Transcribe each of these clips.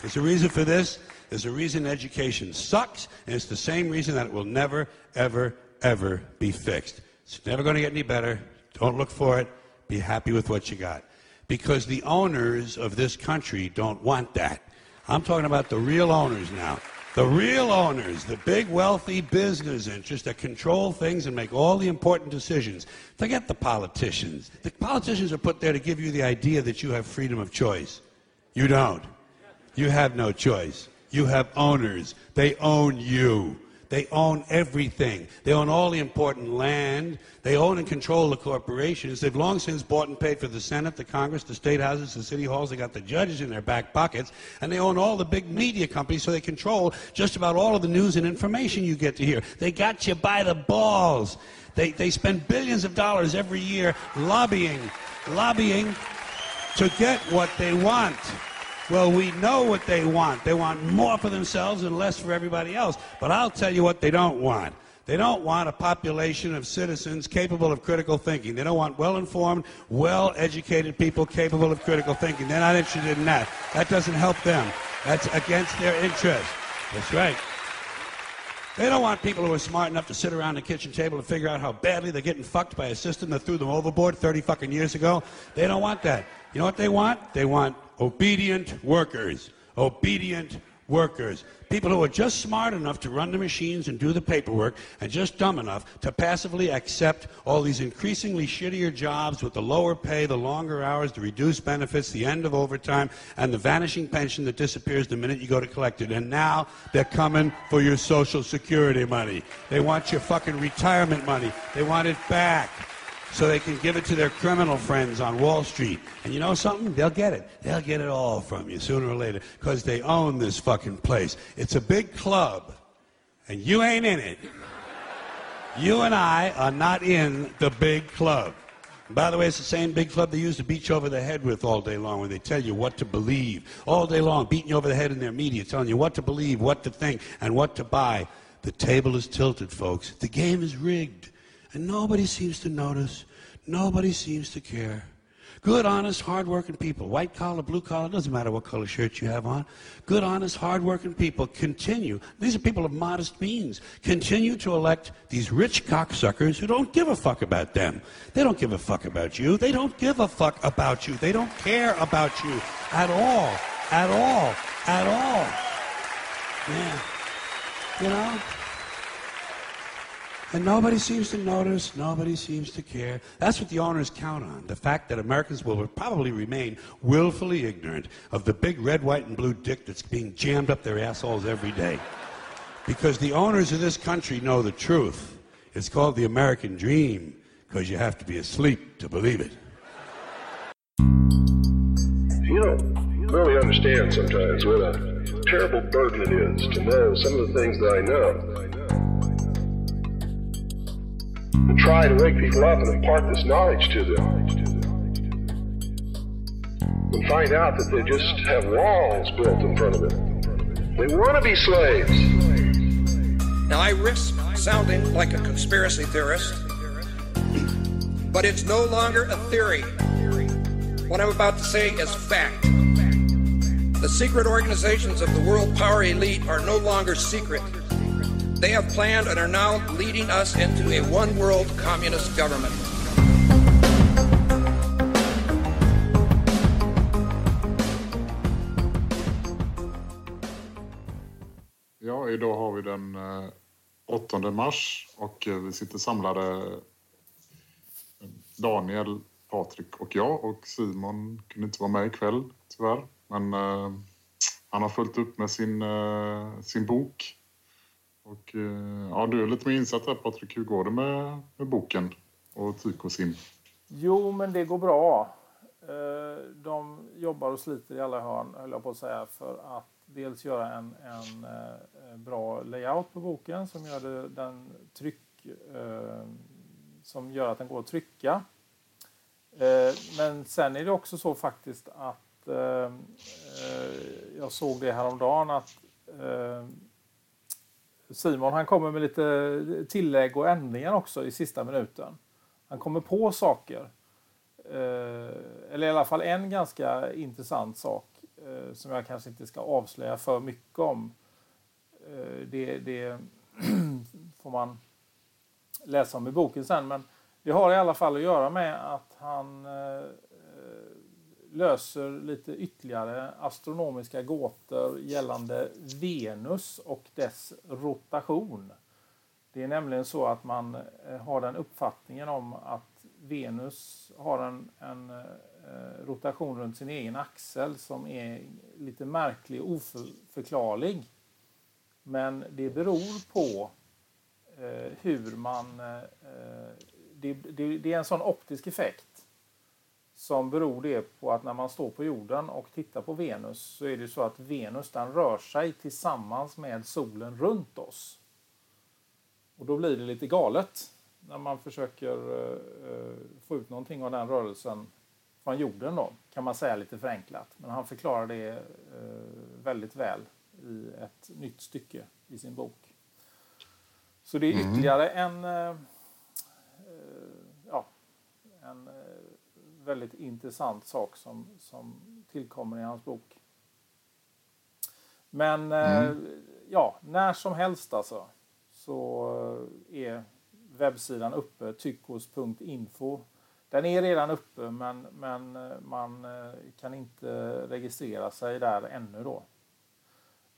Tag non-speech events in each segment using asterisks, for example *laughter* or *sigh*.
There's a reason for this. There's a reason education sucks, and it's the same reason that it will never, ever, ever be fixed. It's never going to get any better. Don't look for it. Be happy with what you got. Because the owners of this country don't want that. I'm talking about the real owners now. The real owners, the big wealthy business interests that control things and make all the important decisions. Forget the politicians. The politicians are put there to give you the idea that you have freedom of choice. You don't. You have no choice. You have owners. They own you. They own everything. They own all the important land. They own and control the corporations. They've long since bought and paid for the Senate, the Congress, the state houses, the city halls. They got the judges in their back pockets. And they own all the big media companies, so they control just about all of the news and information you get to hear. They got you by the balls. They, they spend billions of dollars every year lobbying, lobbying to get what they want. Well, we know what they want. They want more for themselves and less for everybody else. But I'll tell you what they don't want. They don't want a population of citizens capable of critical thinking. They don't want well informed, well educated people capable of critical thinking. They're not interested in that. That doesn't help them. That's against their interest. That's right. They don't want people who are smart enough to sit around the kitchen table and figure out how badly they're getting fucked by a system that threw them overboard 30 fucking years ago. They don't want that. You know what they want? They want obedient workers. Obedient workers. People who are just smart enough to run the machines and do the paperwork and just dumb enough to passively accept all these increasingly shittier jobs with the lower pay, the longer hours, the reduced benefits, the end of overtime, and the vanishing pension that disappears the minute you go to collect it. And now they're coming for your Social Security money. They want your fucking retirement money. They want it back so they can give it to their criminal friends on Wall Street. And you know something? They'll get it. They'll get it all from you sooner or later because they own this fucking place. It's a big club, and you ain't in it. You and I are not in the big club. By the way, it's the same big club they use to beat you over the head with all day long when they tell you what to believe. All day long, beating you over the head in their media, telling you what to believe, what to think, and what to buy. The table is tilted, folks. The game is rigged. And nobody seems to notice. Nobody seems to care. Good, honest, hardworking people, white collar, blue collar, doesn't matter what color shirt you have on. Good, honest, hardworking people continue. These are people of modest means. Continue to elect these rich cocksuckers who don't give a fuck about them. They don't give a fuck about you. They don't give a fuck about you. They don't care about you at all. At all. At all. Yeah. You know? And nobody seems to notice, nobody seems to care. That's what the owners count on the fact that Americans will probably remain willfully ignorant of the big red, white, and blue dick that's being jammed up their assholes every day. Because the owners of this country know the truth. It's called the American dream, because you have to be asleep to believe it. You don't really understand sometimes what a terrible burden it is to know some of the things that I know. And try to wake people up and impart this knowledge to them. And find out that they just have walls built in front of them. They want to be slaves. Now, I risk sounding like a conspiracy theorist, but it's no longer a theory. What I'm about to say is fact. The secret organizations of the world power elite are no longer secret. They have planned and are now leading us into a one world communist government. Ja, idag har vi den eh, 8 mars och eh, vi sitter samlade eh, Daniel, Patrik och jag och Simon kunde inte vara med ikväll tyvärr. Men han har följt upp med sin, sin bok. Och eh, ja, du är lite mer insatt här Patrik. Hur går det med, med boken och Tykosim? Jo, men det går bra. Eh, de jobbar och sliter i alla hörn, höll jag på att säga, för att dels göra en, en eh, bra layout på boken som gör det, den tryck, som gör att den går att trycka. Men sen är det också så faktiskt att jag såg det häromdagen att Simon han kommer med lite tillägg och ändringar också i sista minuten. Han kommer på saker. Eh, eller i alla fall en ganska intressant sak. Eh, som jag kanske inte ska avslöja för mycket om. Eh, det, det *clears throat* får man läsa om i boken sen. Men det har i alla fall att göra med att han löser lite ytterligare astronomiska gåtor gällande Venus och dess rotation. Det är nämligen så att man eh, har den uppfattningen om att Venus har en, en eh, rotation runt sin egen axel som är lite märklig och oförklarlig. Men det beror på eh, hur man... Eh, eh det, det, det, är en sån optisk effekt som beror det på att när man står på jorden och tittar på Venus så är det så att Venus den rör sig tillsammans med solen runt oss. Och då blir det lite galet när man försöker uh, få ut någonting av den rörelsen från jorden då, kan man säga lite förenklat. Men han förklarar det uh, väldigt väl i ett nytt stycke i sin bok. Så det är mm. ytterligare en, uh, ja, en väldigt intressant sak som, som tillkommer i hans bok. Men mm. ja, när som helst alltså så är webbsidan uppe, tyckos.info. Den är redan uppe men, men eh, man eh, kan inte registrera sig där ännu då.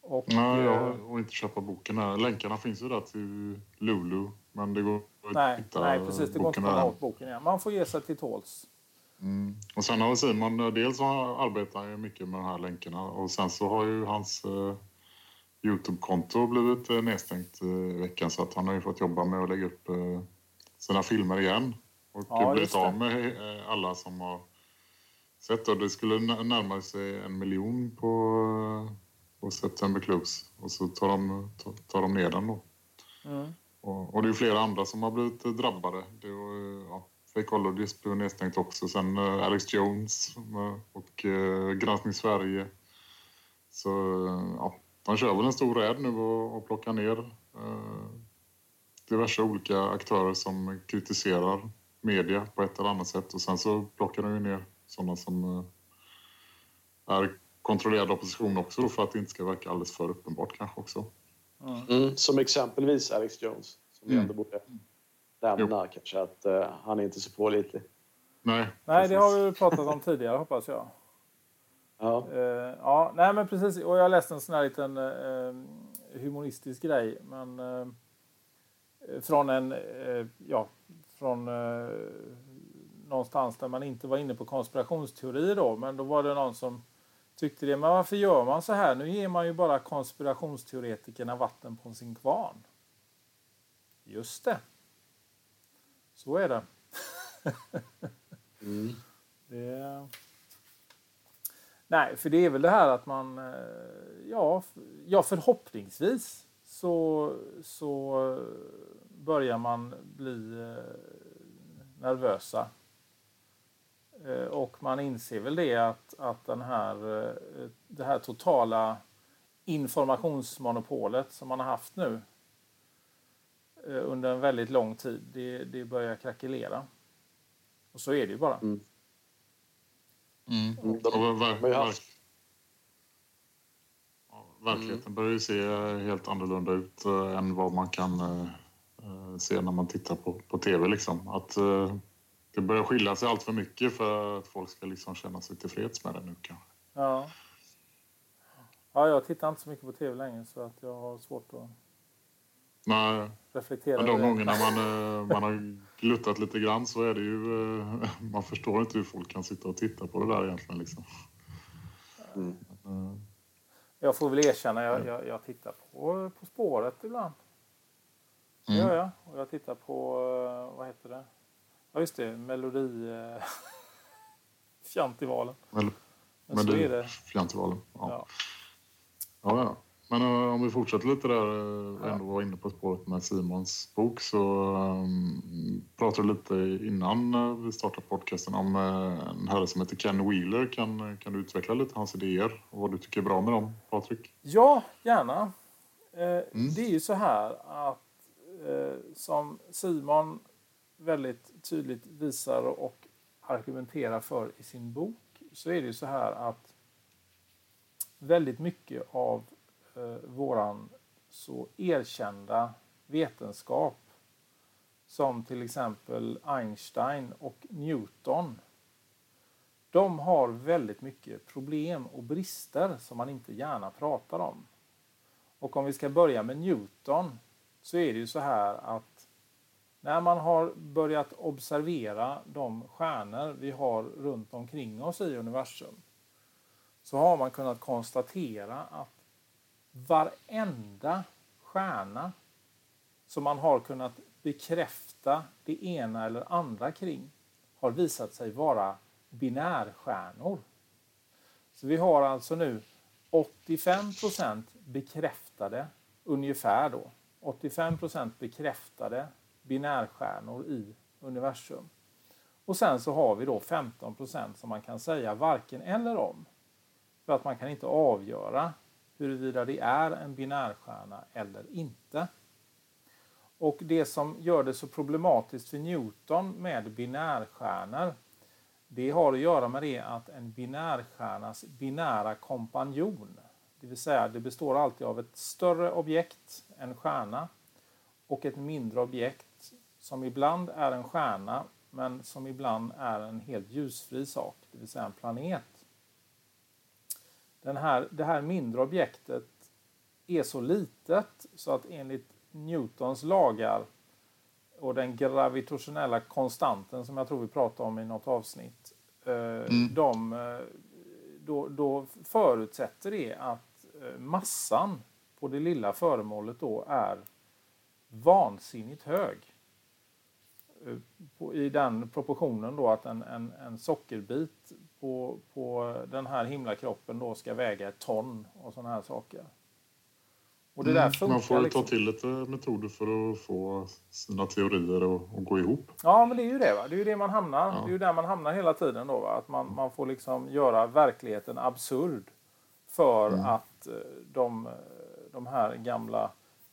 Och, nej, har eh, inte köpa boken här. Länkarna finns ju där till Lulu. Men det går nej, att hitta Nej, precis. Det går inte att komma åt boken igen. Man får ge sig till tåls. Mm. Och sen har Simon, dels arbetar han mycket med de här länkarna och sen så har ju hans Youtube-konto blivit eh, nedstängt eh, i veckan så att han har ju fått jobba med att lägga upp eh, sina filmer igen. Och ja, blivit av med alla som har sett det. Det skulle närma sig en miljon på, på September Clubs och så tar de, tar de ner den då. Mm. Och, och, det är flera andra som har blivit drabbade. Det var, ja, Fakeologist blev nedstängt också. Sen Alex Jones och Granskning Sverige. Så ja, man kör väl en stor räd nu och, och plockar ner eh, diverse olika aktörer som kritiserar media på ett eller annat sätt och sen så plockar de ju ner sådana som eh, är kontrollerad opposition också då för att det inte ska verka alldeles för uppenbart kanske också. Mm, som exempelvis Alex Jones som vi mm. ändå borde lämna kanske att uh, han är inte så pålitlig. Nej, Nej det har vi pratat om tidigare hoppas jag. *laughs* Ja. Uh, ja, nej men precis. Och jag läste en sån här liten uh, humoristisk grej. Men uh, från en, ja, från någonstans där man inte var inne på konspirationsteorier då. Men då var det någon som tyckte det. Men varför gör man så här? Nu ger man ju bara konspirationsteoretikerna vatten på sin kvarn. Just det. Så är det. *laughs* mm. det Nej, för det är väl det här att man, eh, ja, ja förhoppningsvis så, så börjar man bli eh, nervösa. Eh, och man inser väl det att, att den här, det här totala informationsmonopolet som man har haft nu under en väldigt lång tid, det, det börjar krackelera. Och så är det ju bara. Mm. Mm. De, ver ver verkligheten mm. börjar ju se helt annorlunda ut uh, än vad man kan uh, se när man tittar på, på tv. Liksom. Att, uh, det börjar skilja sig allt för mycket för att folk ska liksom känna sig tillfreds med det nu kanske. Ja. ja, jag tittar inte så mycket på tv längre så att jag har svårt att Nej, reflektera men de gångerna man, man har gluttat lite grann så är det ju... Man förstår inte hur folk kan sitta och titta på det där egentligen. Liksom. Mm. Jag får väl erkänna, jag, jag, jag tittar på På spåret ibland. Det mm. gör jag. Och jag tittar på, vad heter det? Ja just det, Melodi... *laughs* Fjantivalen. Mel Melodi Fjantivalen, ja. ja. ja. ja. Men uh, om vi fortsätter lite där, uh, ändå var inne på spåret med Simons bok så um, pratade lite innan uh, vi startade podcasten om en herre som heter Ken Wheeler. Kan, kan du utveckla lite hans idéer och vad du tycker är bra med dem, Patrik? Ja, gärna. Mm. Det är ju så här att som Simon väldigt tydligt visar och argumenterar för i sin bok så är det ju så här att väldigt mycket av eh, Eh, våran så erkända vetenskap som till exempel Einstein och Newton. De har väldigt mycket problem och brister som man inte gärna pratar om. Och om vi ska börja med Newton så är det ju så här att när man har börjat observera de stjärnor vi har runt omkring oss i universum så har man kunnat konstatera att varenda stjärna som man har kunnat bekräfta det ena eller andra kring har visat sig vara binärstjärnor. Så vi har alltså nu 85% bekräftade, ungefär då, 85% bekräftade binärstjärnor i universum. Och sen så har vi då 15% som man kan säga varken eller om. För att man kan inte avgöra huruvida det är en binärstjärna eller inte. Och det som gör det så problematiskt för Newton med binärstjärnor det har att göra med det att en binärstjärnas binära kompanjon, det vill säga det består alltid av ett större objekt, en stjärna, och ett mindre objekt som ibland är en stjärna men som ibland är en helt ljusfri sak, det vill säga en planet. Den här, det här mindre objektet är så litet så att enligt Newtons lagar och den gravitationella konstanten som jag tror vi pratade om i något avsnitt. Eh, mm. De, eh, då, då förutsätter det att eh, massan på det lilla föremålet då är vansinnigt hög. I den proportionen då att en, en, en sockerbit på, på den här himlakroppen då ska väga ett ton och sådana här saker. Och det där mm, funkar, man får liksom. ta till lite metoder för att få sina teorier att, gå ihop. Ja, men det är ju det. Va? Det är ju det man hamnar. Ja. Det är ju där man hamnar hela tiden. Då, va? Att man, man får liksom göra verkligheten absurd för mm. att eh, de, de här gamla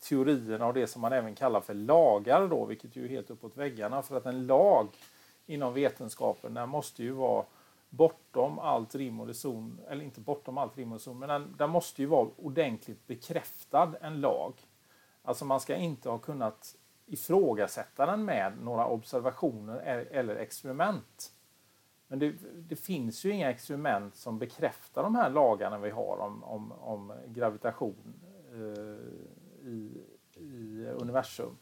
teorierna och det som man även kallar för lagar då, vilket ju är helt uppåt väggarna. För att en lag inom vetenskapen den måste ju vara bortom allt rim och reson, eller inte bortom allt rim och reson, men den, den måste ju vara ordentligt bekräftad, en lag. Alltså man ska inte ha kunnat ifrågasätta den med några observationer e-, eller experiment. Men det, det, finns ju inga experiment som bekräftar de här lagarna vi har om, om, om gravitation eh, i, i universum.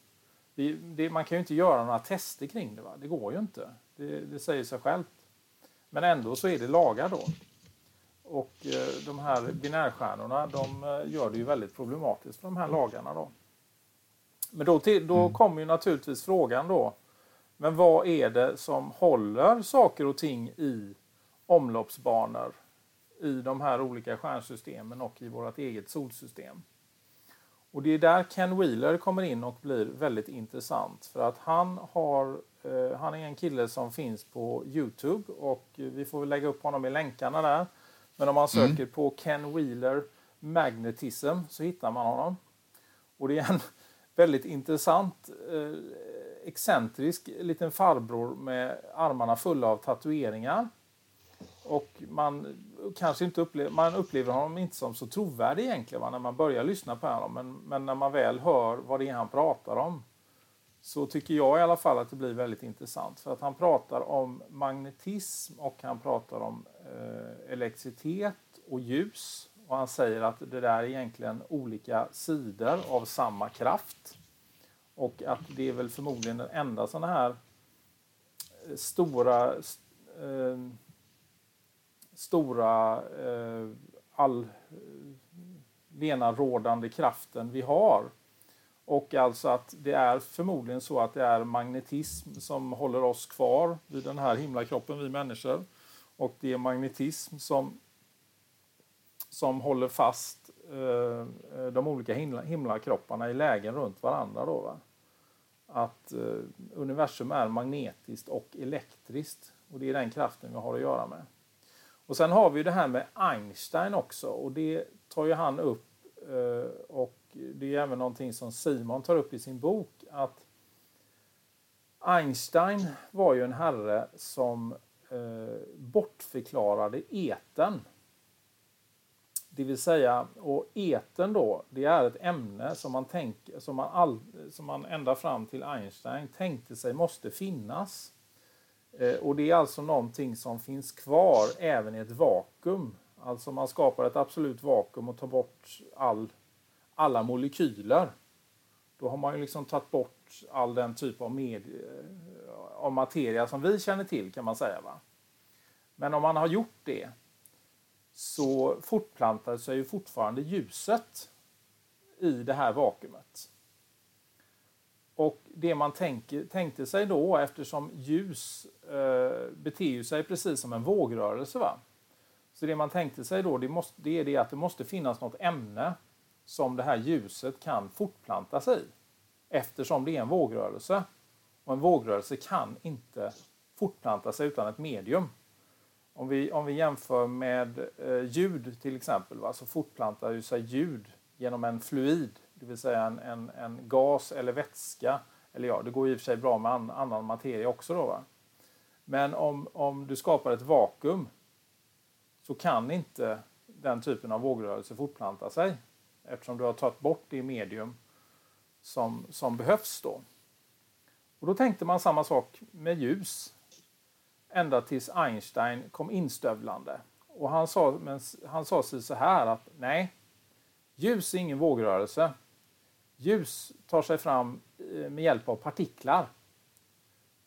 Det, det, man kan ju inte göra några tester kring det. Va? Det går ju inte. Det, det säger sig självt. Men ändå så är det lagar då. Och eh, de här binärstjärnorna de eh, gör det ju väldigt problematiskt för de här lagarna då. Men då, till, då mm. kommer ju naturligtvis frågan då. Men vad är det som håller saker och ting i omloppsbanor i de här olika stjärnsystemen och i vårt eget solsystem? Och det är där Ken Wheeler kommer in och blir väldigt intressant för att han har han är en kille som finns på Youtube och vi får väl lägga upp honom i länkarna där. Men om man mm. söker mm. på Ken Wheeler Magnetism så hittar man honom. Och det är en *laughs* väldigt intressant, eh, excentrisk liten farbror med armarna fulla av tatueringar. Och man kanske inte upplever, man upplever honom inte som så trovärdig egentligen va, när man börjar lyssna på honom. Men, men när man väl hör vad det är han pratar om så tycker jag i alla fall att det blir väldigt intressant. För att han pratar om magnetism och han pratar om eh, elektricitet och ljus. Och han säger att det där är egentligen olika sidor av samma kraft. Och att det är väl förmodligen den enda sådana här eh, stora eh, stora eh, all eh, lenarådande kraften vi har och alltså att det är förmodligen så att det är magnetism som håller oss kvar vid den här himlakroppen, vi människor. Och det är magnetism som, som håller fast eh, de olika himla, himlakropparna i lägen runt varandra. Då, va? Att eh, universum är magnetiskt och elektriskt. Och det är den kraften vi har att göra med. Och sen har vi det här med Einstein också och det tar ju han upp eh, och det är även någonting som Simon tar upp i sin bok att Einstein var ju en herre som eh, bortförklarade eten. Det vill säga, och eten då, det är ett ämne som man, tänk, som man, all, som man ända fram till Einstein tänkte sig måste finnas. Eh, och det är alltså någonting som finns kvar även i ett vakuum. Alltså man skapar ett absolut vakuum och tar bort all, alla molekyler. Då har man ju liksom tagit bort all den typ av, med, av materia som vi känner till kan man säga. Va? Men om man har gjort det så fortplantar sig ju fortfarande ljuset i det här vakuumet. Och det man tänker, tänkte sig då, eftersom ljus eh, beter sig precis som en vågrörelse. Va? Så det man tänkte sig då, det, måste, det är det att det måste finnas något ämne som det här ljuset kan fortplanta sig i. Eftersom det är en vågrörelse. Och en vågrörelse kan inte fortplanta sig utan ett medium. Om vi, om vi jämför med eh, ljud till exempel, va, så fortplantar ju sig ljud genom en fluid, det vill säga en, en, en, gas eller vätska. Eller ja, det går i och för sig bra med an, annan materia också. Då, va? Men om, om du skapar ett vakuum så kan inte den typen av vågrörelse fortplanta sig eftersom du har tagit bort det medium som, som behövs. Då. Och då tänkte man samma sak med ljus ända tills Einstein kom instövlande. Och han sa, men han sa sig så här att nej, ljus är ingen vågrörelse. Ljus tar sig fram eh, med hjälp av partiklar.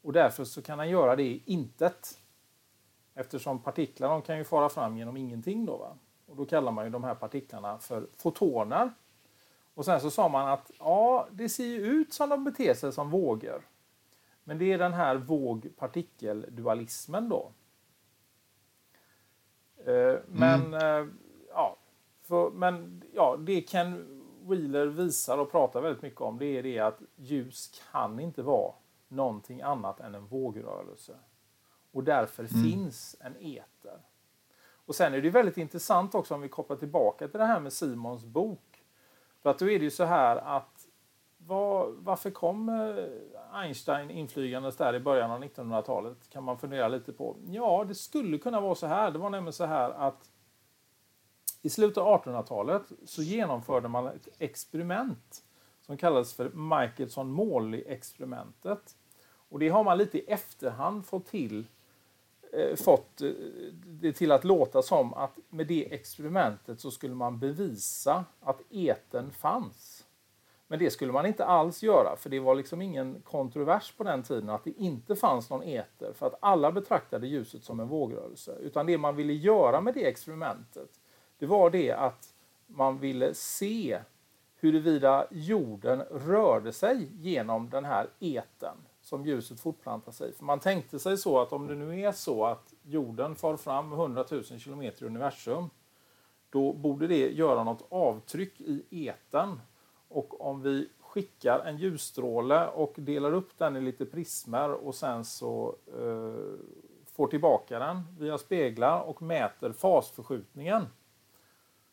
Och därför så kan han göra det i intet. Eftersom partiklar de kan ju fara fram genom ingenting. Då, va? Och då kallar man ju de här partiklarna för fotoner. Och sen så sa man att ja, det ser ju ut som de beter sig som vågor. Men det är den här våg-partikel-dualismen då. Eh, men, mm. ja, för, men ja, det Ken Wheeler visar och pratar väldigt mycket om det är det att ljus kan inte vara någonting annat än en vågrörelse. Och därför mm. finns en eter. Och sen är det väldigt intressant också om vi kopplar tillbaka till det här med Simons bok. För att då är det ju så här att var, varför kom eh, Einstein inflygandes där i början av 1900-talet? Kan man fundera lite på. Ja, det skulle kunna vara så här. Det var nämligen så här att i slutet av 1800-talet så genomförde man ett experiment som kallades för Michelson-Morley-experimentet. Och det har man lite i efterhand fått till Eh, fått eh, det till att låta som att med det experimentet så skulle man bevisa att eten fanns. Men det skulle man inte alls göra, för det var liksom ingen kontrovers på den tiden att det inte fanns någon eter, för att alla betraktade ljuset som en vågrörelse. Utan det man ville göra med det experimentet, det var det att man ville se huruvida jorden rörde sig genom den här eten som ljuset fortplantar sig. För man tänkte sig så att om det nu är så att jorden far fram 100 000 kilometer i universum, då borde det göra något avtryck i eten och om vi skickar en ljusstråle och delar upp den i lite prismer och sen så eh, får tillbaka den via speglar och mäter fasförskjutningen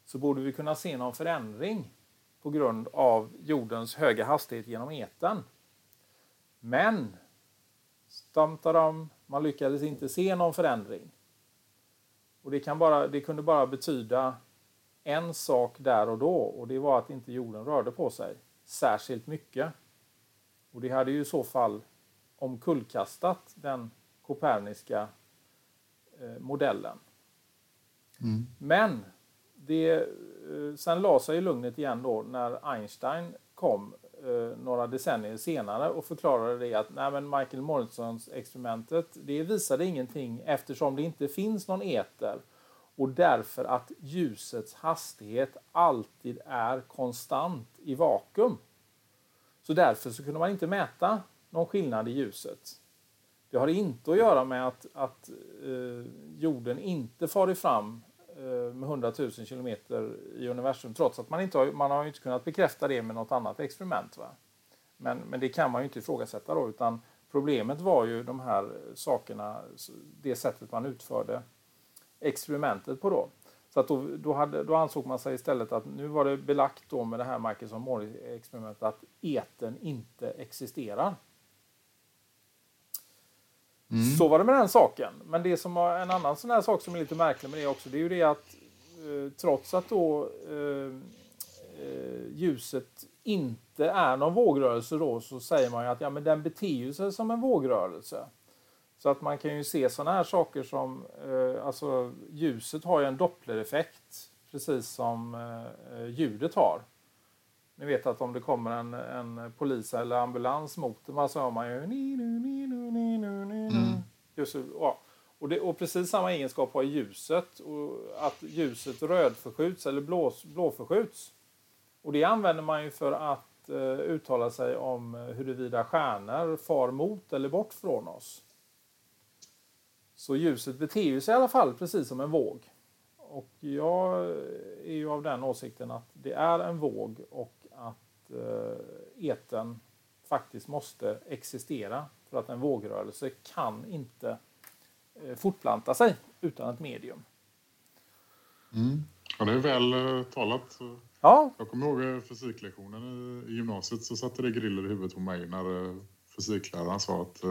så borde vi kunna se någon förändring på grund av jordens höga hastighet genom eten. Men man lyckades inte se någon förändring. Och det, kan bara, det kunde bara betyda en sak där och då och det var att inte jorden rörde på sig särskilt mycket. Och det hade ju i så fall omkullkastat den koperniska eh, modellen. Mm. Men det, eh, sen la sig lugnet igen då när Einstein kom Eh, några decennier senare och förklarade det att nej, men Michael Morrisons experimentet det visade ingenting eftersom det inte finns någon eter och därför att ljusets hastighet alltid är konstant i vakuum. Så därför så kunde man inte mäta någon skillnad i ljuset. Det har inte att göra med att, att eh, jorden inte farit fram Eh, med 100 000 kilometer i universum trots att man inte har, man har inte kunnat bekräfta det med något annat experiment. Va? Men, men det kan man ju inte ifrågasätta då utan problemet var ju de här sakerna, det sättet man utförde experimentet på då. Så att då, då, hade, då, ansåg man sig istället att nu var det belagt då med det här Michelson Morley-experimentet att eten inte existerar. Mm. Så var det med den saken. Men det som var en annan sån här sak som är lite märklig med det också, det är ju det att eh, trots att då eh, eh, ljuset inte är någon vågrörelse då så säger man ju att ja, men den beter sig som en vågrörelse. Så att man kan ju se sådana här saker som, eh, alltså ljuset har ju en dopplereffekt precis som eh, eh ljudet har. Ni vet att om det kommer en, en polis eller ambulans mot en så hör man ju. Mm. Just, ja. och, det, och precis samma egenskap har ljuset. Och att ljuset rödförskjuts eller blå, blåförskjuts. Och det använder man ju för att eh, uttala sig om huruvida stjärnor far mot eller bort från oss. Så ljuset beter sig i alla fall precis som en våg. Och jag är ju av den åsikten att det är en våg och eh, eten faktiskt måste existera för att en vågrörelse kan inte eh, fortplanta sig utan ett medium. Mm. Ja, det är väl eh, talat. Ja. Jag kommer ihåg fysiklektionen i gymnasiet så satte det griller i huvudet på mig när fysikläraren sa att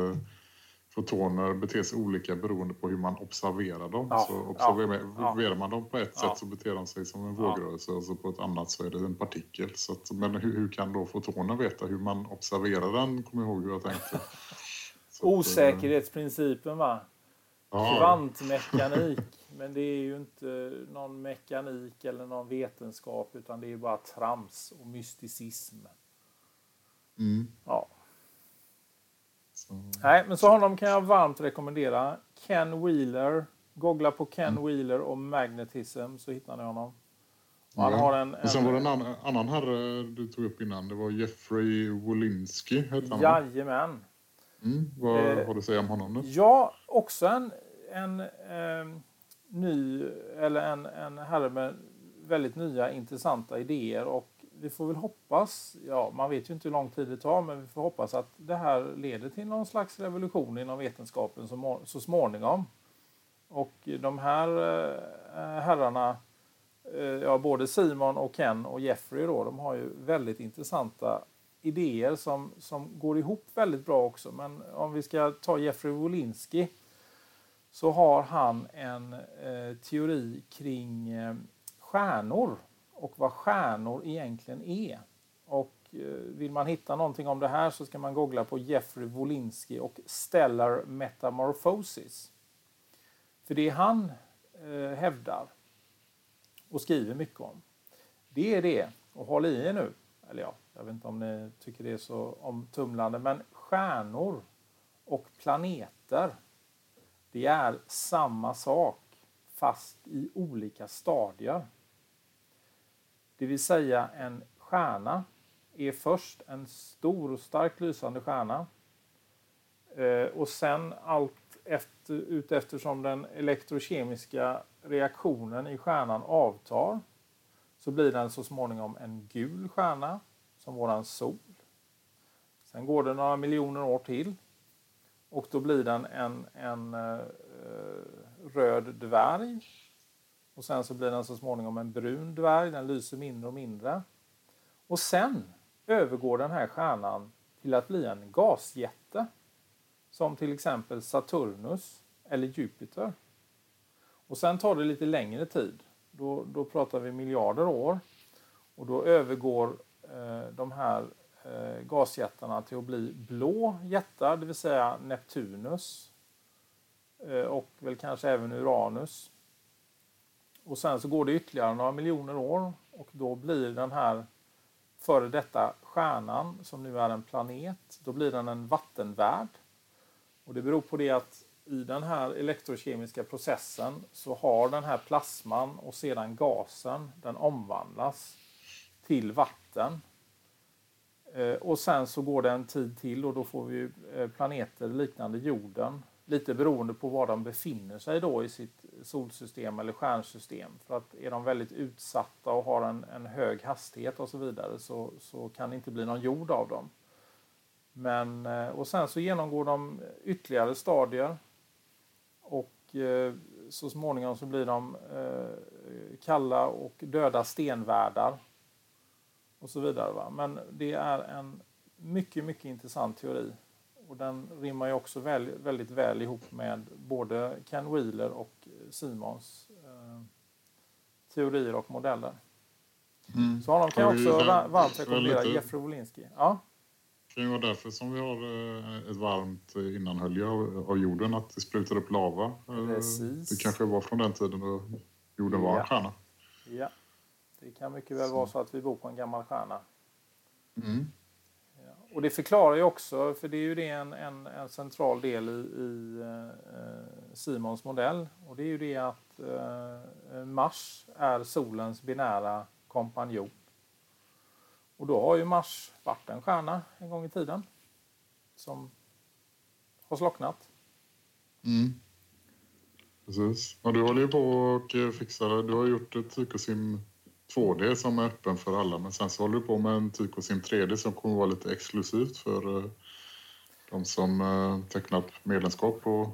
fotoner beter sig olika beroende på hur man observerar dem. Ja, så observerar ja, man dem på ett ja. sätt så beter de sig som en vågrörelse och så på ett annat så är det en partikel. Så att, men hur, hur, kan då fotoner veta hur man observerar den? Kommer ihåg hur jag tänkte. *laughs* Så Osäkerhetsprincipen va? Kvantmekanik. *laughs* Men det är ju inte någon mekanik eller någon vetenskap utan det är bara trams och mysticism. Mm. Ja. Nej, men så honom kan jag varmt rekommendera. Ken Wheeler. Googla på Ken mm. Wheeler och magnetism så hittar ni honom. Och han ja. har en, en... sen var det en annan, annan herre du tog upp innan. Det var Jeffrey Wolinski. Hette han. Jajamän. Mm, vad eh, har du att säga om honom? Då? Ja, också en, en eh, ny, eller en, en herre med väldigt nya intressanta idéer och vi får väl hoppas, ja man vet ju inte hur lång tid det tar, men vi får hoppas att det här leder till någon slags revolution inom vetenskapen så, så småningom. Och de här eh, herrarna, eh, ja både Simon och Ken och Jeffrey då, de har ju väldigt intressanta idéer som, som går ihop väldigt bra också. Men om vi ska ta Jeffrey Wolinski så har han en eh, teori kring eh, stjärnor och vad stjärnor egentligen är. Och eh, vill man hitta någonting om det här så ska man googla på Jeffrey Wolinski och Stellar Metamorphosis. För det han eh, hävdar och skriver mycket om, det är det, och håll i er nu, eller ja, jag vet inte om ni tycker det är så omtumlande, men stjärnor och planeter, det är samma sak fast i olika stadier. Det vill säga en stjärna är först en stor och starkt lysande stjärna. Eh, och sen allt efter, uteftersom den elektrokemiska reaktionen i stjärnan avtar så blir den så småningom en gul stjärna som våran sol. Sen går det några miljoner år till och då blir den en, en eh, röd dvärg och sen så blir den så småningom en brun dvärg, den lyser mindre och mindre. Och sen övergår den här stjärnan till att bli en gasjätte. Som till exempel Saturnus eller Jupiter. Och sen tar det lite längre tid. Då, då pratar vi miljarder år. Och då övergår eh, de här eh, gasjättarna till att bli blå jättar, det vill säga Neptunus. Eh, och väl kanske även Uranus. Och sen så går det ytterligare några miljoner år och då blir den här före detta stjärnan, som nu är en planet, då blir den en vattenvärld. Och det beror på det att i den här elektrokemiska processen så har den här plasman och sedan gasen, den omvandlas till vatten. Eh, och sen så går det en tid till och då får vi eh, planeter liknande jorden Lite beroende på var de befinner sig då i sitt solsystem eller stjärnsystem. För att är de väldigt utsatta och har en, en hög hastighet och så vidare så, så kan det inte bli någon jord av dem. Men, eh, och sen så genomgår de ytterligare stadier och eh, så småningom så blir de eh, kalla och döda stenvärldar och så vidare. Va? Men det är en mycket, mycket intressant teori och den rimmar ju också väl, väldigt väl ihop med både Ken Wheeler och Simons eh, teorier och modeller. Mm. Så honom kan jag också där- va- varmt rekommendera, lite- Jeffrey Wolinski. Ja, Det kan ju vara därför som vi har eh, ett varmt innanhölje av, jorden, att det sprutar upp lava. Eh, Precis. Det kanske var från den tiden då jorden var Ja. en stjärna. ja. Det kan mycket väl vara så att vi bor på en gammal stjärna. Mm. Och det förklarar ju också, för det är ju det en, en, en central del i, i eh, Simons modell. Och det är ju det att eh, Mars är solens binära kompanjon. Och då har ju Mars varit en stjärna en gång i tiden. Som har slocknat. Mm. Precis. Och du håller ju på och eh, fixar fixar, du har gjort ett psykosim. 2D som är öppen för alla men sen så håller du på med en Tycosim 3D som kommer vara lite exklusivt för eh, de som eh, tecknat medlemskap på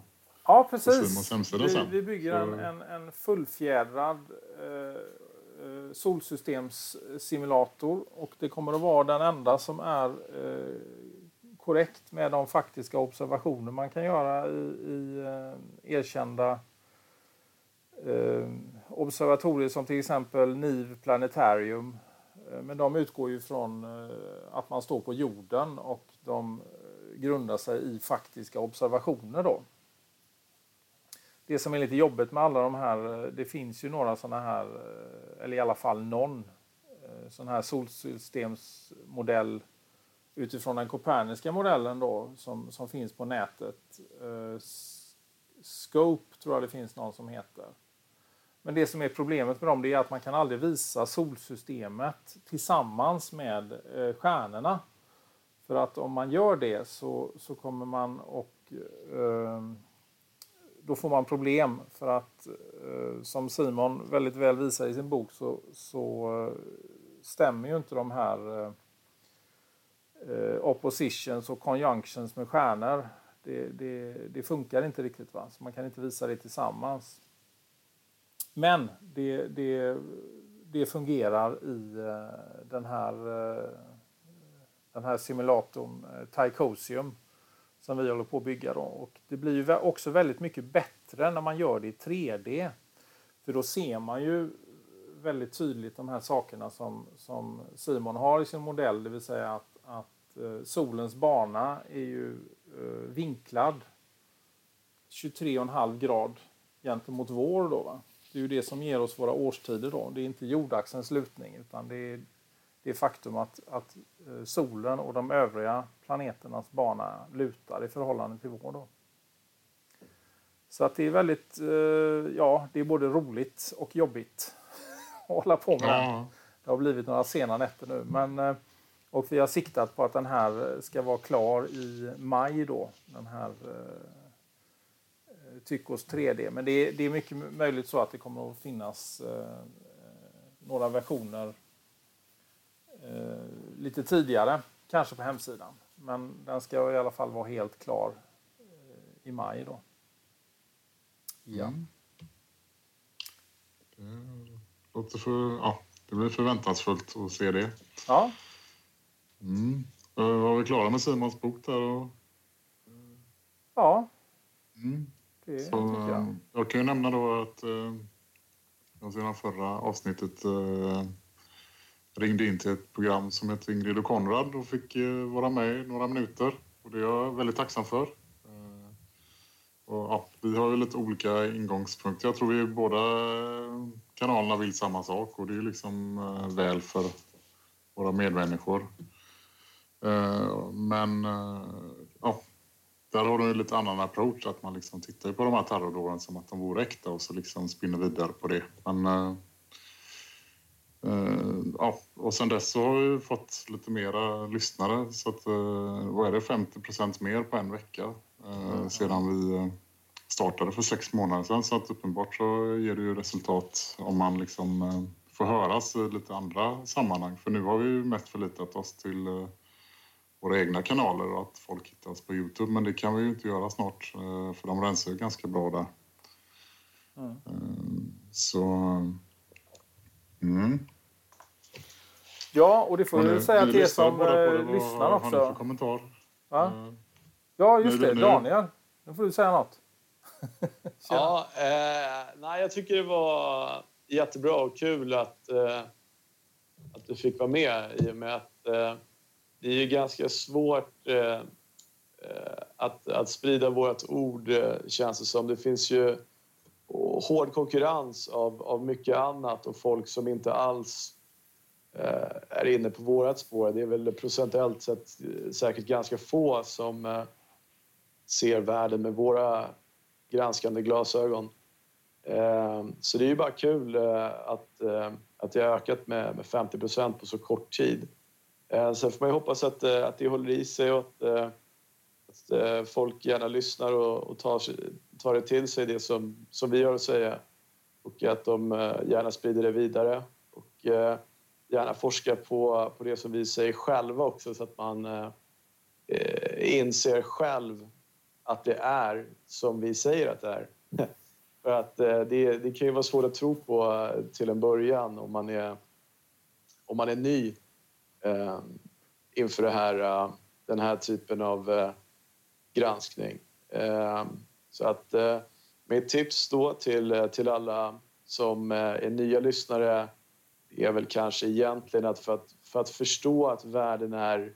Ja, precis. Vi, vi bygger en, en, en fullfjädrad eh, eh, solsystemssimulator och det kommer att vara den enda som är eh, korrekt med de faktiska observationer man kan göra i, i eh, erkända eh, observatorier som till exempel NIV Planetarium. Eh, men de utgår ju från eh, att man står på jorden och de eh, grundar sig i faktiska observationer. Då det som är lite jobbigt med alla de här, det finns ju några sådana här, eller i alla fall någon sån här solsystemsmodell utifrån den koperniska modellen då som, som finns på nätet. Scope tror jag det finns någon som heter. Men det som är problemet med dem det är att man kan aldrig visa solsystemet tillsammans med eh, stjärnorna. För att om man gör det så, så kommer man och eh, då får man problem för att eh, som Simon väldigt väl visar i sin bok så, så eh, stämmer ju inte de här eh, eh, oppositions och conjunctions med stjärnor. Det, det, det funkar inte riktigt. Va? Så man kan inte visa det tillsammans. Men det, det, det fungerar i eh, den här, eh, den här simulatorn eh, Tycosium som vi håller på att bygga. Då. Och det blir ju också väldigt mycket bättre när man gör det i 3D. För då ser man ju väldigt tydligt de här sakerna som, som Simon har i sin modell. Det vill säga att, att solens bana är ju vinklad 23,5 grad gentemot vår. Då, va? Det är ju det som ger oss våra årstider. Då. Det är inte jordaxelns lutning utan det är det faktum att, att eh, solen och de övriga planeternas bana lutar i förhållande till vår. Då. Så att det är väldigt, eh, ja, det är både roligt och jobbigt *laughs* att hålla på med det. Ja, Det har blivit några sena nätter nu. Men, eh, och vi har siktat på att den här ska vara klar i maj då. Den här eh, Tychos 3D. Men det är, det är mycket möjligt så att det kommer att finnas eh, några versioner eh, lite tidigare. Kanske på hemsidan. Men den ska i alla fall vara helt klar eh, i maj då. Ja. Mm. Det låter för, ja, det blir förväntansfullt att se det. ja. Mm. Eh, Var vi klara med Simons bok där? Och, Ja, mm. Det Så, tycker jag. jag kan ju nämna då att eh, jag sedan förra avsnittet eh, ringde in till ett program som heter Ingrid och Konrad och fick eh, vara med i några minuter. Och det är jag väldigt tacksam för. Och, ja, vi har ju lite olika ingångspunkter. Jag tror vi båda kanalerna vill samma sak och det är liksom väl för våra medmänniskor. Men där har du en lite annan approach, att man liksom tittar på de här terrordåden som att de vore äkta och så liksom spinner vidare på det. Men, eh, eh, ja, och sen dess så har vi fått lite mera lyssnare så att, eh, vad är det, 50 procent mer på en vecka eh, sedan vi eh, startade för sex månader sedan. Så att uppenbart så ger det ju resultat om man liksom får höras i lite andra sammanhang. För nu har vi ju mest förlitat oss till våra egna kanaler och att folk hittar oss på Youtube. Men det kan vi ju inte göra snart eh, för de rensar ju ganska bra där. Mm. Eh, Så... Mm. Ja, och det får vi väl säga till er lyssnar som båda på det? eh, Vad lyssnar Har ni för också. kommentar? Va? Eh, Ja, just Nu- det. nu- Daniel, nu får du säga något. *laughs* Ja, eh, nej, jag tycker det var jättebra och kul att, eh, att du fick vara med i och med att eh, det är ju ganska svårt eh, eh att, att sprida vårt ord, eh, känns det som. Det finns ju hård konkurrens av, av mycket annat och folk som inte alls eh, är inne på vårt spår. Det är väl procentuellt sett eh, säkert ganska få som ser världen med våra granskande glasögon. Så det är ju bara kul att, att det har ökat med, med 50% på så kort tid. Sen får man ju hoppas att, att det håller i sig och att att eh, folk gärna lyssnar och, och tar, tar det till sig det som, som vi har att säga och att de eh, gärna sprider det vidare och eh, gärna forskar på, på det som vi säger själva också så att man eh, inser själv att det är som vi säger att det är. *laughs* För att det, det kan ju vara svårt att tro på till en början om man är, om man är ny eh, inför det här, eh, den här typen av eh, granskning. Eh, så att eh, mitt tips då till, eh, till alla som eh, är nya lyssnare är väl kanske egentligen att för att, för att förstå att världen är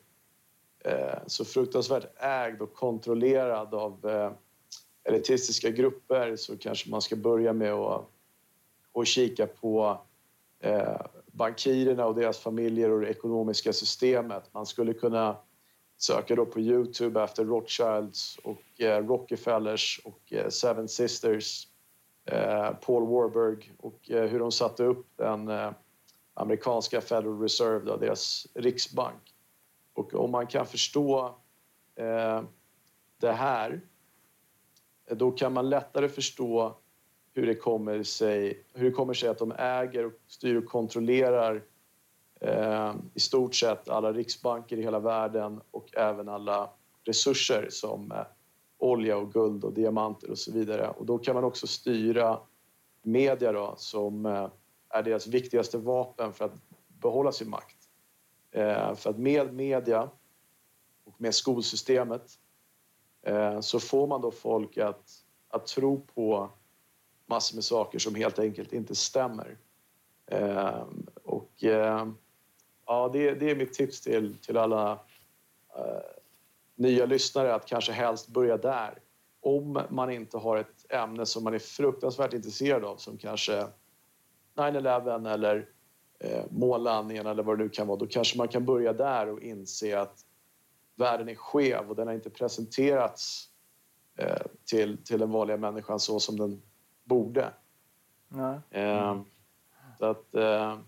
så fruktansvärt ägd och kontrollerad av elitistiska grupper så kanske man ska börja med att, att kika på bankirerna och deras familjer och det ekonomiska systemet. Man skulle kunna söka då på Youtube efter Rothschilds och eh, Rockefellers och eh, Seven Sisters, eh, Paul Warburg och eh, hur de satte upp den eh, amerikanska Federal Reserve, då, deras riksbank. Och om man kan förstå eh, det här, då kan man lättare förstå hur det kommer sig, hur det kommer sig att de äger, och styr och kontrollerar eh, i stort sett alla riksbanker i hela världen och även alla resurser som eh, olja och guld och diamanter och så vidare. Och då kan man också styra media då, som eh, är deras viktigaste vapen för att behålla sin makt. Eh, för att med media och med skolsystemet eh, så får man då folk att, att tro på massor med saker som helt enkelt inte stämmer. Eh, och eh, ja, det, det är mitt tips till, till alla eh, nya lyssnare att kanske helst börja där. Om man inte har ett ämne som man är fruktansvärt intresserad av som kanske 9-11 eller eh, månlandningen eller vad det nu kan vara, då kanske man kan börja där och inse att världen är skev och den har inte presenterats eh, till, till den vanliga människan så som den borde. Nej. Eh, så att, eh,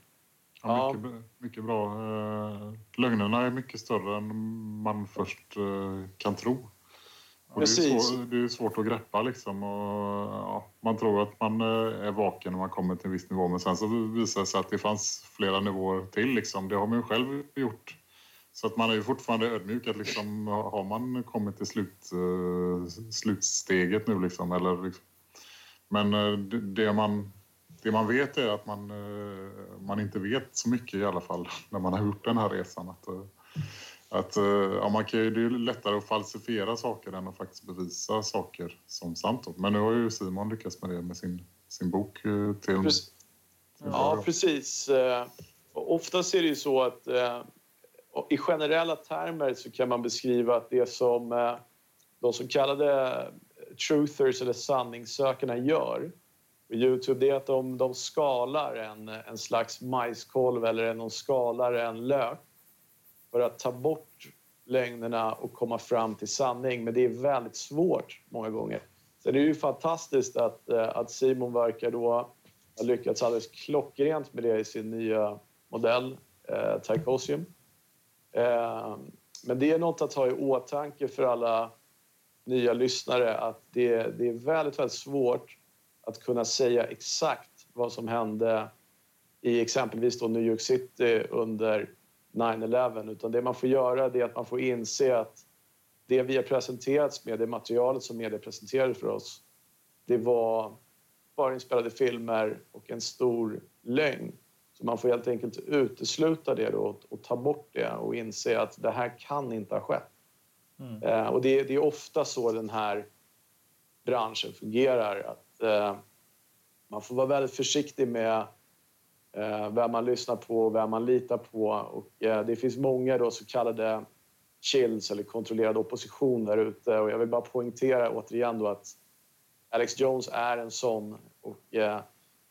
Ja, mycket, mycket bra. Eh, lögnerna är mycket större än man först eh, kan tro. Och det, är svår, det är svårt att greppa liksom. Och, ja, man tror att man är vaken när man kommer till en viss nivå men sen så visar det sig att det fanns flera nivåer till. Liksom. Det har man ju själv gjort. Så att man är ju fortfarande ödmjuk att liksom, har man kommit till slut, slutsteget nu liksom, eller liksom. Men det man det man vet är att man, eh, man inte vet så mycket i alla fall *laughs* när man har gjort den här resan. Att, eh, att, eh, ja, man kan, det är lättare att falsifiera saker än att faktiskt bevisa saker som sant. Men nu har ju Simon lyckats med det med sin, sin bok. Till, precis. Ja, precis. Oftast är det ju så att i generella termer så kan man beskriva att det som de så kallade truthers eller sanningssökarna gör på Youtube det är att de, de skalar en, en slags majskolv eller de skalar en lök för att ta bort lögnerna och komma fram till sanning. Men det är väldigt svårt många gånger. Så det är ju fantastiskt att, eh, att Simon verkar då ha lyckats alldeles klockrent med det i sin nya modell, eh, Tycosium. Eh, men det är något att ha i åtanke för alla nya lyssnare att det, det är väldigt, väldigt svårt att kunna säga exakt vad som hände i exempelvis då New York City under 9-11 utan det man får göra är att man får inse att det vi har presenterats med, det materialet som media presenterade för oss det var bara inspelade filmer och en stor lögn. Så man får helt enkelt utesluta det då och ta bort det och inse att det här kan inte ha skett. Mm. Eh, och det, det, är ofta så den här branschen fungerar. Att eh, man får vara väldigt försiktig med eh, vem man lyssnar på och vem man litar på. Och, eh, det finns många då så kallade chills eller kontrollerad opposition där ute och jag vill bara poängtera återigen då att Alex Jones är en sån och eh,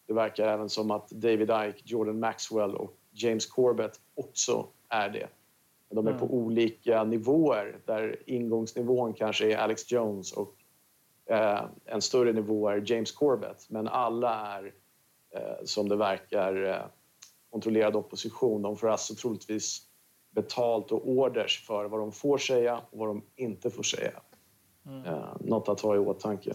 det verkar även som att David Ike, Jordan Maxwell och James Corbett också är det. De är mm. på olika nivåer där ingångsnivån kanske är Alex Jones och eh, en större nivå är James Corbett. Men alla är, eh, som det verkar, eh, kontrollerad opposition. De får alltså troligtvis betalt och orders för vad de får säga och vad de inte får säga. Mm. Eh, något att ha i åtanke.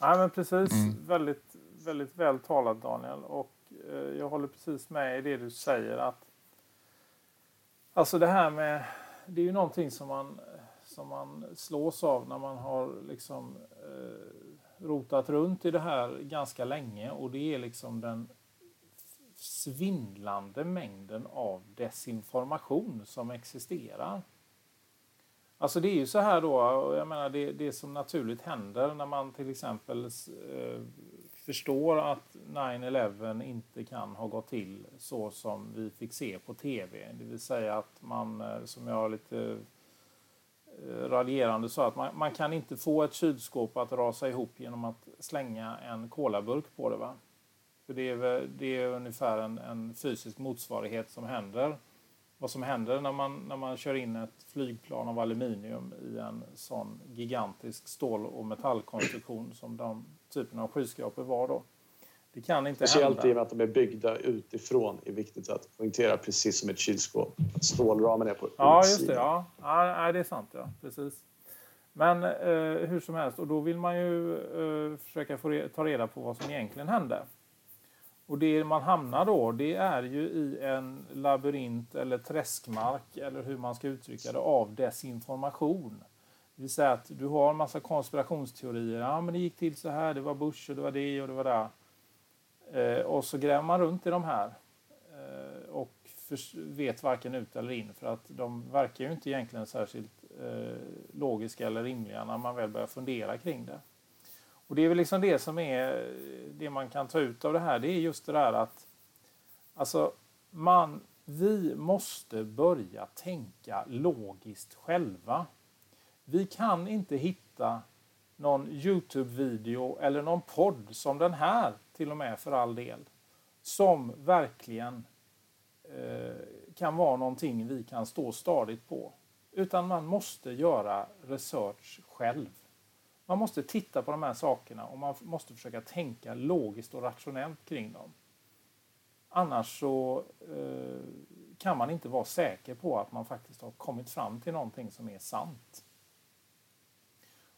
Ja, men precis. Mm. Väldigt, väldigt väl talat Daniel. Och eh, jag håller precis med i det du säger. att Alltså det här med... Det är ju någonting som man, som man slås av när man har liksom eh, rotat runt i det här ganska länge. Och det är liksom den svindlande mängden av desinformation som existerar. Alltså det är ju så här då, jag menar det, det som naturligt händer när man till exempel eh, förstår att 9-11 inte kan ha gått till så som vi fick se på tv. Det vill säga att man, eh, som jag lite eh, raljerande sa, att man, man, kan inte få ett kylskåp att rasa ihop genom att slänga en kolaburk på det. Va? För det är, det är ungefär en, en fysisk motsvarighet som händer vad som händer när man, när man kör in ett flygplan av aluminium i en sån gigantisk stål och metallkonstruktion som de typerna av skyskrapor var då. Det kan inte Speciellt hända. i och med att de är byggda utifrån är viktigt att poängtera, precis som ett kylskåp. Att stålramen är på Ja, just det. Ja. ja, det är sant. Ja. Precis. Men eh, hur som helst, och då vill man ju eh, försöka få re ta reda på vad som egentligen hände. Och det man hamnar då, det är ju i en labyrint eller träskmark, eller hur man ska uttrycka det, av desinformation. Det vill säga att du har en massa konspirationsteorier. Ja, men det gick till så här, det var Bush och det var det och det var det. Eh, och så gräver man runt i de här eh, och vet varken ut eller in för att de verkar ju inte egentligen särskilt eh, logiska eller rimliga när man väl börjar fundera kring det. Och det är väl liksom det som är det man kan ta ut av det här. Det är just det där att alltså man, vi måste börja tänka logiskt själva. Vi kan inte hitta någon Youtube-video eller någon podd som den här till och med för all del som verkligen eh, kan vara någonting vi kan stå stadigt på. Utan man måste göra research själv. Man måste titta på de här sakerna och man måste försöka tänka logiskt och rationellt kring dem. Annars så eh, kan man inte vara säker på att man faktiskt har kommit fram till någonting som är sant.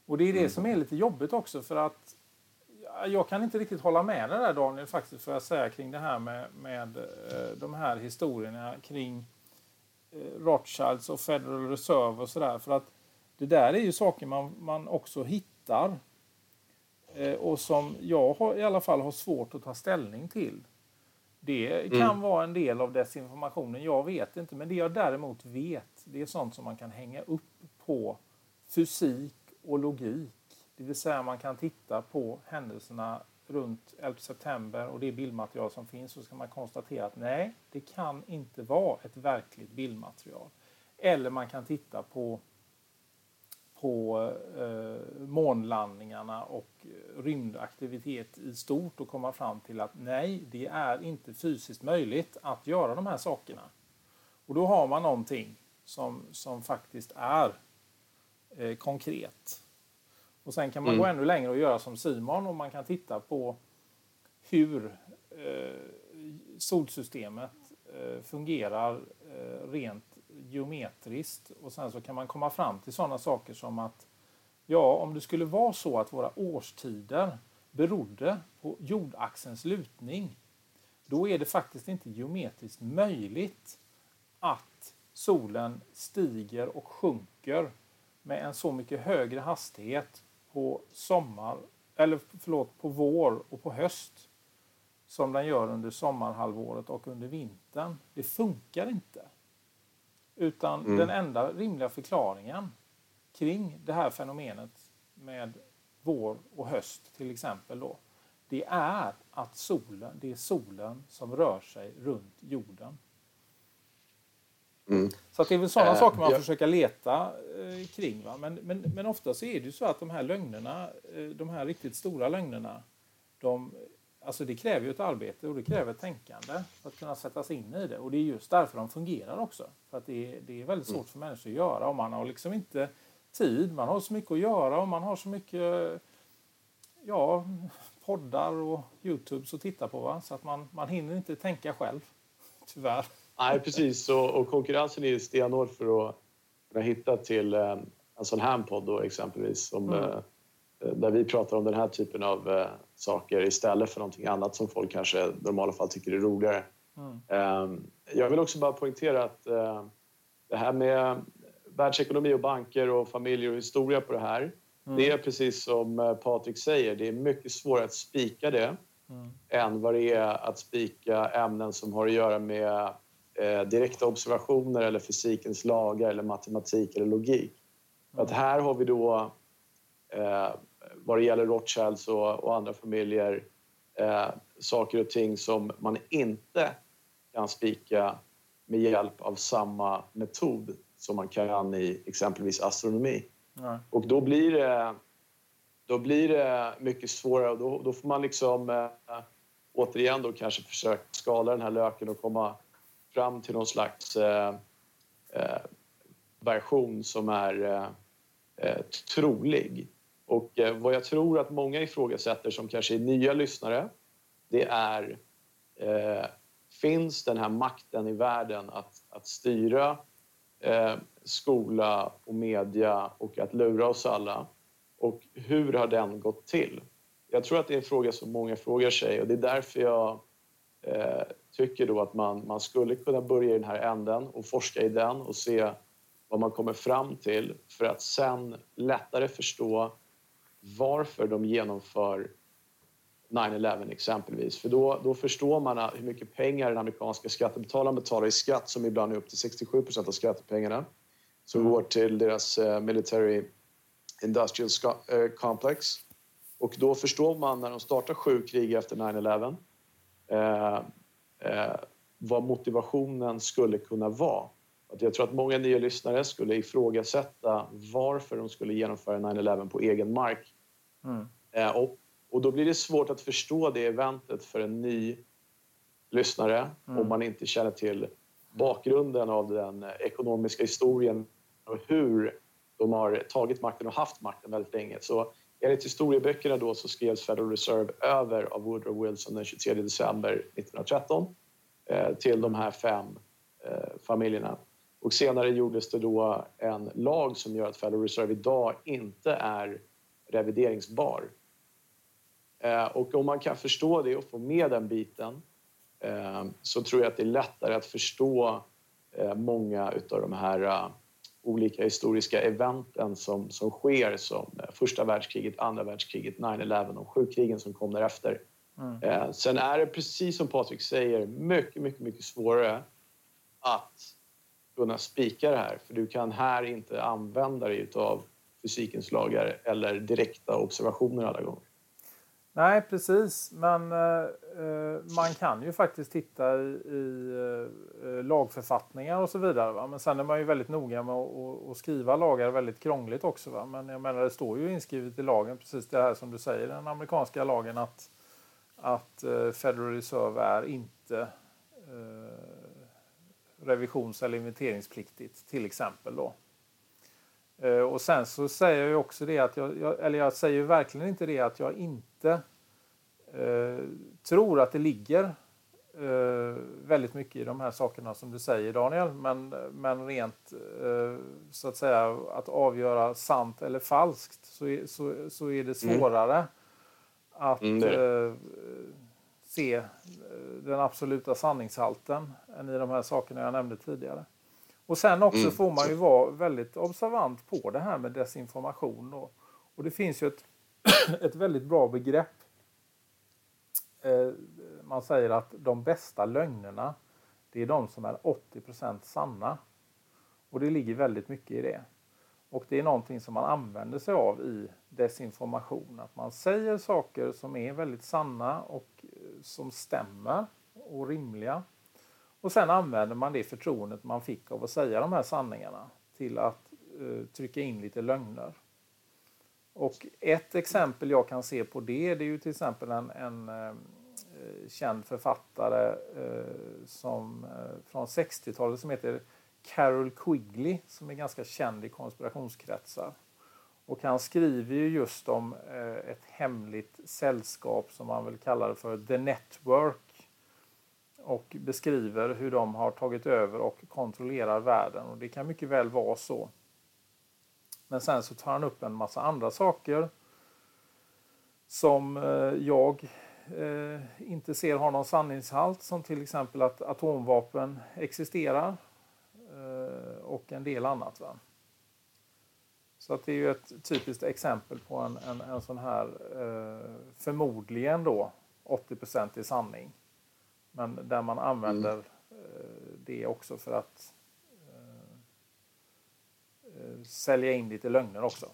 Och det är det mm. som är lite jobbigt också för att jag kan inte riktigt hålla med dig där Daniel faktiskt får jag säga kring det här med, med eh, de här historierna kring eh, Rothschilds och Federal Reserve och sådär. För att det där är ju saker man, man också hittar hittar eh, och som jag har, i alla fall har svårt att ta ställning till. Det kan mm. vara en del av desinformationen, jag vet inte. Men det jag däremot vet, det är sånt som man kan hänga upp på fysik och logik. Det vill säga man kan titta på händelserna runt 11 september och det bildmaterial som finns så ska man konstatera att nej, det kan inte vara ett verkligt bildmaterial. Eller man kan titta på på eh, månlandningarna och eh, rymdaktivitet i stort och komma fram till att nej, det är inte fysiskt möjligt att göra de här sakerna. Och då har man någonting som, som faktiskt är eh, konkret. Och sen kan man mm. gå ännu längre och göra som Simon och man kan titta på hur eh, solsystemet eh, fungerar eh, rent geometriskt och sen så kan man komma fram till sådana saker som att ja, om det skulle vara så att våra årstider berodde på jordaxelns lutning då är det faktiskt inte geometriskt möjligt att solen stiger och sjunker med en så mycket högre hastighet på sommar eller förlåt, på vår och på höst som den gör under sommarhalvåret och under vintern. Det funkar inte. Utan mm. den enda rimliga förklaringen kring det här fenomenet med vår och höst till exempel då. det är att solen, det är solen som rör sig runt jorden. Mm. Så att det är väl sådana Äh, saker man ja. försöker leta eh, kring. Va? Men, men, men ofta så är det ju så att de här lögnerna, eh, de här riktigt stora lögnerna, de, alltså det kräver ju ett arbete och det kräver ett tänkande för att kunna sätta sig in i det. Och det är just därför de fungerar också. För att det är, det är väldigt svårt för människor att göra och man har liksom inte tid, man har så mycket att göra och man har så mycket ja, poddar och Youtubes att titta på. Va? Så att man, man hinner inte tänka själv, tyvärr. Nej, precis. Och, och konkurrensen är ju stenhård för att kunna hitta till eh, en sån här podd då, exempelvis. Som, Mm. eh, där vi pratar om den här typen av eh, saker istället för någonting annat som folk kanske i normala fall tycker är roligare. Mm. Eh, jag vill också bara poängtera att det här med världsekonomi och banker och familjer och historia på det här. Det är precis som Patrik säger, det är mycket svårare att spika det än vad det är att spika ämnen som har att göra med eh, direkta observationer eller fysikens lagar eller matematik eller logik. För Att här har vi då, eh, vad det gäller Rothschilds och, och andra familjer, eh, saker och ting som man inte kan spika med hjälp av samma metod som man kan i exempelvis astronomi. Nej. Och då blir det, då blir det mycket svårare och då, då får man liksom eh, återigen då kanske försöka skala den här löken och komma fram till någon slags eh, eh, version som är eh, eh, trolig. Och eh, vad jag tror att många ifrågasätter som kanske är nya lyssnare, det är eh, finns den här makten i världen att, att styra eh, skola och media och att lura oss alla? Och hur har den gått till? Jag tror att det är en fråga som många frågar sig och det är därför jag eh, tycker då att man, man skulle kunna börja i den här änden och forska i den och se vad man kommer fram till för att sen lättare förstå varför de genomför 9-11 exempelvis. För då, då förstår man hur mycket pengar den amerikanska skattebetalaren betalar i skatt som ibland är upp till 67 procent av skattepengarna som går till deras eh, military industrial eh, complex. Och då förstår man när de startar sju krig efter 9-11 eh, eh, vad motivationen skulle kunna vara. Att jag tror att många nya lyssnare skulle ifrågasätta varför de skulle genomföra 9-11 på egen mark. Eh, och, och då blir det svårt att förstå det eventet för en ny lyssnare om man inte känner till bakgrunden av den eh, ekonomiska historien och hur de har tagit makten och haft makten väldigt länge. Så enligt historieböckerna då så skrevs Federal Reserve över av Woodrow Wilson den 23 december 1913 eh, till de här fem eh, familjerna. Och senare gjordes det då en lag som gör att Federal Reserve idag inte är revideringsbar. Eh, och om man kan förstå det och få med den biten eh, så tror jag att det är lättare att förstå eh, många av de här eh, olika historiska eventen som, som sker som eh, första världskriget, andra världskriget, 9-11 och sju krigen som kom därefter. Eh, sen är det precis som Patrik säger mycket, mycket, mycket svårare att kunna spika det här för du kan här inte använda dig av fysikens lagar eller direkta observationer alla gånger. Nej, precis. Men eh, eh, man kan ju faktiskt titta i, i eh, lagförfattningar och så vidare. Va? Men sen är man ju väldigt noga med att, att, skriva lagar väldigt krångligt också. Va? Men jag menar, det står ju inskrivet i lagen, precis det här som du säger, den amerikanska lagen, att, att eh, Federal Reserve är inte eh, revisions eller inventeringspliktigt, till exempel. då. Eh, och sen så säger jag ju också det att jag, jag eller jag säger ju verkligen inte det att jag inte eh, tror att det ligger eh, väldigt mycket i de här sakerna som du säger Daniel. Men, men rent eh, så att säga att avgöra sant eller falskt så så, så är det svårare att Mm, det är eh, se eh, den absoluta sanningshalten än i de här sakerna jag nämnde tidigare. Och sen också Mm. får man ju vara väldigt observant på det här med desinformation. Och, och det finns ju ett, *coughs* ett väldigt bra begrepp. Eh, man säger att de bästa lögnerna, det är de som är 80% sanna. Och det ligger väldigt mycket i det. Och det är någonting som man använder sig av i desinformation. Att man säger saker som är väldigt sanna och eh, som stämmer och rimliga. Och sen använder man det förtroendet man fick av att säga de här sanningarna till att uh, trycka in lite lögner. Och ett exempel jag kan se på det, det är ju till exempel en, en eh, känd författare eh, som, eh, från 60-talet som heter Carol Quigley som är ganska känd i konspirationskretsar. Och han skriver ju just om ett hemligt sällskap som man väl kallar för The Network och beskriver hur de har tagit över och kontrollerar världen. Och det kan mycket väl vara så. Men sen så tar han upp en massa andra saker som eh, jag eh, inte ser har någon sanningshalt som till exempel att atomvapen existerar eh, och en del annat. Va? Så att det är ju ett typiskt exempel på en, en, en sån här förmodligen då 80% i sanning. Men där man använder mm. det också för att sälja in lite lögner också.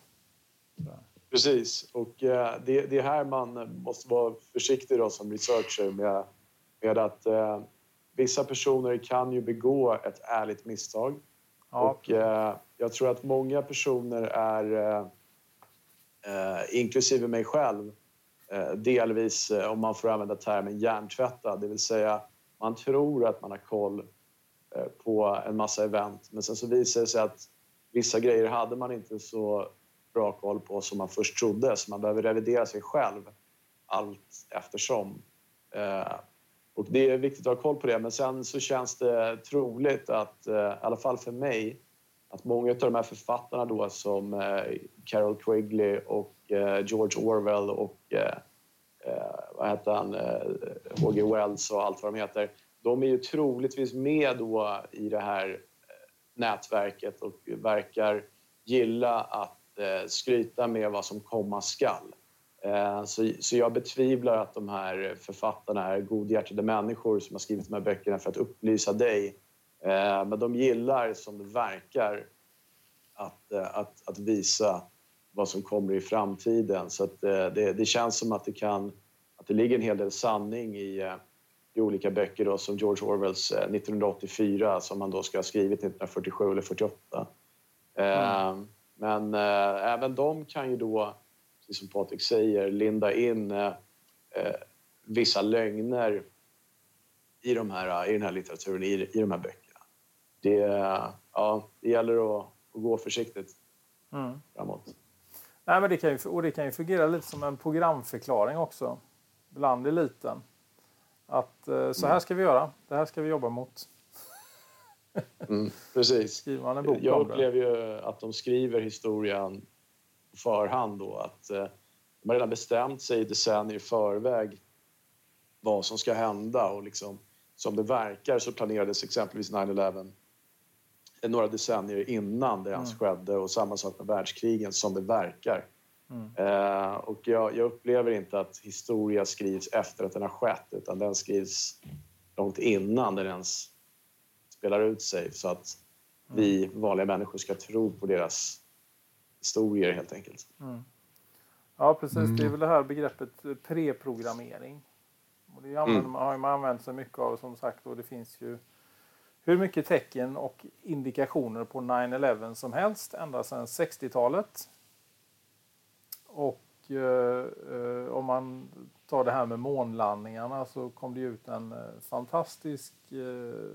Precis, och det, det är här man måste vara försiktig då som researcher med, med att eh, vissa personer kan ju begå ett ärligt misstag. Ja. Och eh, jag tror att många personer är, eh, inklusive mig själv, Eh, delvis, eh, om man får använda termen, hjärntvättad. Det vill säga, man tror att man har koll eh, på en massa event men sen så visar det sig att vissa grejer hade man inte så bra koll på som man först trodde så man behöver revidera sig själv allt eftersom. Eh, och det är viktigt att ha koll på det men sen så känns det troligt att, eh, i alla fall för mig, att många av de här författarna då som eh, Carol Quigley och George Orwell och eh, vad heter han, H.G. Wells och allt vad de heter. De är ju troligtvis med då i det här nätverket och verkar gilla att eh, skryta med vad som komma skall. Eh, så, så jag betvivlar att de här författarna är godhjärtade människor som har skrivit de här böckerna för att upplysa dig. Eh, men de gillar, som det verkar, att, eh, att, att visa vad som kommer i framtiden. Så att, eh, det, det, känns som att det, kan, att det ligger en hel del sanning i, eh, i olika böcker då, som George Orwells 1984 eh, som han då ska ha skrivit 1947 eller 48. Mm. Men även de kan ju då, precis som Patrik säger, linda in vissa lögner i, de här, i den här litteraturen, i, i de här böckerna. Det, ja, det gäller att, att gå försiktigt mm. framåt. Nej, men det kan ju, och det kan ju fungera lite som en programförklaring också bland eliten. Att eh, så här ska vi göra, det här ska vi jobba mot. Mm, precis. Skriver man en bok Jag upplever ju att de skriver historien på förhand då. Att eh, de har redan bestämt sig decennier i förväg vad som ska hända och liksom som det verkar så planerades exempelvis 9-11 några decennier innan det ens mm. skedde och samma sak med världskrigen som det verkar. Mm. Eh, och jag, jag, upplever inte att historia skrivs efter att den har skett utan den skrivs långt innan den ens spelar ut sig så att mm. vi vanliga människor ska tro på deras historier helt enkelt. Mm. Ja precis, det är mm. väl det här begreppet preprogrammering. Och det använder, mm. har man använt sig mycket av som sagt och det finns ju hur mycket tecken och indikationer på 9-11 som helst ända sedan 60-talet. Och eh, eh, om man tar det här med månlandningarna så kom det ut en eh, fantastisk eh,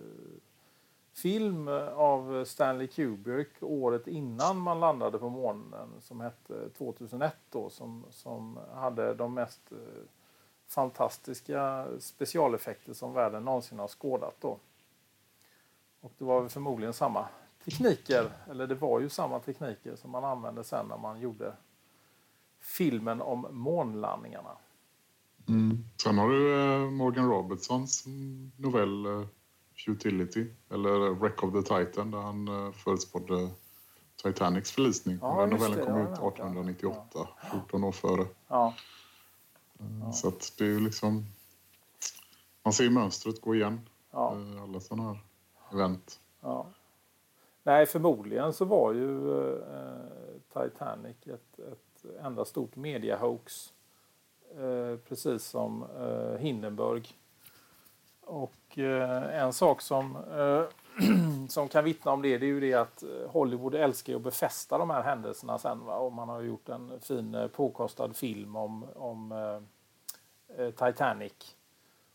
film eh, av Stanley Kubrick året innan man landade på månen som hette 2001 då, som, som hade de mest eh, fantastiska specialeffekter som världen någonsin har skådat. Då. Och det var förmodligen samma tekniker, eller det var ju samma tekniker som man använde sen när man gjorde filmen om månlandningarna. Mm. Sen har du eh, Morgan Robertsons novell eh, Futility, eller Wreck of the Titan, där han eh, förutspådde Titanics förlisning. Ja, den novellen kom ut 1898, ja. 14 år före. Ja. Ja. Så att det är ju liksom... Man ser mönstret gå igen. Ja. Alla sådana här event. Ja. Nej, förmodligen så var ju eh, Titanic ett, ett enda stort media-hoax. Eh, precis som eh, Hindenburg. Och eh, en sak som, eh, *clears throat* som kan vittna om det, det är ju det att eh, Hollywood älskar att befästa de här händelserna sen. Va? Och man har gjort en fin eh, påkostad film om, om eh, eh Titanic.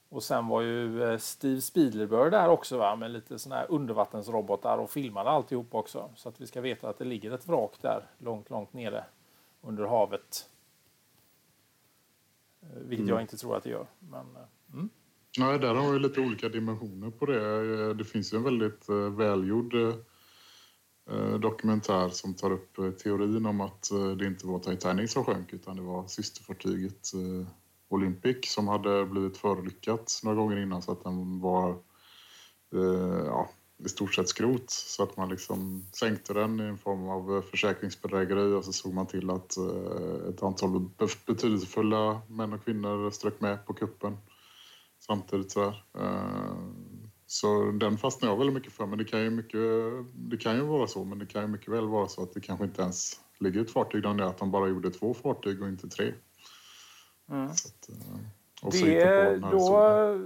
Och sen var ju eh, Steve Spielberg där också va? med lite såna här undervattensrobotar och filmade alltihop också. Så att vi ska veta att det ligger ett vrak där långt, långt nere under havet. Vilket mm. jag inte tror att det gör. Men, mm. Nej, där har vi lite olika dimensioner på det. Det finns ju en väldigt eh, välgjord eh, dokumentär som tar upp eh, teorin om att det inte var Titanic som sjönk utan det var systerfartyget Olympic som hade blivit förolyckat några gånger innan så att den var ja, i stort sett skrot. Så att man liksom sänkte den i en form av försäkringsbedrägeri och så såg man till att ett antal betydelsefulla män och kvinnor strök med på kuppen samtidigt. Så, eh, så den fastnar jag väldigt mycket för. Men det kan, ju mycket, det kan ju vara så, men det kan ju mycket väl vara så att det kanske inte ens ligger ett fartyg där, att de bara gjorde två fartyg och inte tre. Mm. Att, eh, det, då,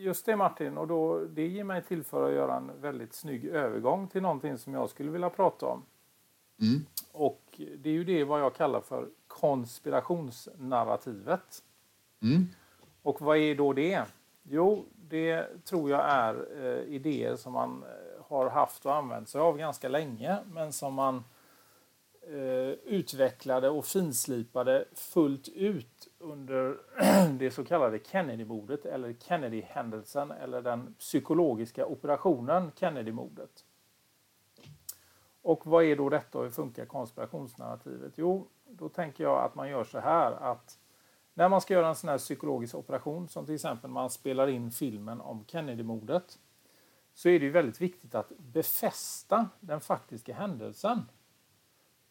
just det Martin, och då, det ger mig tillfälle att göra en väldigt snygg övergång till någonting som jag skulle vilja prata om. Mm. Och det är ju det vad jag kallar för konspirationsnarrativet. Mm. Och vad är då det? Jo, det tror jag är eh, idéer som man eh, har haft och använt sig av ganska länge men som man eh, utvecklade och finslipade fullt ut under *clears throat* det så kallade Kennedy-mordet eller Kennedy-händelsen eller den psykologiska operationen Kennedy-mordet. Och vad är då detta och hur funkar konspirationsnarrativet? Jo, då tänker jag att man gör så här att när man ska göra en sån här psykologisk operation, som till exempel man spelar in filmen om Kennedy-mordet, så är det ju väldigt viktigt att befästa den faktiska händelsen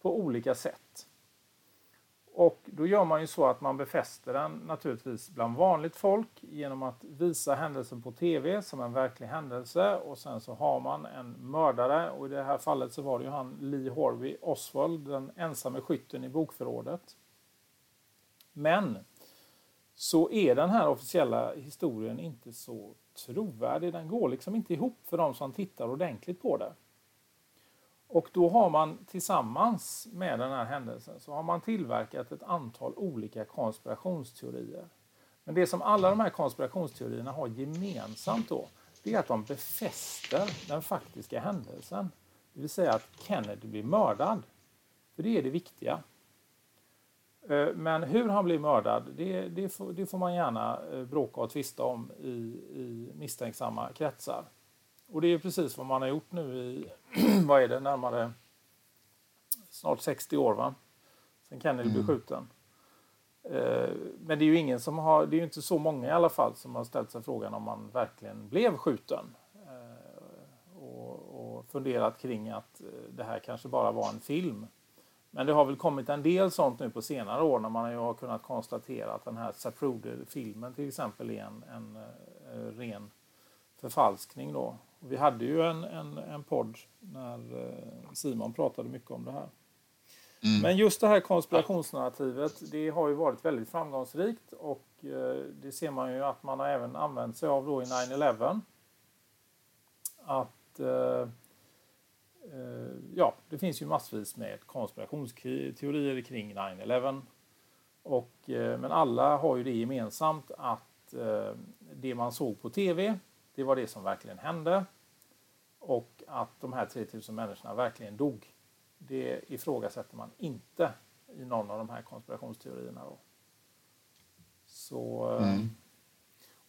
på olika sätt. Och då gör man ju så att man befäster den naturligtvis bland vanligt folk genom att visa händelsen på tv som en verklig händelse och sen så har man en mördare och i det här fallet så var det ju han Lee Harvey Oswald, den ensamme skytten i bokförrådet. Men så är den här officiella historien inte så trovärdig. Den går liksom inte ihop för de som tittar ordentligt på det. Och då har man tillsammans med den här händelsen så har man tillverkat ett antal olika konspirationsteorier. Men det som alla de här konspirationsteorierna har gemensamt då, det är att de befäster den faktiska händelsen. Det vill säga att Kennedy blir mördad. För det är det viktiga. Eh, men hur han blir mördad, det, det, får, det får man gärna eh, bråka och tvista om i, i misstänksamma kretsar. Och det är precis vad man har gjort nu i, *clears throat* vad är det, närmare snart 60 år va? Sen Kennedy blev mm. skjuten. Eh, men det är ju ingen som har, det är ju inte så många i alla fall som har ställt sig frågan om man verkligen blev skjuten. Och, och funderat kring att det här kanske bara var en film. Men det har väl kommit en del sånt nu på senare år när man har kunnat konstatera att den här Zapruder-filmen till exempel är en, en, en eh, ren förfalskning. Då. Vi hade ju en, en, en podd när eh, Simon pratade mycket om det här. Mm. Men just det här konspirationsnarrativet det har ju varit väldigt framgångsrikt och eh, det ser man ju att man har även använt sig av då i 9-11. Att Eh, ja, det finns ju massvis med konspirationsteorier kring 9-11. Och, men alla har ju det gemensamt att det man såg på tv, det var det som verkligen hände. Och att de här 3000 människorna verkligen dog, det ifrågasätter man inte i någon av de här konspirationsteorierna. Då. Så, mm.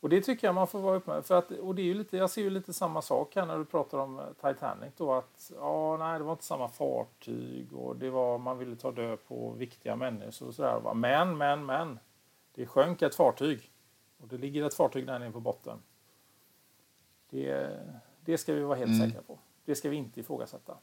Och det tycker jag man får vara uppmärksam för att, och det är ju lite, Jag ser ju lite samma sak här när du pratar om eh, Titanic då att ja, nej, det var inte samma fartyg och det var, man ville ta död på viktiga människor och sådär. Men, men, men. Det sjönk ett fartyg och det ligger ett fartyg där nere på botten. Det, det ska vi vara helt mm. säkra på. Det ska vi inte ifrågasätta.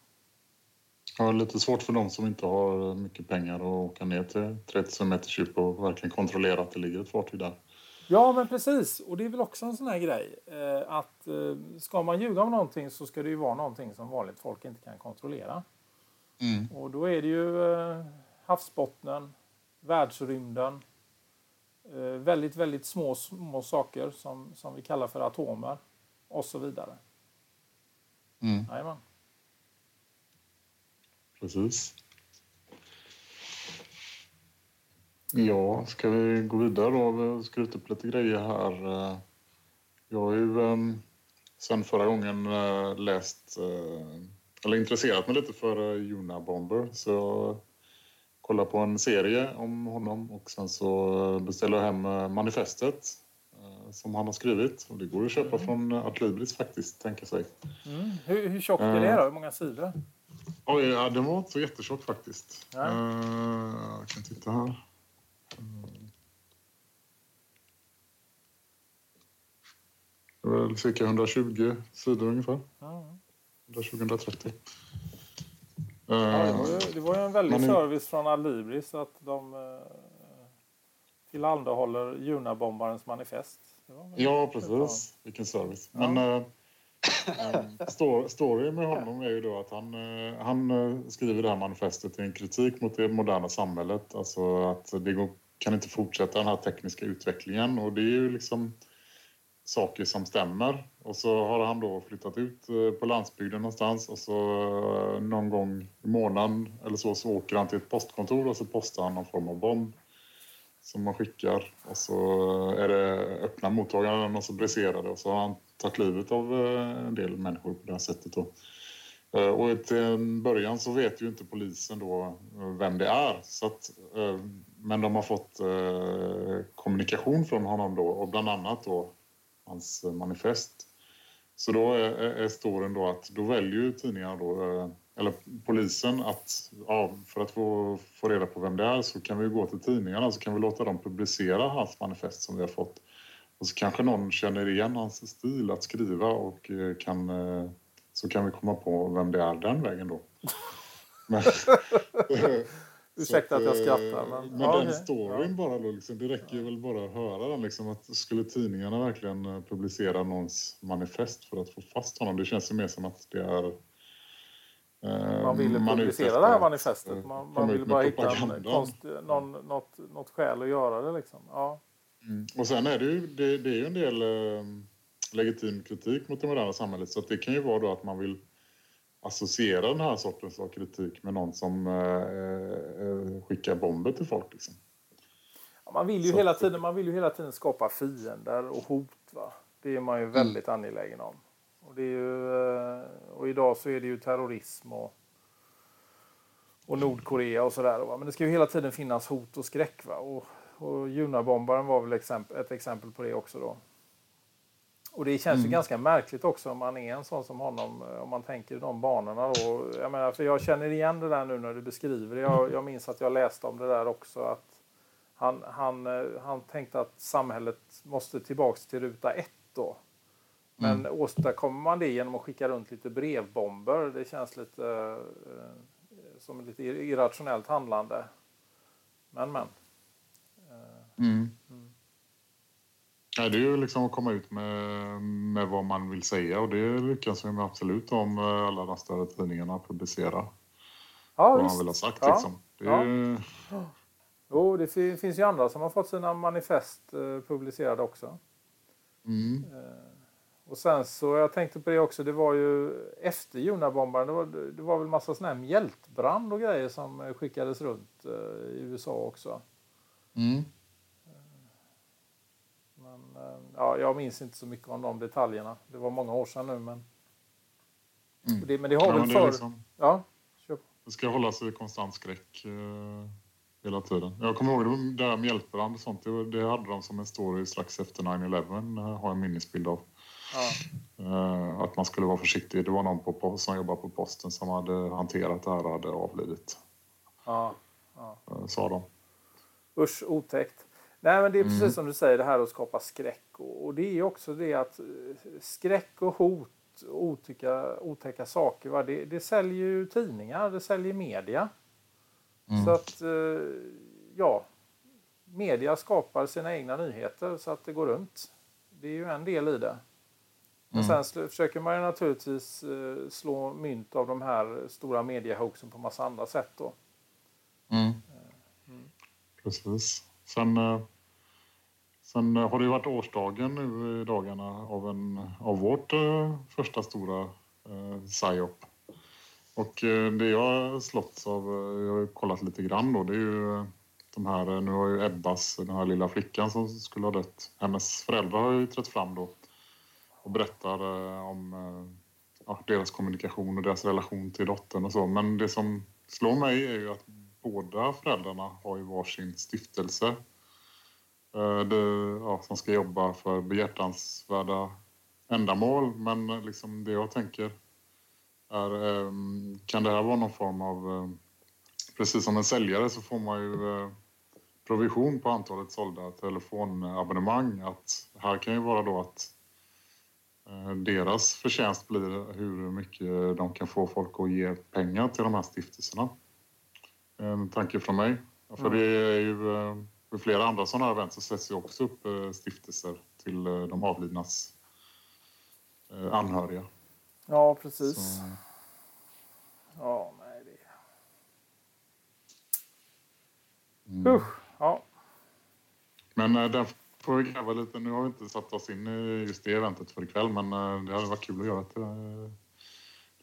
Ja, lite svårt för dem som inte har mycket pengar att åka ner till 30 meters djup och verkligen kontrollera att det ligger ett fartyg där. Ja, men precis. Och det är väl också en sån här grej. Eh, att eh, ska man ljuga om någonting så ska det ju vara någonting som vanligt folk inte kan kontrollera. Mm. Och då är det ju eh, havsbottnen, världsrymden, väldigt, väldigt små, små saker som, som vi kallar för atomer och så vidare. Mm. Jajamän. Precis. Ja, ska vi gå vidare då? Vi har skrivit upp lite grejer här. Jag har ju ehm, sen förra gången eh, läst, eh, eller intresserat mig lite för eh, Juna Bomber. Så jag kollade på en serie om honom och sen så beställde jag hem manifestet som han har skrivit. Och det går att köpa mm. från Artlibris faktiskt, tänka sig. Mm. Hur, hur tjockt är det då? Hur många sidor? Oj, ja, den var inte så jättetjock faktiskt. Ja. jag kan titta här. Det är väl cirka 120 sidor ungefär. Ja. 120-130. Ja, det, var ju, det var ju en väldig Man service från Alibris att de eh, tillhandahåller Junabombarens manifest. Ja, precis. Vilken service. Ja. Men äh, storyn med honom är ju då att han, äh, han skriver det här manifestet i en kritik mot det moderna samhället. Alltså att det går kan inte fortsätta den här tekniska utvecklingen och det är ju liksom saker som stämmer. Och så har han då flyttat ut eh, på landsbygden någonstans och så eh, någon gång i månaden eller så, så åker han till ett postkontor och så postar han någon form av bomb som man skickar och så är det öppna mottagaren och så briserar det och så har han tagit livet av eh, en del människor på det här sättet då. Eh, och till en början så vet ju inte polisen då eh, vem det är så att men de har fått kommunikation från honom då och bland annat då hans manifest. Så då är, är storyn då att då väljer ju tidningarna då, eller polisen att ja, för att få, få reda på vem det är så kan vi gå till tidningarna så kan vi låta dem publicera hans manifest som vi har fått. Och så kanske någon känner igen hans stil att skriva och eh, kan, eh, så kan vi komma på vem det är den vägen då. *laughs* Men, *laughs* Ursäkta att, att jag skrattar. Men, men ja, den okay. storyn bara då, liksom, det räcker ju väl bara att höra den. Liksom, att skulle tidningarna verkligen eh, publicera någons manifest för att få fast honom? Det känns ju mer som att det är... Eh, man ville publicera det här manifestet. Man, man ville bara hitta en konst, någon, något, något skäl att göra det. Liksom. Ja. Mm. Och sen är det ju, det, det är ju en del eh, legitim kritik mot det moderna samhället. Så det kan ju vara då att man vill associera den här sortens av kritik med någon som eh, eh, skickar bomber till folk. Liksom. Ja, man, vill ju hela tiden, man vill ju hela tiden skapa fiender och hot. Va? Det är man ju mm. väldigt angelägen om. Det är ju, eh, och idag så är det ju terrorism och, och Nordkorea och sådär. Men det ska ju hela tiden finnas hot och skräck. Va? Och, och Junabombaren var väl exempel, ett exempel på det också då. Och det känns mm. ju ganska märkligt också om man är en sån som honom, eh, om man tänker i de banorna då. Jag menar, för jag känner igen det där nu när du beskriver det. Jag, jag minns att jag läste om det där också. att han, han, eh, han tänkte att samhället måste tillbaks till ruta ett då. Men mm. åstadkommer man det genom att skicka runt lite brevbomber? Det känns lite eh, som lite irrationellt handlande. Men men. Eh, mm. Mm. Ja, det är ju liksom att komma ut med, med vad man vill säga och det lyckas vi med absolut om eh, alla de större tidningarna publicerar. Ja, vad visst. man vill ha sagt ja. liksom. Det ja. Ju... Jo, det finns ju andra som har fått sina manifest eh, publicerade också. Mm. Eh, och sen så, jag tänkte på det också, det var ju efter Junabombaren, det var, det var väl massa sån här mjältbrand och grejer som skickades runt i USA också. Mm. Eh, ja, jag minns inte så mycket om de detaljerna. Det var många år sedan nu. Men, mm. det, men det har ja, väl för... Liksom... Ja, köp. Det ska hållas i konstant skräck eh, hela tiden. Jag kommer ihåg det där med hjälpbrand och sånt. Det, det hade de som en story strax efter 9-11. Eh, har en minnesbild av. Ja. Eh, att man skulle vara försiktig. Det var någon på, som jobbade på posten som hade hanterat det här och hade avlidit. Ja. ja. Eh, sa de. Usch, otäckt. Nej, men det är precis mm. som du säger, det här att skapa skräck. Och, det är också det att eh, skräck och hot, otäcka, otäcka saker, va? Det, det säljer ju tidningar, det säljer media. Mm. Så att, ja, media skapar sina egna nyheter så att det går runt. Det är ju en del i det. Men sen sl- försöker man ju naturligtvis eh, slå mynt av de här stora mediehoaxen på massa andra sätt då. Precis. Sen, eh, sen har det ju varit årsdagen nu i dagarna av, en, av vårt eh, första stora eh, PSYOP. Och eh, det jag har slått av, eh, jag har kollat lite grann då, det är ju eh, de här, eh, nu har ju Ebbas, den här lilla flickan som skulle ha dött, hennes föräldrar har ju trätt fram då och berättar eh, om eh, ja, deras kommunikation och deras relation till dottern och så. Men det som slår mig är ju att båda föräldrarna har ju varsin stiftelse eh, det, ja, som ska jobba för behjärtansvärda ändamål. Men eh, liksom det jag tänker är, eh, kan det här vara någon form av... eh, Precis som en säljare så får man ju eh, provision på antalet sålda telefonabonnemang. Att här kan ju vara då att deras förtjänst blir hur mycket de kan få folk att ge pengar till de här stiftelserna. En tanke från mig. För det är ju eh, vid flera andra sådana här event så sätts ju också upp eh, stiftelser till eh, de avlidnas eh, anhöriga. Ja, precis. Så, Ja, nej det... Mm. Usch, ja. Men eh, där får vi gräva lite. Nu har vi inte satt oss in i just det eventet för ikväll men eh, det hade varit kul att göra ett, eh,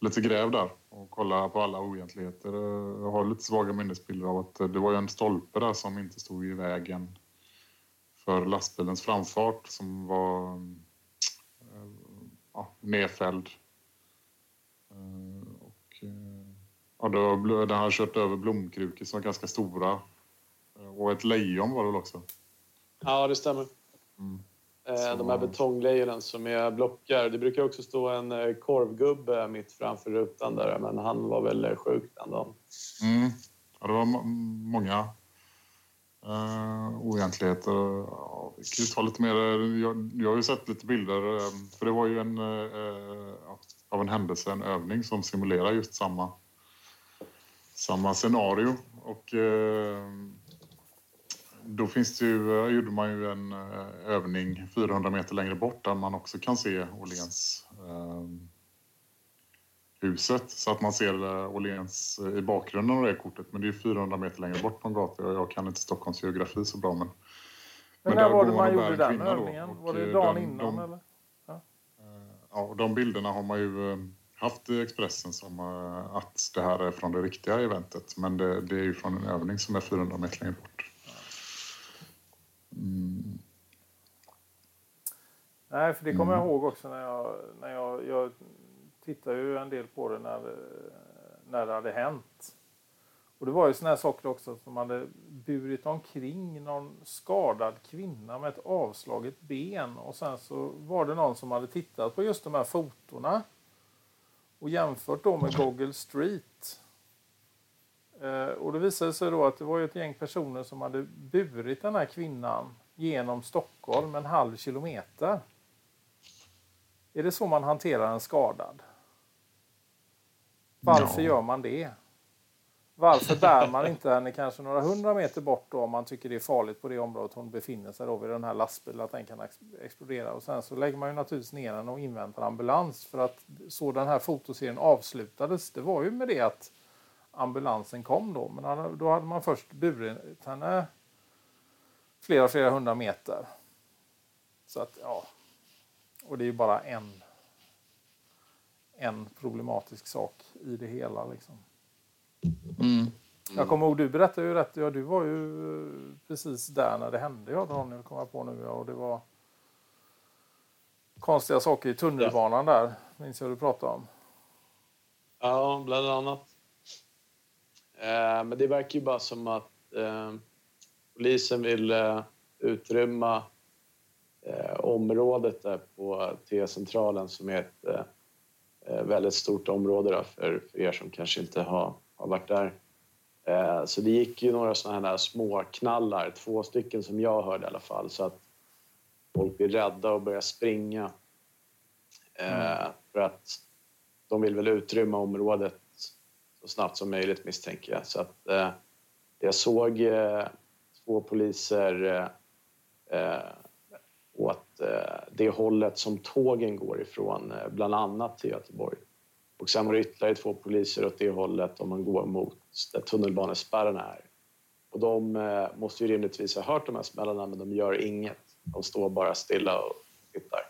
lite gräv där och kolla på alla oegentligheter. Eh, Jag har lite svaga minnesbilder av att det var ju en stolpe där som inte stod i vägen för lastbilens framfart som var ja, nedfälld. Och, ja, då, den hade kört över blomkrukor som var ganska stora. Och ett lejon var det väl också. Ja, det stämmer. Mm. Eh, Så- De här betonglejonen som är blockar. Det brukar också stå en eh, korvgubbe mitt framför rutan där, men han var väl eh, sjuk den dagen. Mm. Ja, det var må- många uh, oegentligheter. Ja, vi kan ju ta lite mer. Jag, jag har ju sett lite bilder, eh, för det var ju en, eh, av en händelse, en övning som simulerar just samma, samma scenario. Och eh, då finns det ju, eh, gjorde man ju en eh, övning 400 meter längre bort där man också kan se Åhléns eh, huset så att man ser eh, Åhléns i bakgrunden av det kortet. Men det är 400 meter längre bort på en gata och jag kan inte Stockholms geografi så bra. Men, Men, Men där var det man gjorde en den då, övningen? var det dagen de- innan de- eller? ja, och de bilderna har man ju haft i Expressen som att det här är från det riktiga eventet. Men det, det är ju från en övning som är 400 meter längre bort. Mm. Nej, för det kommer jag Mm. ihåg också när jag, när jag, jag tittade ju en del på det när, när det hade hänt. Och det var ju såna här saker också som hade burit omkring någon skadad kvinna med ett avslaget ben och sen så var det någon som hade tittat på just de här fotona och jämfört då med Google Street. Eh, och det visade sig då att det var ett gäng personer som hade burit den här kvinnan genom Stockholm en halv kilometer. Är det så man hanterar en skadad? Varför Ja. gör man det? Varför bär man inte henne kanske några hundra meter bort då om man tycker det är farligt på det området hon befinner sig då vid den här lastbilen att den kan ex- explodera och sen så lägger man ju naturligtvis ner henne och inväntar ambulans för att så den här fotoserien avslutades det var ju med det att ambulansen kom då men då hade man först burit henne flera flera hundra meter. Så att ja, och det är ju bara en en problematisk sak i det hela liksom. Jag kommer ihåg, du berättade ju rätt, ja, du var ju eh, precis där när det hände, ja, Ronny, kommer jag på nu, ja, och det var konstiga saker i tunnelbanan där, minns jag du pratade om. Ja, bland annat. Eh, men det verkar ju bara som att eh, polisen vill eh, utrymma området där på T-centralen som är ett väldigt stort område då, för, för er som kanske inte har, har varit där. Så det gick ju några sådana här små knallar, två stycken som jag hörde i alla fall, så att folk blir rädda och börjar springa. Eh, För att de vill väl utrymma området så snabbt som möjligt misstänker jag. Så att, eh, jag såg eh, två poliser eh, eh, åt eh, det hållet som tågen går ifrån, eh, bland annat till Göteborg. Och sen var det ytterligare två poliser åt det hållet om man går mot där tunnelbanespärrarna är. Och de eh, måste ju rimligtvis ha hört de här smällarna men de gör inget. De står bara stilla och tittar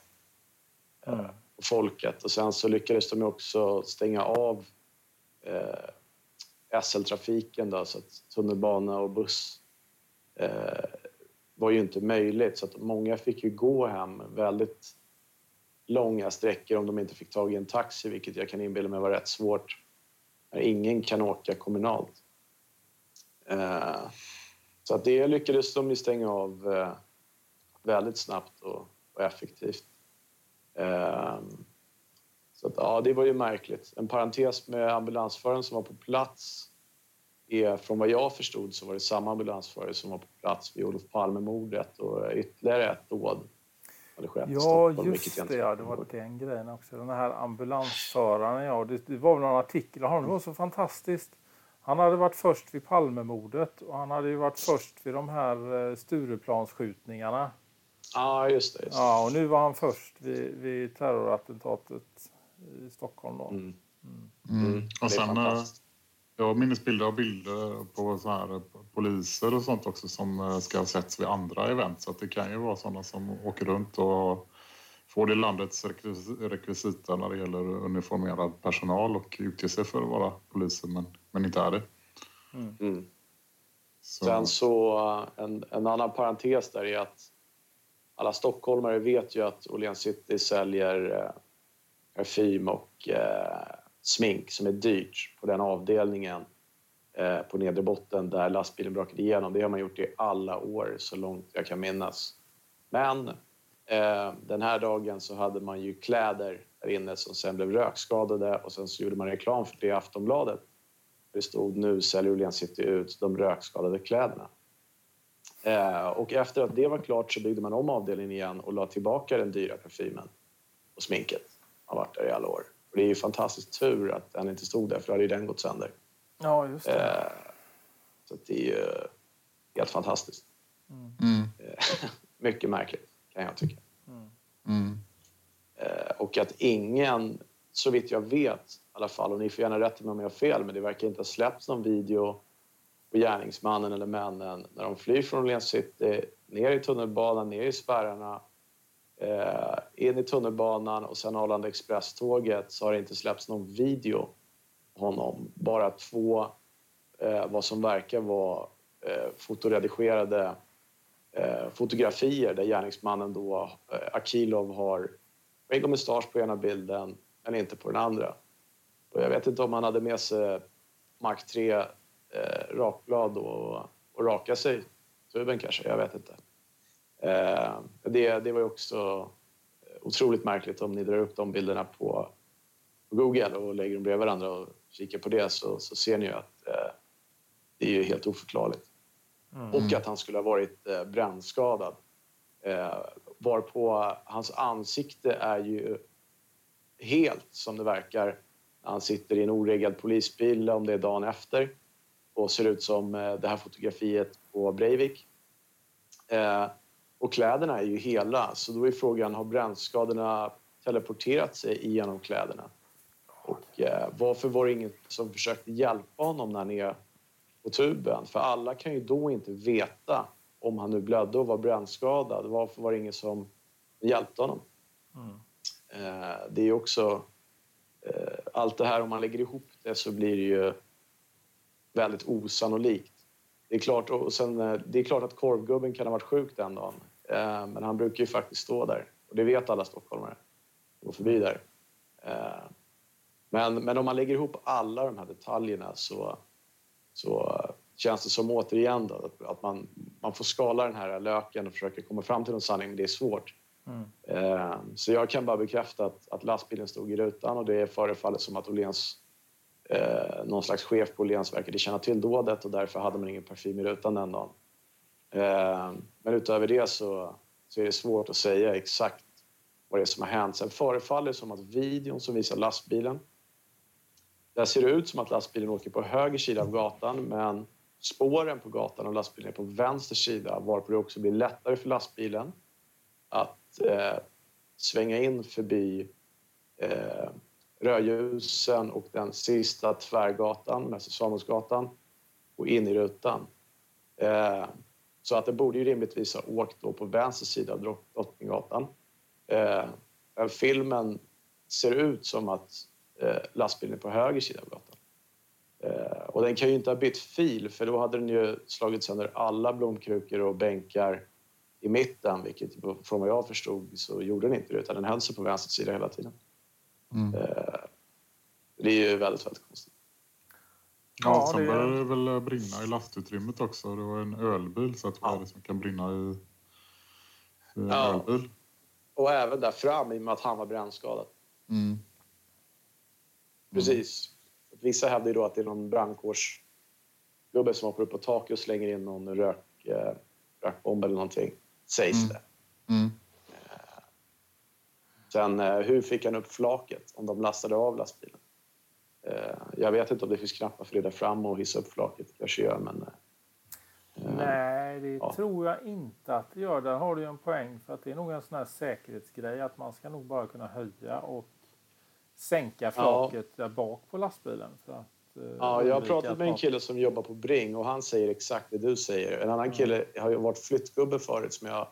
Mm. på folket. Och sen så lyckades de också stänga av eh, SL-trafiken då, så att tunnelbana och buss eh, var ju inte möjligt. Så att många fick ju gå hem väldigt långa sträckor om de inte fick tag i en taxi, vilket jag kan inbilla mig var rätt svårt när ingen kan åka kommunalt. Eh, så att det lyckades de ju stänga av eh, väldigt snabbt och, och effektivt. Ehm, så att, ja, det var ju märkligt. En parentes med ambulansföraren som var på plats är, från vad jag förstod, så var det samma ambulansförare som var på plats vid Olof Palme-mordet och ytterligare ett dåd hade skett i Ja, Stockholm, vilket just det. Ja, det var den grejen också. Den här ambulansföraren, ja. Det, det var väl någon artikel om honom. Det var så fantastiskt. Han hade varit först vid Palmemordet och han hade ju varit först vid de här eh, Stureplansskjutningarna. Ja, just det. Just. Ja, och nu var han först vid, vid terrorattentatet i Stockholm. Då. Mm. Mm. Det Och är sen, eh, jag har minnesbilder av bilder på så här eh, poliser och sånt också som eh, ska ha setts vid andra event. Så att det kan ju vara sådana som åker runt och får det landets rekvis- rekvisita när det gäller uniformerad personal och utger sig för att vara poliser men, men inte är det. Mm. Så, Sen så en, en annan parentes där är att alla stockholmare vet ju att Åhléns City säljer parfym och eh, smink som är dyrt på den avdelningen eh, på nedre botten där lastbilen brakade igenom. Det har man gjort i alla år så långt jag kan minnas. Men eh, den här dagen så hade man ju kläder där inne som sen blev rökskadade och sen så gjorde man reklam för det i Aftonbladet. Det stod nu säljer Åhléns City ut de rökskadade kläderna. Eh, och efter att det var klart så byggde man om avdelningen igen och la tillbaka den dyra parfymen och sminket. Har varit där i alla år. Och det är ju fantastiskt tur att den inte stod där för då hade ju den gått sönder. Ja, just det. Eh, så att det är ju helt fantastiskt. mm, Eh, *laughs* mycket märkligt kan jag tycka. mm, Eh, och att ingen, så vitt jag vet i alla fall, och ni får gärna rätta mig om jag har fel, men det verkar inte ha släppts någon video på gärningsmannen eller männen när de flyr från Åhléns City, ner i tunnelbanan, ner i spärrarna, eh, in i tunnelbanan och sen Arlanda Express-tåget så har det inte släppts någon video på honom. Bara två, eh, vad som verkar vara eh, fotoredigerade eh, fotografier där gärningsmannen då, eh, Akilov, har skägg och mustasch på ena bilden men inte på den andra. Och jag vet inte om han hade med sig Mark 3 eh, rakblad och, och raka sig. Tuben kanske, jag vet inte. Eh, det, det var ju också otroligt märkligt om ni drar upp de bilderna på, på Google och lägger dem bredvid varandra och kikar på det så, så ser ni ju att eh, det är ju helt oförklarligt. Och att han skulle ha varit eh, brännskadad. Eh, varpå hans ansikte är ju helt som det verkar han sitter i en oreggad polisbil om det är dagen efter och ser ut som eh, det här fotografiet på Breivik. Och kläderna är ju hela, så då är frågan har brännskadorna teleporterat sig igenom kläderna? Och eh, varför var det ingen som försökte hjälpa honom när han är på tuben? För alla kan ju då inte veta om han nu blödde och var brännskadad. Varför var det ingen som hjälpte honom? Eh, det är också... Eh, allt det här, om man lägger ihop det så blir det ju väldigt osannolikt. Det är klart, och sen, eh, det är klart att korvgubben kan ha varit sjuk den dagen. Eh, men han brukar ju faktiskt stå där. Och det vet alla stockholmare. Gå förbi där. Eh, men, men om man lägger ihop alla de här detaljerna så, så känns det som återigen då, att, att man, man får skala den här löken och försöka komma fram till någon sanning, men det är svårt. Eh, så jag kan bara bekräfta att, att lastbilen stod i rutan och det förefaller som att Åhléns, eh, någon slags chef på Åhléns verkade känna till dådet och därför hade man ingen parfym i rutan den dagen. Eh, men utöver det så, så är det svårt att säga exakt vad det är som har hänt. Sen förefaller det som att videon som visar lastbilen där ser det ut som att lastbilen åker på höger sida av gatan men spåren på gatan och lastbilen är på vänster sida varpå det också blir lättare för lastbilen att att eh, svänga in förbi eh, rödljusen och den sista tvärgatan, Mäster Samuelsgatan, och in i rutan. Eh, så att det borde ju rimligtvis ha åkt då på vänster sida av Drottninggatan. Eh, filmen ser ut som att eh, lastbilen är på höger sida av gatan. Eh, och den kan ju inte ha bytt fil för då hade den ju slagit sönder alla blomkrukor och bänkar i mitten, vilket från vad jag förstod så gjorde den inte det utan den höll sig på vänster sida hela tiden. Mm. Eh, det är ju väldigt, väldigt konstigt. Ja, sen det... började det väl brinna i lastutrymmet också. Det var en ölbil så att vad ja. är det som kan brinna i, i en ja. ölbil? Och även där fram i och med att han var brännskadad. Mm. Precis. Vissa hävdar ju då att det är någon brandkårsgubbe som hoppar upp på taket och slänger in någon rök, eh, rökbomb eller någonting. Sägs mm. det. Mm. Eh, sen eh, hur fick han upp flaket om de lastade av lastbilen? Eh, jag vet inte om det finns knappar för det där fram och hissa upp flaket. kanske gör, men... Eh, Nej, det ja. tror jag inte att det gör. Där har du en poäng för att det är nog en sån här säkerhetsgrej att man ska nog bara kunna höja och sänka flaket ja. där bak på lastbilen. För att, eh, ja, jag har pratat med en kille som jobbar på Bring och han säger exakt det du säger. En annan kille har ju varit flyttgubbe förut som jag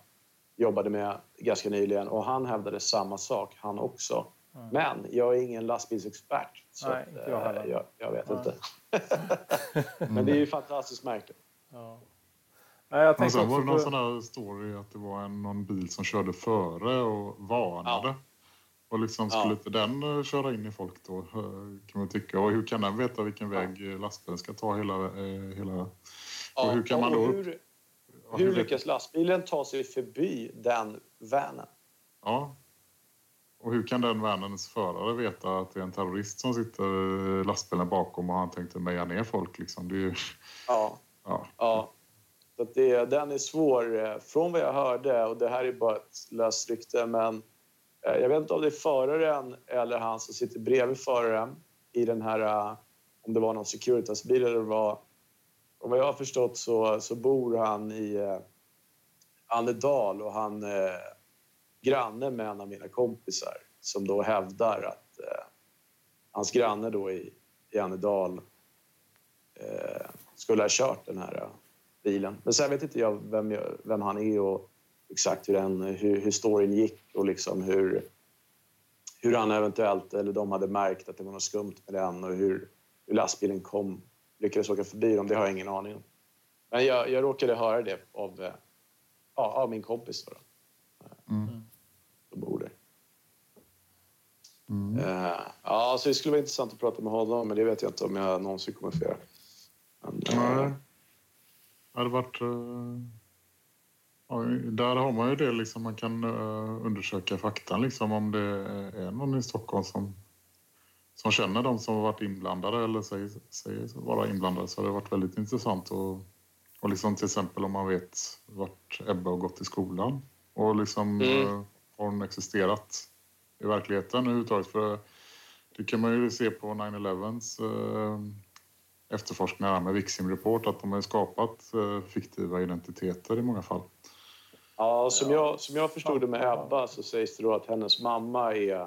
jobbade med ganska nyligen och han hävdade samma sak han också. Mm. Men jag är ingen lastbilsexpert. Så Nej, inte jag, äh, jag, jag vet Nej. inte. *laughs* Men det är ju fantastiskt märkligt. Ja. Nej, jag och sen var det någon på... sån här story att det var en, någon bil som körde före och varnade. Ja. Och liksom skulle ja. inte den uh, köra in i folk då, kan man tycka. Och hur kan den veta vilken väg ja. lastbilen ska ta hela... Hela... Ja, och hur kan man då... Hur, hur lyckas lastbilen ta sig förbi den vanen? Ja, och hur kan den vänens förare veta att det är en terrorist som sitter i lastbilen bakom och han tänkte meja ner folk? Liksom? Det är ju... Ja. ja. ja. Så det, den är svår. Eh, från vad jag hörde, och det här är bara ett löst rykte, men eh, jag vet inte om det är föraren eller han som sitter bredvid föraren i den här, eh, om det var någon Securitas-bil eller vad. Och vad jag har förstått så, så bor han i Annedal och han granne med en av mina kompisar som då hävdar att eh, hans granne då i, i Annedal eh, skulle ha kört den här eh, bilen. Men sen vet inte jag vem, jag, vem han är och exakt hur, den, hur, hur storyn gick och liksom hur, hur han eventuellt, eller de hade märkt att det var något skumt med den och hur, hur lastbilen kom, lyckades åka förbi dem, det har jag ingen aning om. Men jag, jag råkade höra det av, eh, ja, av min kompis. Då. Mm som bor där. Mm. Uh, ja, så det skulle vara intressant att prata med honom, men det vet jag inte om jag någonsin kommer att få göra. Men, uh, Nej. Det hade varit... Uh, ja, där har man ju det, liksom, man kan uh, undersöka faktan liksom, om det är någon i Stockholm som, som känner de som har varit inblandade eller säger, säger vara inblandade så har det varit väldigt intressant. Och, och liksom till exempel om man vet vart Ebba har gått i skolan och liksom mm har hon existerat i verkligheten överhuvudtaget? För det kan man ju se på 9-11s eh, efterforskningar med Vixim Report att de har skapat eh, fiktiva identiteter i många fall. Ja, som jag, som jag förstod det med Ebba så sägs det då att hennes mamma är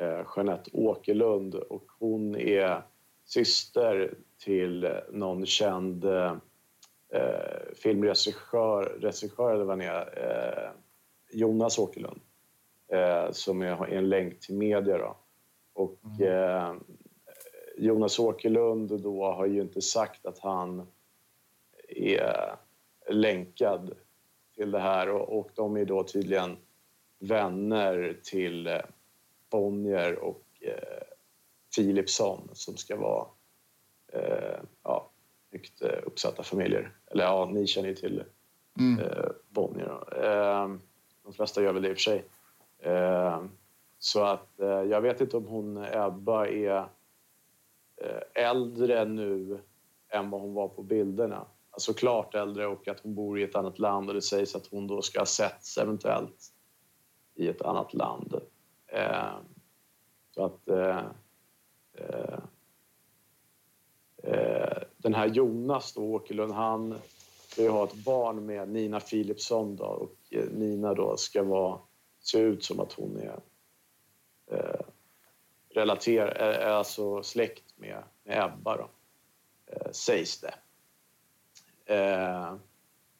eh, Jeanette Åkerlund och hon är syster till någon känd eh, filmregissör, regissör eller vad det är, eh, Jonas Åkerlund eh, som är en länk till media. Då. Och mm. eh, Jonas Åkerlund då har ju inte sagt att han är länkad till det här och, och de är då tydligen vänner till eh, Bonnier och eh, Philipsson som ska vara eh, ja, högt eh, uppsatta familjer. Eller ja, ni känner ju till mm. eh, Bonnier. Eh, de flesta gör väl det i och för sig. Eh, så att eh, jag vet inte om hon, Ebba, är eh, äldre nu än vad hon var på bilderna. Alltså klart äldre och att hon bor i ett annat land och det sägs att hon då ska ha setts eventuellt i ett annat land. så att den här Jonas då, Åkerlund, han ska ju ha ett barn med Nina Philipsson då, och Nina då ska vara ser ut som att hon är eh, relaterad, är eh, alltså släkt med, med Ebba då, eh, sägs det. Eh,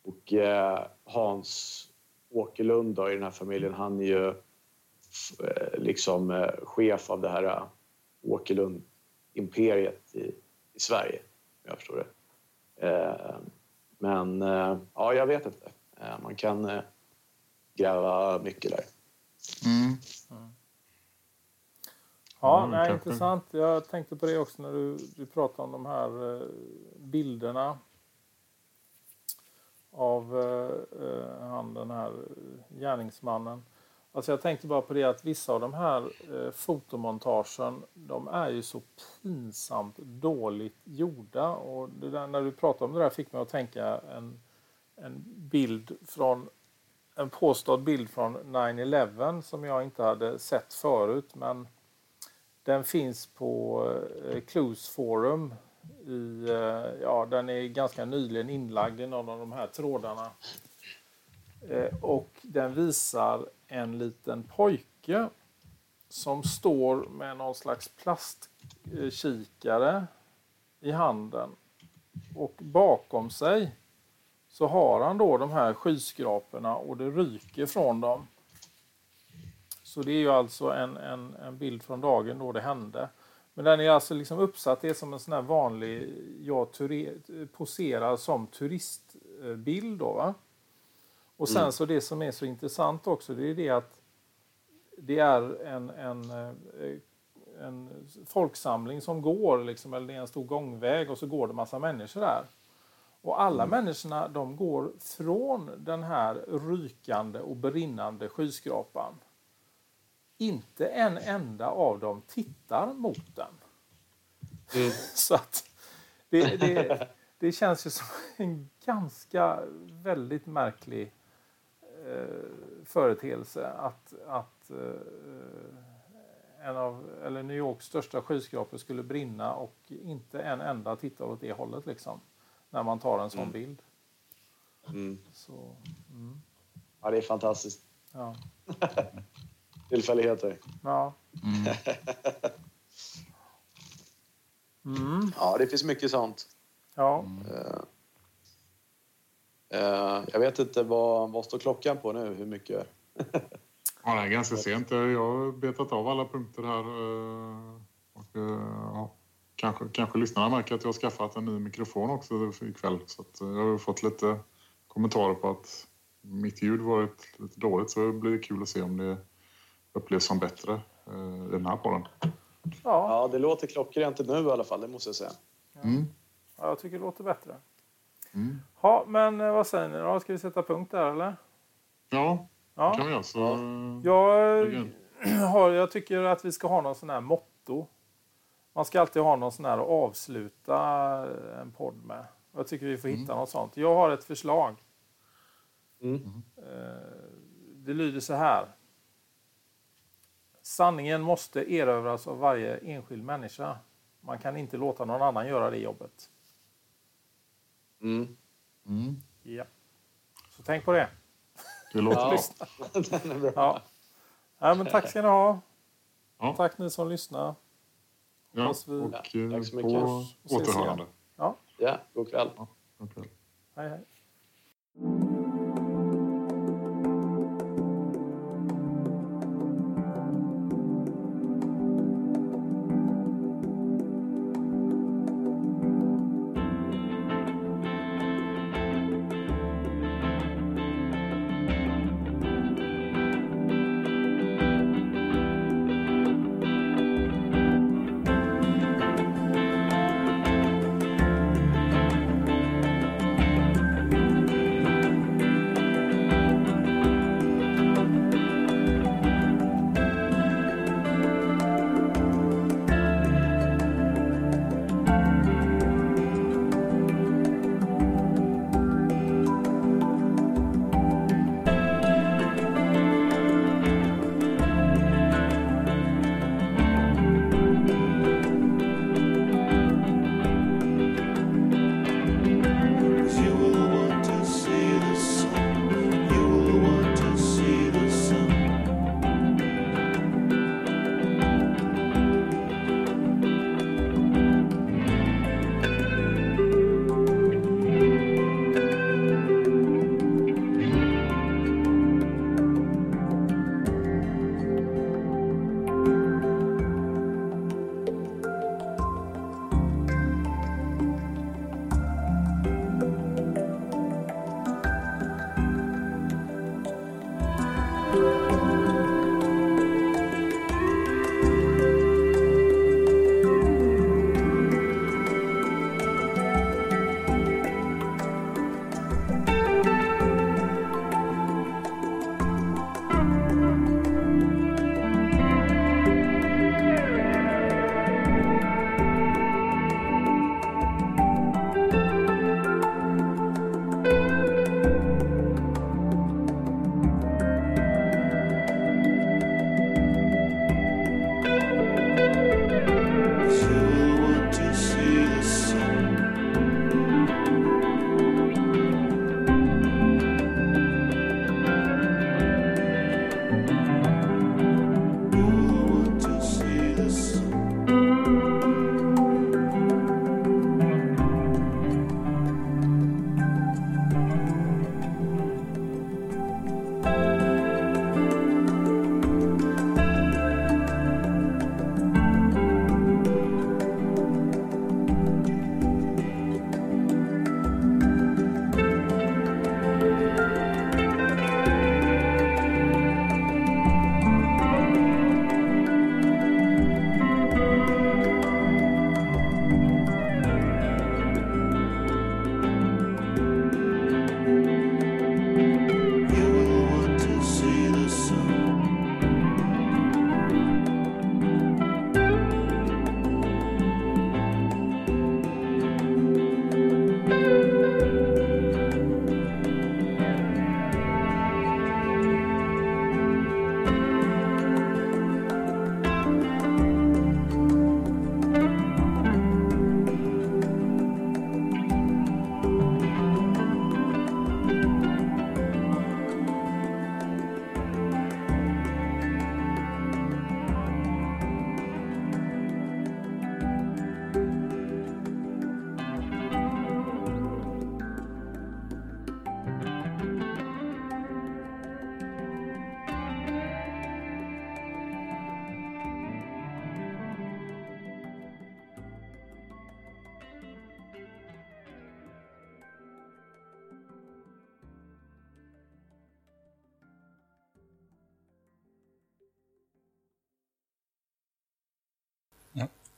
och eh, Hans Åkerlund då, i den här familjen, han är ju eh, liksom eh, chef av det här eh, Åkerlund-imperiet i, i Sverige, om jag förstår det. Eh, men eh, ja, jag vet inte. Man kan gräva mycket där. Mm. Ja, mm, nej, intressant. Jag tänkte på det också när du, du pratade om de här bilderna av eh, han den här gärningsmannen. Alltså jag tänkte bara på det att vissa av de här eh, fotomontagen de är ju så pinsamt dåligt gjorda. Och det där, när du pratade om det där fick mig att tänka en, en bild från en påstådd bild från 9-11 som jag inte hade sett förut men den finns på eh, Clues Forum i, eh, ja, den är ganska nyligen inlagd i någon av de här trådarna. Eh, och den visar en liten pojke som står med någon slags plastkikare i handen. Och bakom sig så har han då de här skyskraporna och det ryker från dem. Så det är ju alltså en, en, en bild från dagen då det hände. Men den är alltså liksom uppsatt, det är som en sån här vanlig, jag poserar som turistbild då va. Och sen mm. så det som är så intressant också det är det att det är en, en, eh, en folksamling som går, liksom, eller det är en stor gångväg och så går det massa människor där. Och alla mm. människorna de går från den här rykande och brinnande skyskrapan inte en enda av dem tittar mot den. Mm. *laughs* Så att det, det, det, känns ju som en ganska väldigt märklig eh, företeelse att, att eh, en av eller New Yorks största skyskrapor skulle brinna och inte en enda tittar åt det hållet liksom, när man tar en sån mm. bild. Mm. Så, mm. Ja, det är fantastiskt. Ja. *laughs* tillfälligheter. Ja. Mm. *laughs* mm. Ja, det finns mycket sånt. Ja. Uh, uh, jag vet inte vad, vad står klockan på nu? Hur mycket? ja, det är ganska *laughs* sent. Jag har betat av alla punkter här. Uh, och, ja, kanske, kanske lyssnarna märker att jag har skaffat en ny mikrofon också ikväll. Så att jag har fått lite kommentarer på att mitt ljud varit lite dåligt så det blir kul att se om det upplevs som bättre eh, i den här podden. Ja. ja, det låter klockrent nu i alla fall, det måste jag säga. Mm. Ja, jag tycker det låter bättre. Mm. Ja, men eh, vad säger ni då? Ska vi sätta punkt där eller? Ja, ja. det kan vi göra. Så... Jag, *clears throat* har, jag tycker att vi ska ha någon sån här motto. Man ska alltid ha någon sån här att avsluta en podd med. Jag tycker vi får hitta mm. något sånt. Jag har ett förslag. Mm. Eh, det lyder så här. Sanningen måste erövras av varje enskild människa. Man kan inte låta någon annan göra det jobbet. Mm. Mm. Ja. Så tänk på det. Det låter ja. bra. *laughs* Ja. ja. men tack ska ni ha. Ja. Tack ni som lyssnar. Ja, vi... och ja, eh, tack så mycket. på återhörande. Ja. ja, god kväll. Ja, god kväll. Hej, hej.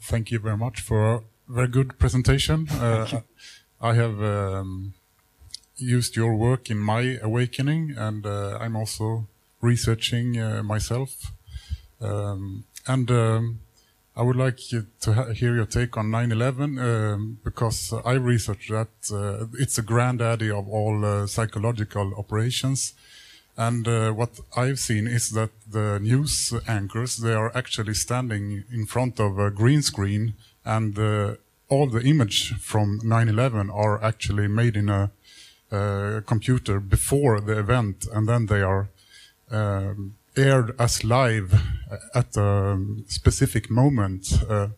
Thank you very much for a very good presentation. Uh, I have um, used your work in my awakening, and uh, I'm also researching uh, myself. Um, and um, I would like to ha- hear your take on 9/11 um, because I researched that uh, it's a granddaddy of all uh, psychological operations. And uh, what I've seen is that the news anchors they are actually standing in front of a green screen, and uh, all the image from 9/11 are actually made in a uh, computer before the event, and then they are um, aired as live at a specific moment. Uh,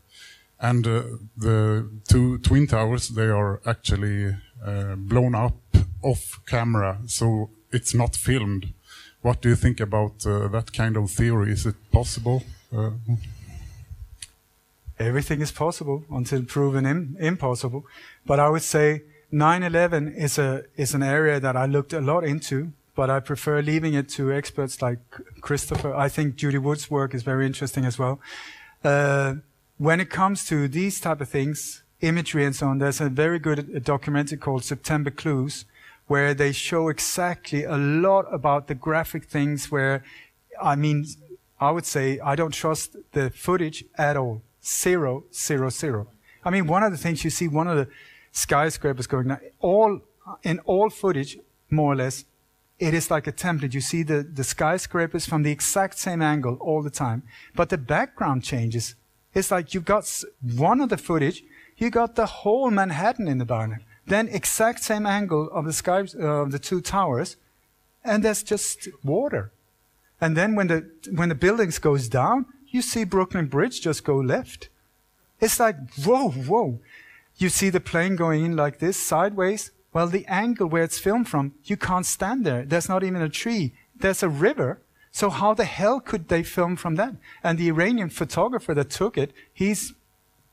and uh, the two twin towers, they are actually uh, blown up off camera, so it's not filmed. What do you think about uh, that kind of theory? Is it possible? Uh, Everything is possible until proven Im- impossible. But I would say 9/11 is a is an area that I looked a lot into, but I prefer leaving it to experts like Christopher. I think Judy Wood's work is very interesting as well. Uh, when it comes to these type of things, imagery and so on, there's a very good uh, documentary called September Clues, where they show exactly a lot about the graphic things. Where, I mean, I would say I don't trust the footage at all. Zero, zero, zero. I mean, one of the things you see, one of the skyscrapers going down, all in all footage, more or less, it is like a template. You see the, the skyscrapers from the exact same angle all the time, but the background changes. It's like you've got one of the footage, you got the whole Manhattan in the background. Then exact same angle of the sky, uh, the two towers, and there's just water. And then when the when the buildings goes down, you see Brooklyn Bridge just go left. It's like whoa, whoa. You see the plane going in like this sideways. Well, the angle where it's filmed from, you can't stand there. There's not even a tree. There's a river. So how the hell could they film from that? And the Iranian photographer that took it, he's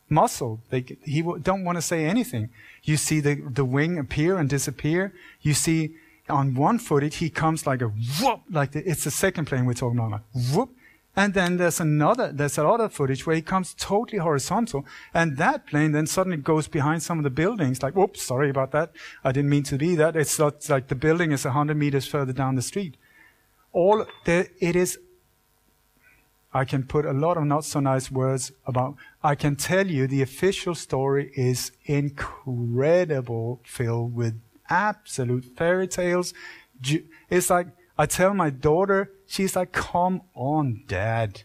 muscle. They, he don't want to say anything. You see the, the wing appear and disappear. You see on one footage, he comes like a whoop, like the, it's the second plane we're talking about, like whoop. And then there's another, there's another footage where he comes totally horizontal, and that plane then suddenly goes behind some of the buildings, like, whoops, sorry about that. I didn't mean to be that. It's not like the building is 100 meters further down the street. All, there, it is I can put a lot of not so nice words about. I can tell you the official story is incredible, filled with absolute fairy tales. It's like I tell my daughter, she's like, "Come on, Dad,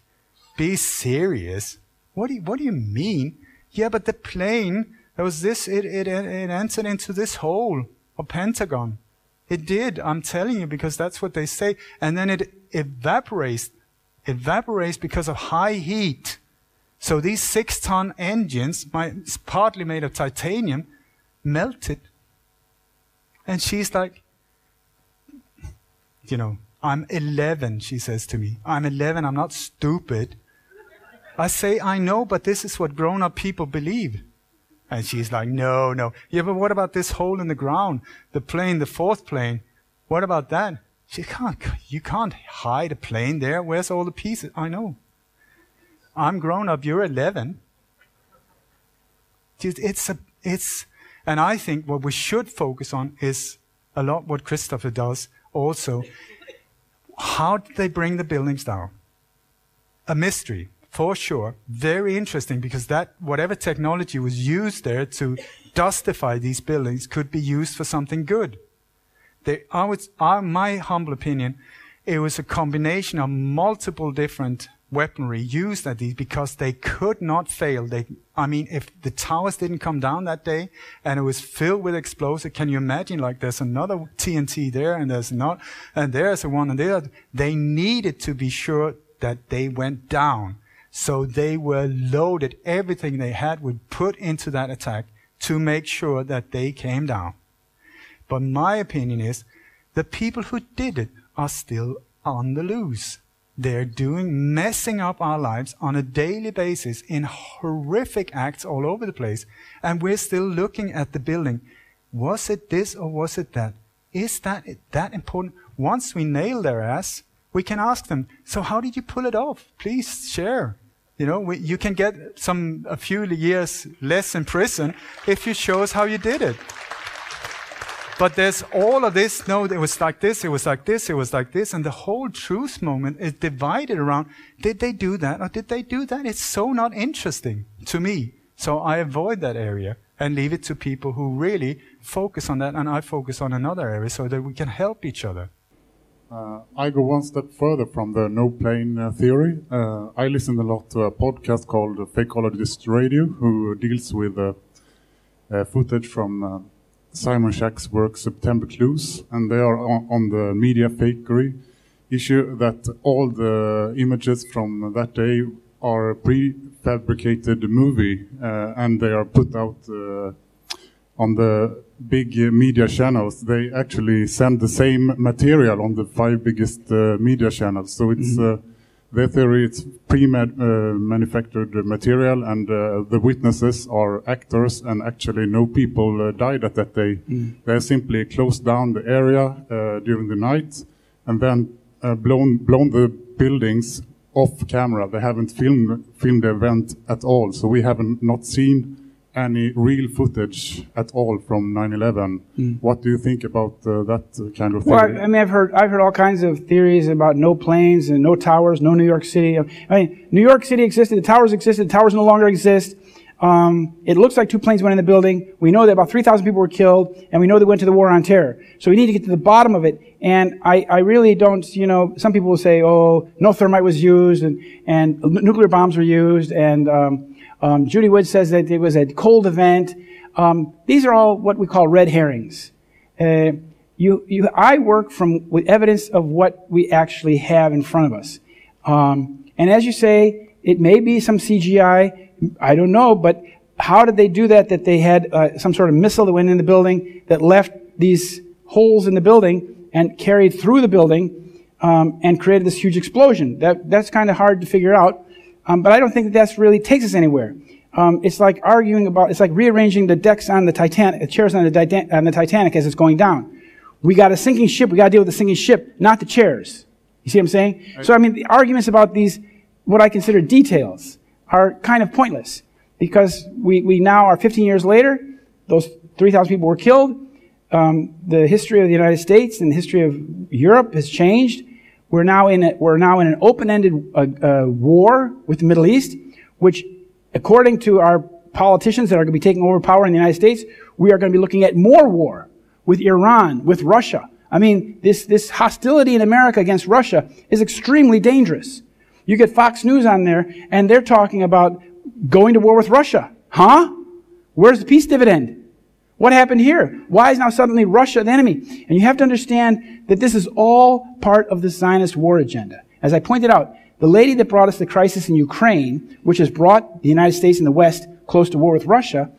be serious." What do you, What do you mean? Yeah, but the plane there was this. It it it entered into this hole, a Pentagon. It did. I'm telling you because that's what they say. And then it evaporates. Evaporates because of high heat. So these six-ton engines, my, partly made of titanium, melted. And she's like, you know, I'm 11, she says to me. I'm 11, I'm not stupid. I say, I know, but this is what grown up people believe. And she's like, no, no. Yeah, but what about this hole in the ground? The plane, the fourth plane. What about that? She can't, you can't hide a plane there. Where's all the pieces? I know. I'm grown up, you're 11. It's a, it's, and I think what we should focus on is a lot what Christopher does also. How did they bring the buildings down? A mystery, for sure. Very interesting because that, whatever technology was used there to dustify these buildings could be used for something good. They, I would, I, my humble opinion, it was a combination of multiple different weaponry used at these because they could not fail. They, I mean, if the towers didn't come down that day and it was filled with explosives, can you imagine? Like there's another TNT there and there's not, and there's a one and there. They needed to be sure that they went down. So they were loaded. Everything they had would put into that attack to make sure that they came down. But my opinion is the people who did it are still on the loose. They're doing, messing up our lives on a daily basis in horrific acts all over the place. And we're still looking at the building. Was it this or was it that? Is that that important? Once we nail their ass, we can ask them, so how did you pull it off? Please share. You know, we, you can get some a few years less in prison if you show us how you did it. But there's all of this. No, it was like this, it was like this, it was like this. And the whole truth moment is divided around did they do that or did they do that? It's so not interesting to me. So I avoid that area and leave it to people who really focus on that. And I focus on another area so that we can help each other. Uh, I go one step further from the no plane uh, theory. Uh, I listen a lot to a podcast called Fakeologist Radio, who deals with uh, uh, footage from uh, Simon Shack's work September Clues, and they are on, on the media fakery issue that all the images from that day are prefabricated movie, uh, and they are put out uh, on the big media channels. They actually send the same material on the five biggest uh, media channels. So it's uh, their theory. It's pre-manufactured material, and uh, the witnesses are actors, and actually no people uh, died at that day. They simply closed down the area uh, during the night, and then uh, blown blown the buildings off camera. They haven't filmed filmed the event at all, so we haven't not seen any real footage at all from 9/11. What do you think about uh, that kind of thing? Well. I, I mean, I've heard I've heard all kinds of theories about no planes and no towers, no New York City. I mean, New York City existed, the towers existed, the towers no longer exist. Um, it looks like two planes went in the building. We know that about 3,000 people were killed, and we know they went to the war on terror. So we need to get to the bottom of it. And I, I really don't, you know, some people will say, oh, no thermite was used, and, and nuclear bombs were used, and um, um, Judy Wood says that it was a cold event. Um, these are all what we call red herrings. Uh, you, you, I work from with evidence of what we actually have in front of us. Um, and as you say, it may be some CGI. I don't know, but how did they do that? That they had uh, some sort of missile that went in the building that left these holes in the building and carried through the building um, and created this huge explosion. That that's kind of hard to figure out. Um, but I don't think that that's really takes us anywhere. Um, it's like arguing about, it's like rearranging the decks on the Titanic, the chairs on the, Titan- on the Titanic as it's going down. We got a sinking ship, we got to deal with the sinking ship, not the chairs. You see what I'm saying? So, I mean, the arguments about these, what I consider details, are kind of pointless because we, we now are 15 years later, those 3,000 people were killed. Um, the history of the United States and the history of Europe has changed. We're now in a, we're now in an open-ended uh, uh, war with the Middle East, which, according to our politicians that are going to be taking over power in the United States, we are going to be looking at more war with Iran, with Russia. I mean, this this hostility in America against Russia is extremely dangerous. You get Fox News on there, and they're talking about going to war with Russia. Huh? Where's the peace dividend? What happened here? Why is now suddenly Russia the enemy? And you have to understand that this is all part of the Zionist war agenda. As I pointed out, the lady that brought us the crisis in Ukraine, which has brought the United States and the West close to war with Russia,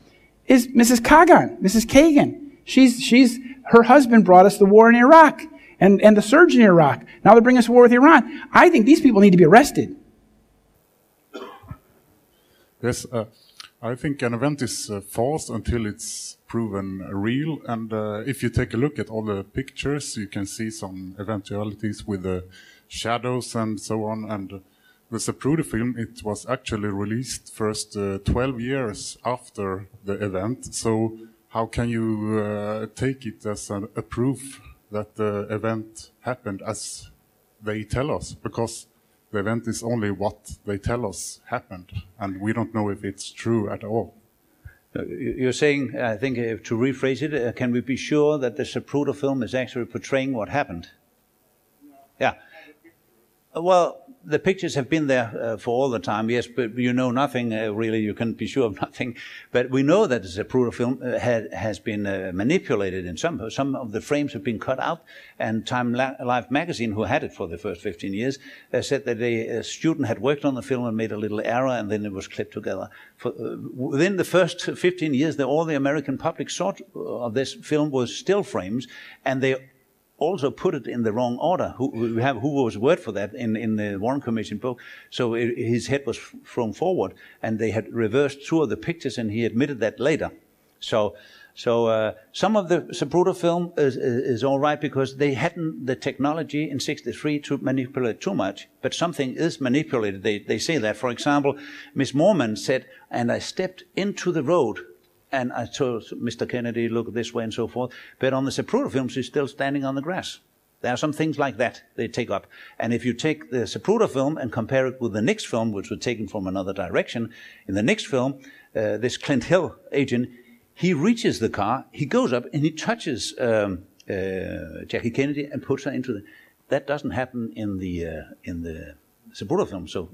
is Mrs. Kagan, Mrs. Kagan. She's, she's, her husband brought us the war in Iraq and, and the surge in Iraq. Now they're bringing us war with Iran. I think these people need to be arrested. Yes, uh, I think an event is uh, false until it's proven real. And uh, if you take a look at all the pictures, you can see some eventualities with the shadows and so on. And the Zapruder film, it was actually released first uh, 12 years after the event. So how can you uh, take it as a proof that the event happened as they tell us? Because the event is only what they tell us happened, and we don't know if it's true at all. You- You're saying, I think, uh, to rephrase it, uh, can we be sure that the Zapruder film is actually portraying what happened? Yeah. Well, the pictures have been there uh, for all the time, yes, but you know nothing uh, really. You can be sure of *laughs* nothing. But we know that the Zapruder film uh, had, has been uh, manipulated in some. Some of the frames have been cut out, and Time La- Life magazine, who had it for the first 15 years, uh, said that a, student had worked on the film and made a little error, and then it was clipped together. For, uh, within the first 15 years, the, all the American public saw of this film was still frames, and they also put it in the wrong order. Who, we have was word for that in, in the Warren Commission book. So it, his head was thrown forward, and they had reversed two of the pictures, and he admitted that later. So, so uh, some of the Zapruder film is, is, is all right because they hadn't the technology in '63 to manipulate too much, but something is manipulated. They they say that. For example, Miss Mormon said, "And I stepped into the road." And I told Mr. Kennedy, look this way and so forth. But on the Zapruder film, she's still standing on the grass. There are some things like that they take up. And if you take the Zapruder film and compare it with the next film, which was taken from another direction, in the next film, uh, this Clint Hill agent, he reaches the car, he goes up and he touches um, uh, Jackie Kennedy and puts her into the. That doesn't happen in the uh, in the Zapruder film. So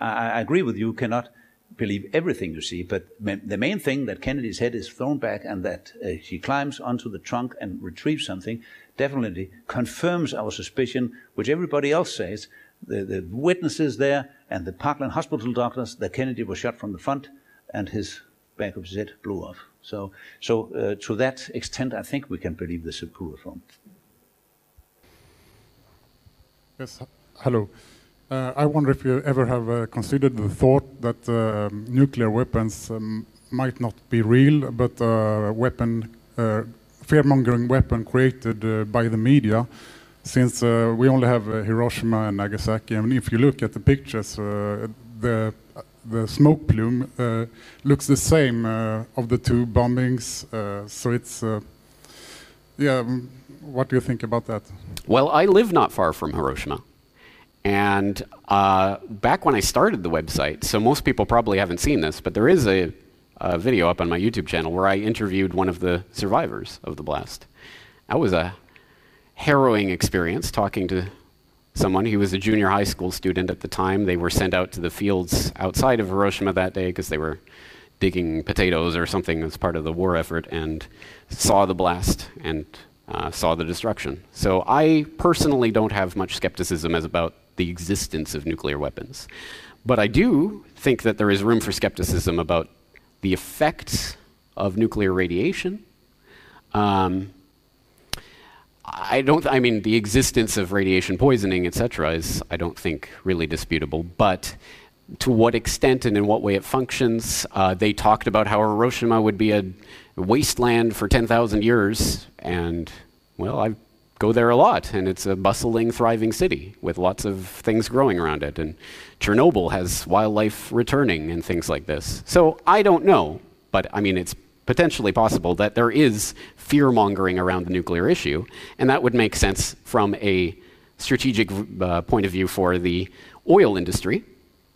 I, I agree with you. Cannot believe everything you see, but the main thing that Kennedy's head is thrown back and that uh, she climbs onto the trunk and retrieves something definitely confirms our suspicion, which everybody else says. The, the witnesses there and the Parkland Hospital doctors that Kennedy was shot from the front and his back of his head blew off. So, so uh, to that extent, I think we can believe the Sepulveda film. Yes, hello. Uh, I wonder if you ever have uh, considered the thought that uh, nuclear weapons um, might not be real, but a weapon, uh, fear-mongering weapon created uh, by the media, since uh, we only have uh, Hiroshima and Nagasaki. And if you look at the pictures, uh, the the smoke plume uh, looks the same uh, of the two bombings. Uh, so it's, uh, yeah. um, What do you think about that? Well, I live not far from Hiroshima. And uh, back when I started the website, so most people probably haven't seen this, but there is a, a video up on my YouTube channel where I interviewed one of the survivors of the blast. That was a harrowing experience talking to someone. He was a junior high school student at the time. They were sent out to the fields outside of Hiroshima that day because they were digging potatoes or something as part of the war effort and saw the blast and uh, saw the destruction. So I personally don't have much skepticism as about the existence of nuclear weapons. But I do think that there is room for skepticism about the effects of nuclear radiation. Um, I don't. I mean, the existence of radiation poisoning, etc., is I don't think really disputable. But to what extent and in what way it functions, uh, they talked about how Hiroshima would be a wasteland for 10,000 years, and well, I go there a lot, and it's a bustling, thriving city with lots of things growing around it. And Chernobyl has wildlife returning and things like this. So I don't know, but I mean, it's potentially possible that there is fear mongering around the nuclear issue, and that would make sense from a strategic uh, point of view for the oil industry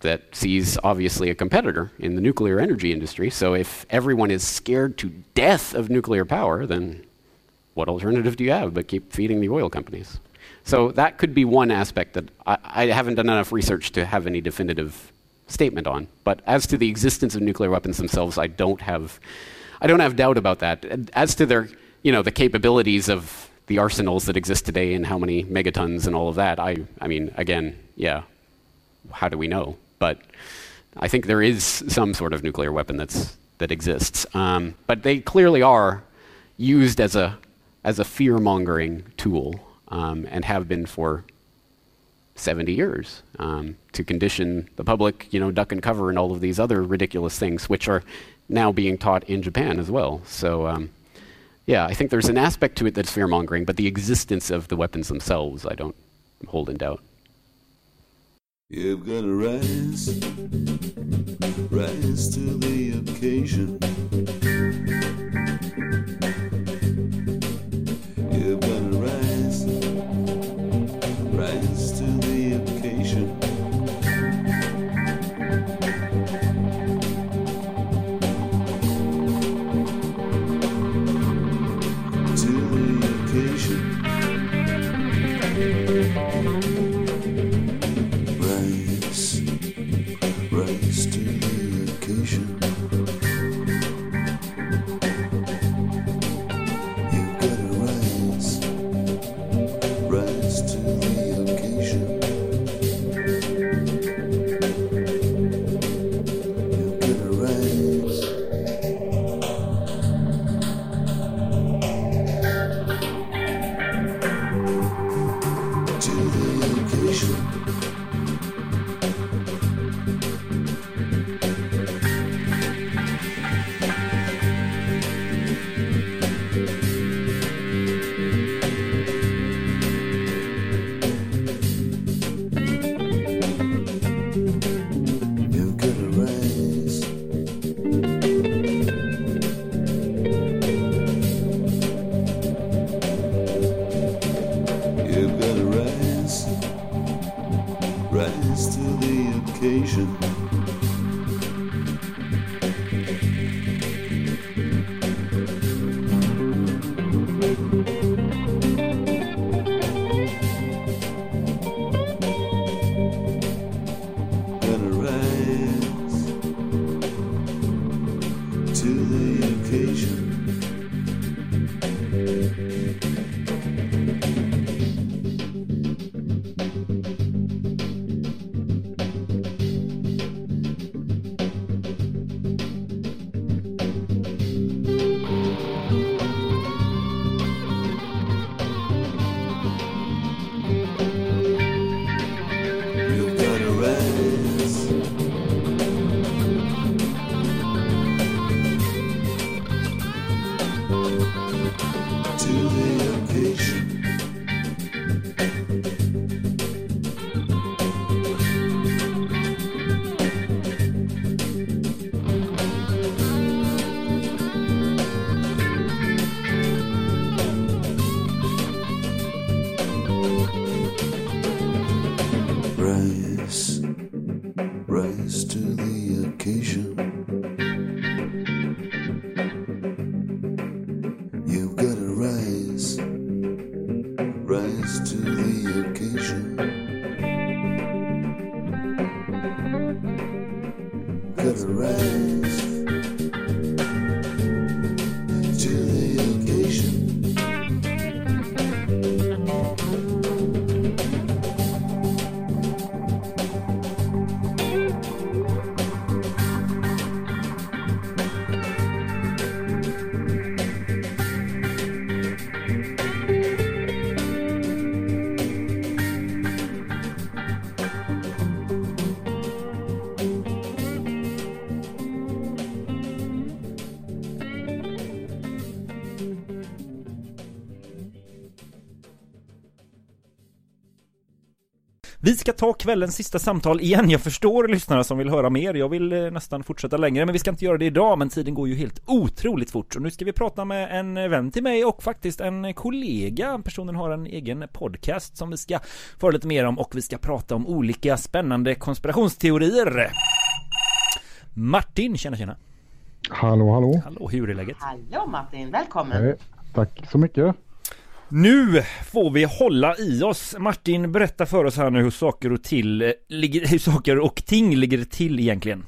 that sees obviously a competitor in the nuclear energy industry. So if everyone is scared to death of nuclear power, then what alternative do you have but keep feeding the oil companies? So that could be one aspect that I, I haven't done enough research to have any definitive statement on. But as to the existence of nuclear weapons themselves, I don't have, I don't have doubt about that. As to their, you know, the capabilities of the arsenals that exist today and how many megatons and all of that, I, I mean, again, yeah, how do we know? But I think there is some sort of nuclear weapon that's that exists. Um, but they clearly are used as a as a fear mongering tool um, and have been for 70 years um, to condition the public, you know, duck and cover and all of these other ridiculous things, which are now being taught in Japan as well. So, um, yeah, I think there's an aspect to it that's fear mongering, but the existence of the weapons themselves, I don't hold in doubt. You've got to rise, rise to the occasion. Ska ta kvällens sista samtal igen. Jag förstår lyssnare som vill höra mer. Jag vill eh, nästan fortsätta längre, men vi ska inte göra det idag. Men tiden går ju helt otroligt fort. Och nu ska vi prata med en vän till mig och faktiskt en kollega. Personen har en egen podcast som vi ska få lite mer om och vi ska prata om olika spännande konspirationsteorier. Martin, tjena tjena. Hallå, hallå. Hallå, hur är läget? Hallå Martin, välkommen! Hej. Tack så mycket. Nu får vi hålla i oss. Martin, berätta för oss här nu hur saker och till, eh, ligger, *laughs* hur saker och ting ligger till egentligen.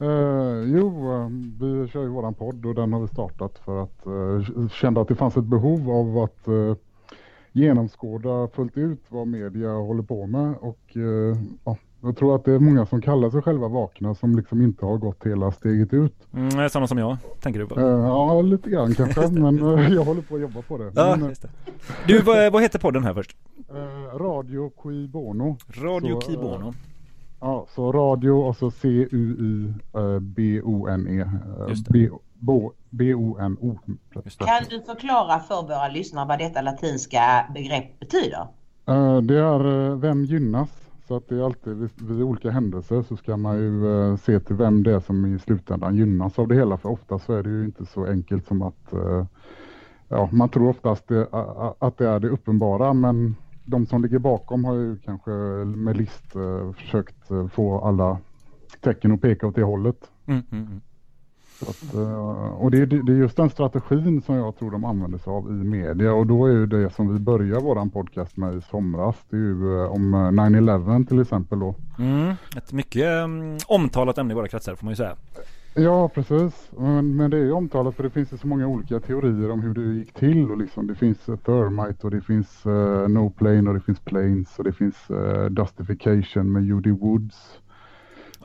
Uh, jo, eh, vi kör ju våran podd och den har vi startat för att uh, kände att det fanns ett behov av att uh, genomskåda fullt ut vad media håller på med och ja, jag tror att det är många som kallar sig själva vakna som liksom inte har gått hela steget ut. Mm, sådana som jag, tänker du på? Eh, ja, lite grann kanske, *laughs* men eh, jag håller på att jobba på det. Ja, men, eh, just det. Du, vad, vad heter podden här först? radio Qui Bono. Radio Qui Bono. Ja, så radio och så C-U-I-B-O-N-E. det. B-O-N-O. Kan du förklara för våra lyssnare vad detta latinska begrepp betyder? Det är vem gynnas. Så att det är alltid vid, vid olika händelser så ska man ju eh, se till vem det är som i slutändan gynnas av det hela. För ofta så är det ju inte så enkelt som att eh, ja, man tror oftast det, att det är det uppenbara men de som ligger bakom har ju kanske med list eh, försökt eh, få alla tecken att peka åt det hållet. Mm, mm, mm. Att, eh, och det, är- det är just den strategin som jag tror de använder sig av i media och då är ju det som vi börjar våran podcast med i somras, det är ju eh, om eh, 9-11 till exempel då. Mm, ett mycket um, omtalat ämne i våra kretsar får man ju säga. Ja, precis. Men, men det är ju omtalat för det finns ju så många olika teorier om hur det gick till och liksom det finns uh, Thermite och det finns eh, No Plane och det finns Planes och det finns uh, Justification med Judy Woods.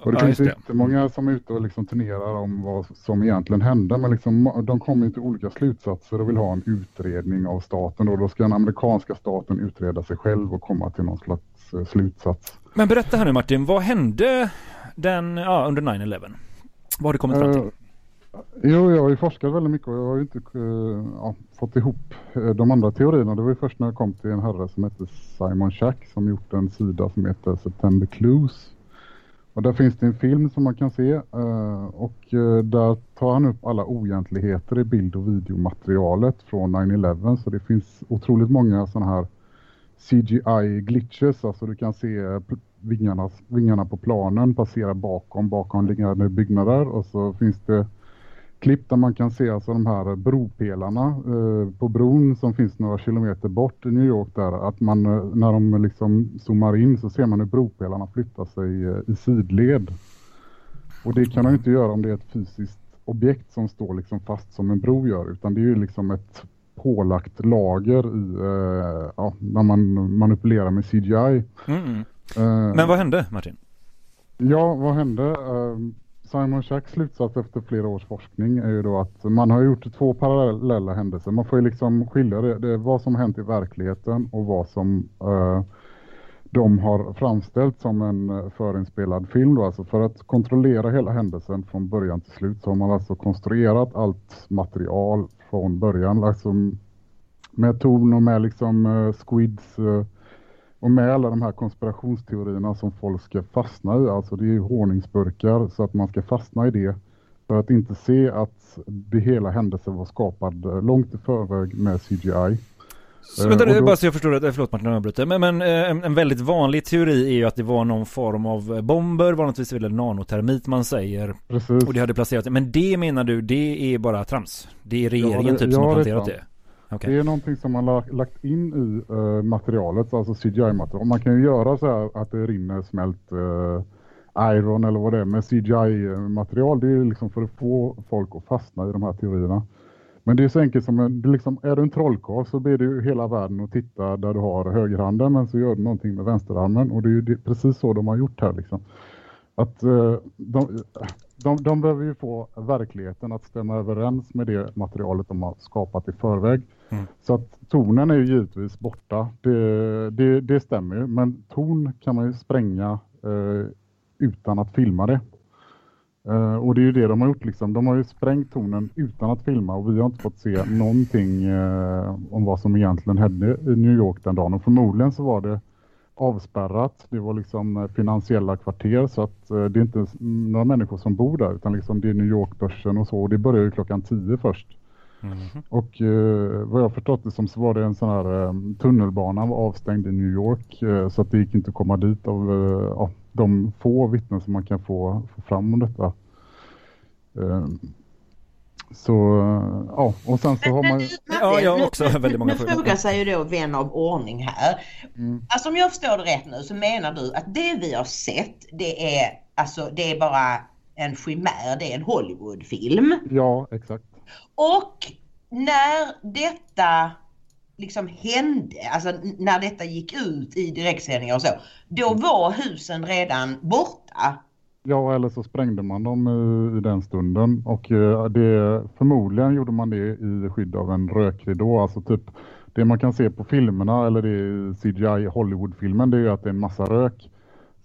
Och det Ja, finns just det. jättemånga som är ute och liksom turnerar om vad som egentligen hände men liksom, de kommer till olika slutsatser och vill ha en utredning av staten och då ska den amerikanska staten utreda sig själv och komma till någon slags eh, slutsats. Men berätta här nu Martin, vad hände den, ja, under 9-11? Vad har du kommit fram till? Eh, Jo, jag har ju forskat väldigt mycket och jag har ju inte eh, ja, fått ihop de andra teorierna. Det var ju först när jag kom till en herre som heter Simon Schack som gjort en sida som heter September Clues. Och där finns det en film som man kan se eh, och eh, där tar han upp alla oegentligheter i bild och videomaterialet från 9-11 så det finns otroligt många sådana här CGI glitches, alltså du kan se eh, vingarna, vingarna på planen passera bakom bakomliggande byggnader. Och så finns det klipp där man kan se alltså de här bropelarna eh, på bron som finns några kilometer bort i New York där att man eh, när de liksom zoomar in så ser man hur bropelarna flyttar sig eh, i sidled. Och det kan de inte göra om det är ett fysiskt objekt som står liksom fast som en bro gör utan det är ju liksom ett pålagt lager i, eh, ja, när man manipulerar med CGI. Mm. Eh, Men vad hände Martin? Ja, vad hände? Simon Shacks slutsats efter flera års forskning är ju då att man har gjort två parallella händelser. Man får ju liksom skilja det, det vad som hänt i verkligheten och vad som eh, de har framställt som en eh, förinspelad film. Då. Alltså för att kontrollera hela händelsen från början till slut så har man alltså konstruerat allt material från början. Alltså med ton och med liksom eh, squids eh, och med alla de här konspirationsteorierna som folk ska fastna i. Alltså det är ju honungsburkar så att man ska fastna i det. För att inte se att det hela händelsen var skapad eh, långt i förväg med CGI. Så, vänta, Eh, då- bara så jag förstår det, förlåt Martin om jag avbryter. Men, men eh, en, en väldigt vanlig teori är ju att det var någon form av eh, bomber, vanligtvis eller nanotermit man säger. Precis. Och det hade placerat Men det menar du, det är bara trams? Det är regeringen Ja, det- typ som har planterat det? Okay. Det är någonting som man har lagt in i uh, materialet, alltså CGI-material. Man kan ju göra så här att det rinner smält uh, iron eller vad det är med CGI-material. Det är liksom för att få folk att fastna i de här teorierna. Men det är så enkelt som, en, det är, liksom, är du en trollkarl så ber du hela världen att titta där du har högerhanden men så gör du någonting med vänsterarmen och det är ju det, precis så de har gjort här liksom. Att uh, de, de, de behöver ju få verkligheten att stämma överens med det materialet de har skapat i förväg. Mm. Så att tonen är ju givetvis borta. Det, det, det stämmer ju. Men ton kan man ju spränga eh, utan att filma det. Eh, och det är ju det de har gjort liksom. De har ju sprängt tonen utan att filma och vi har inte fått se någonting eh, om vad som egentligen hände i New York den dagen. Och förmodligen så var det avspärrat. Det var liksom eh, finansiella kvarter så att eh, det är inte några människor som bor där utan liksom det är New York-börsen och så. Och det börjar ju klockan tio först. Och eh, vad jag förstått det som så var det en sån här eh, tunnelbana var avstängd i New York eh, så att det gick inte att komma dit av eh, ja, de få vittnen som man kan få, få fram om detta. Så ja, och sen så har man ju... Ja, jag har också väldigt många Nu frågor. frågar sig ju då vän av ordning här. Mm. Alltså om jag förstår det rätt nu så menar du att det vi har sett det är, alltså, det är bara en chimär, det är en Hollywoodfilm. Ja, exakt. Och när detta liksom hände, alltså när detta gick ut i direktsändningar och så, då var husen redan borta. Ja, eller så sprängde man dem i, i den stunden och eh, det, förmodligen gjorde man det i skydd av en rökridå. Alltså typ det man kan se på filmerna eller det i CGI Hollywoodfilmen det är ju att det är en massa rök.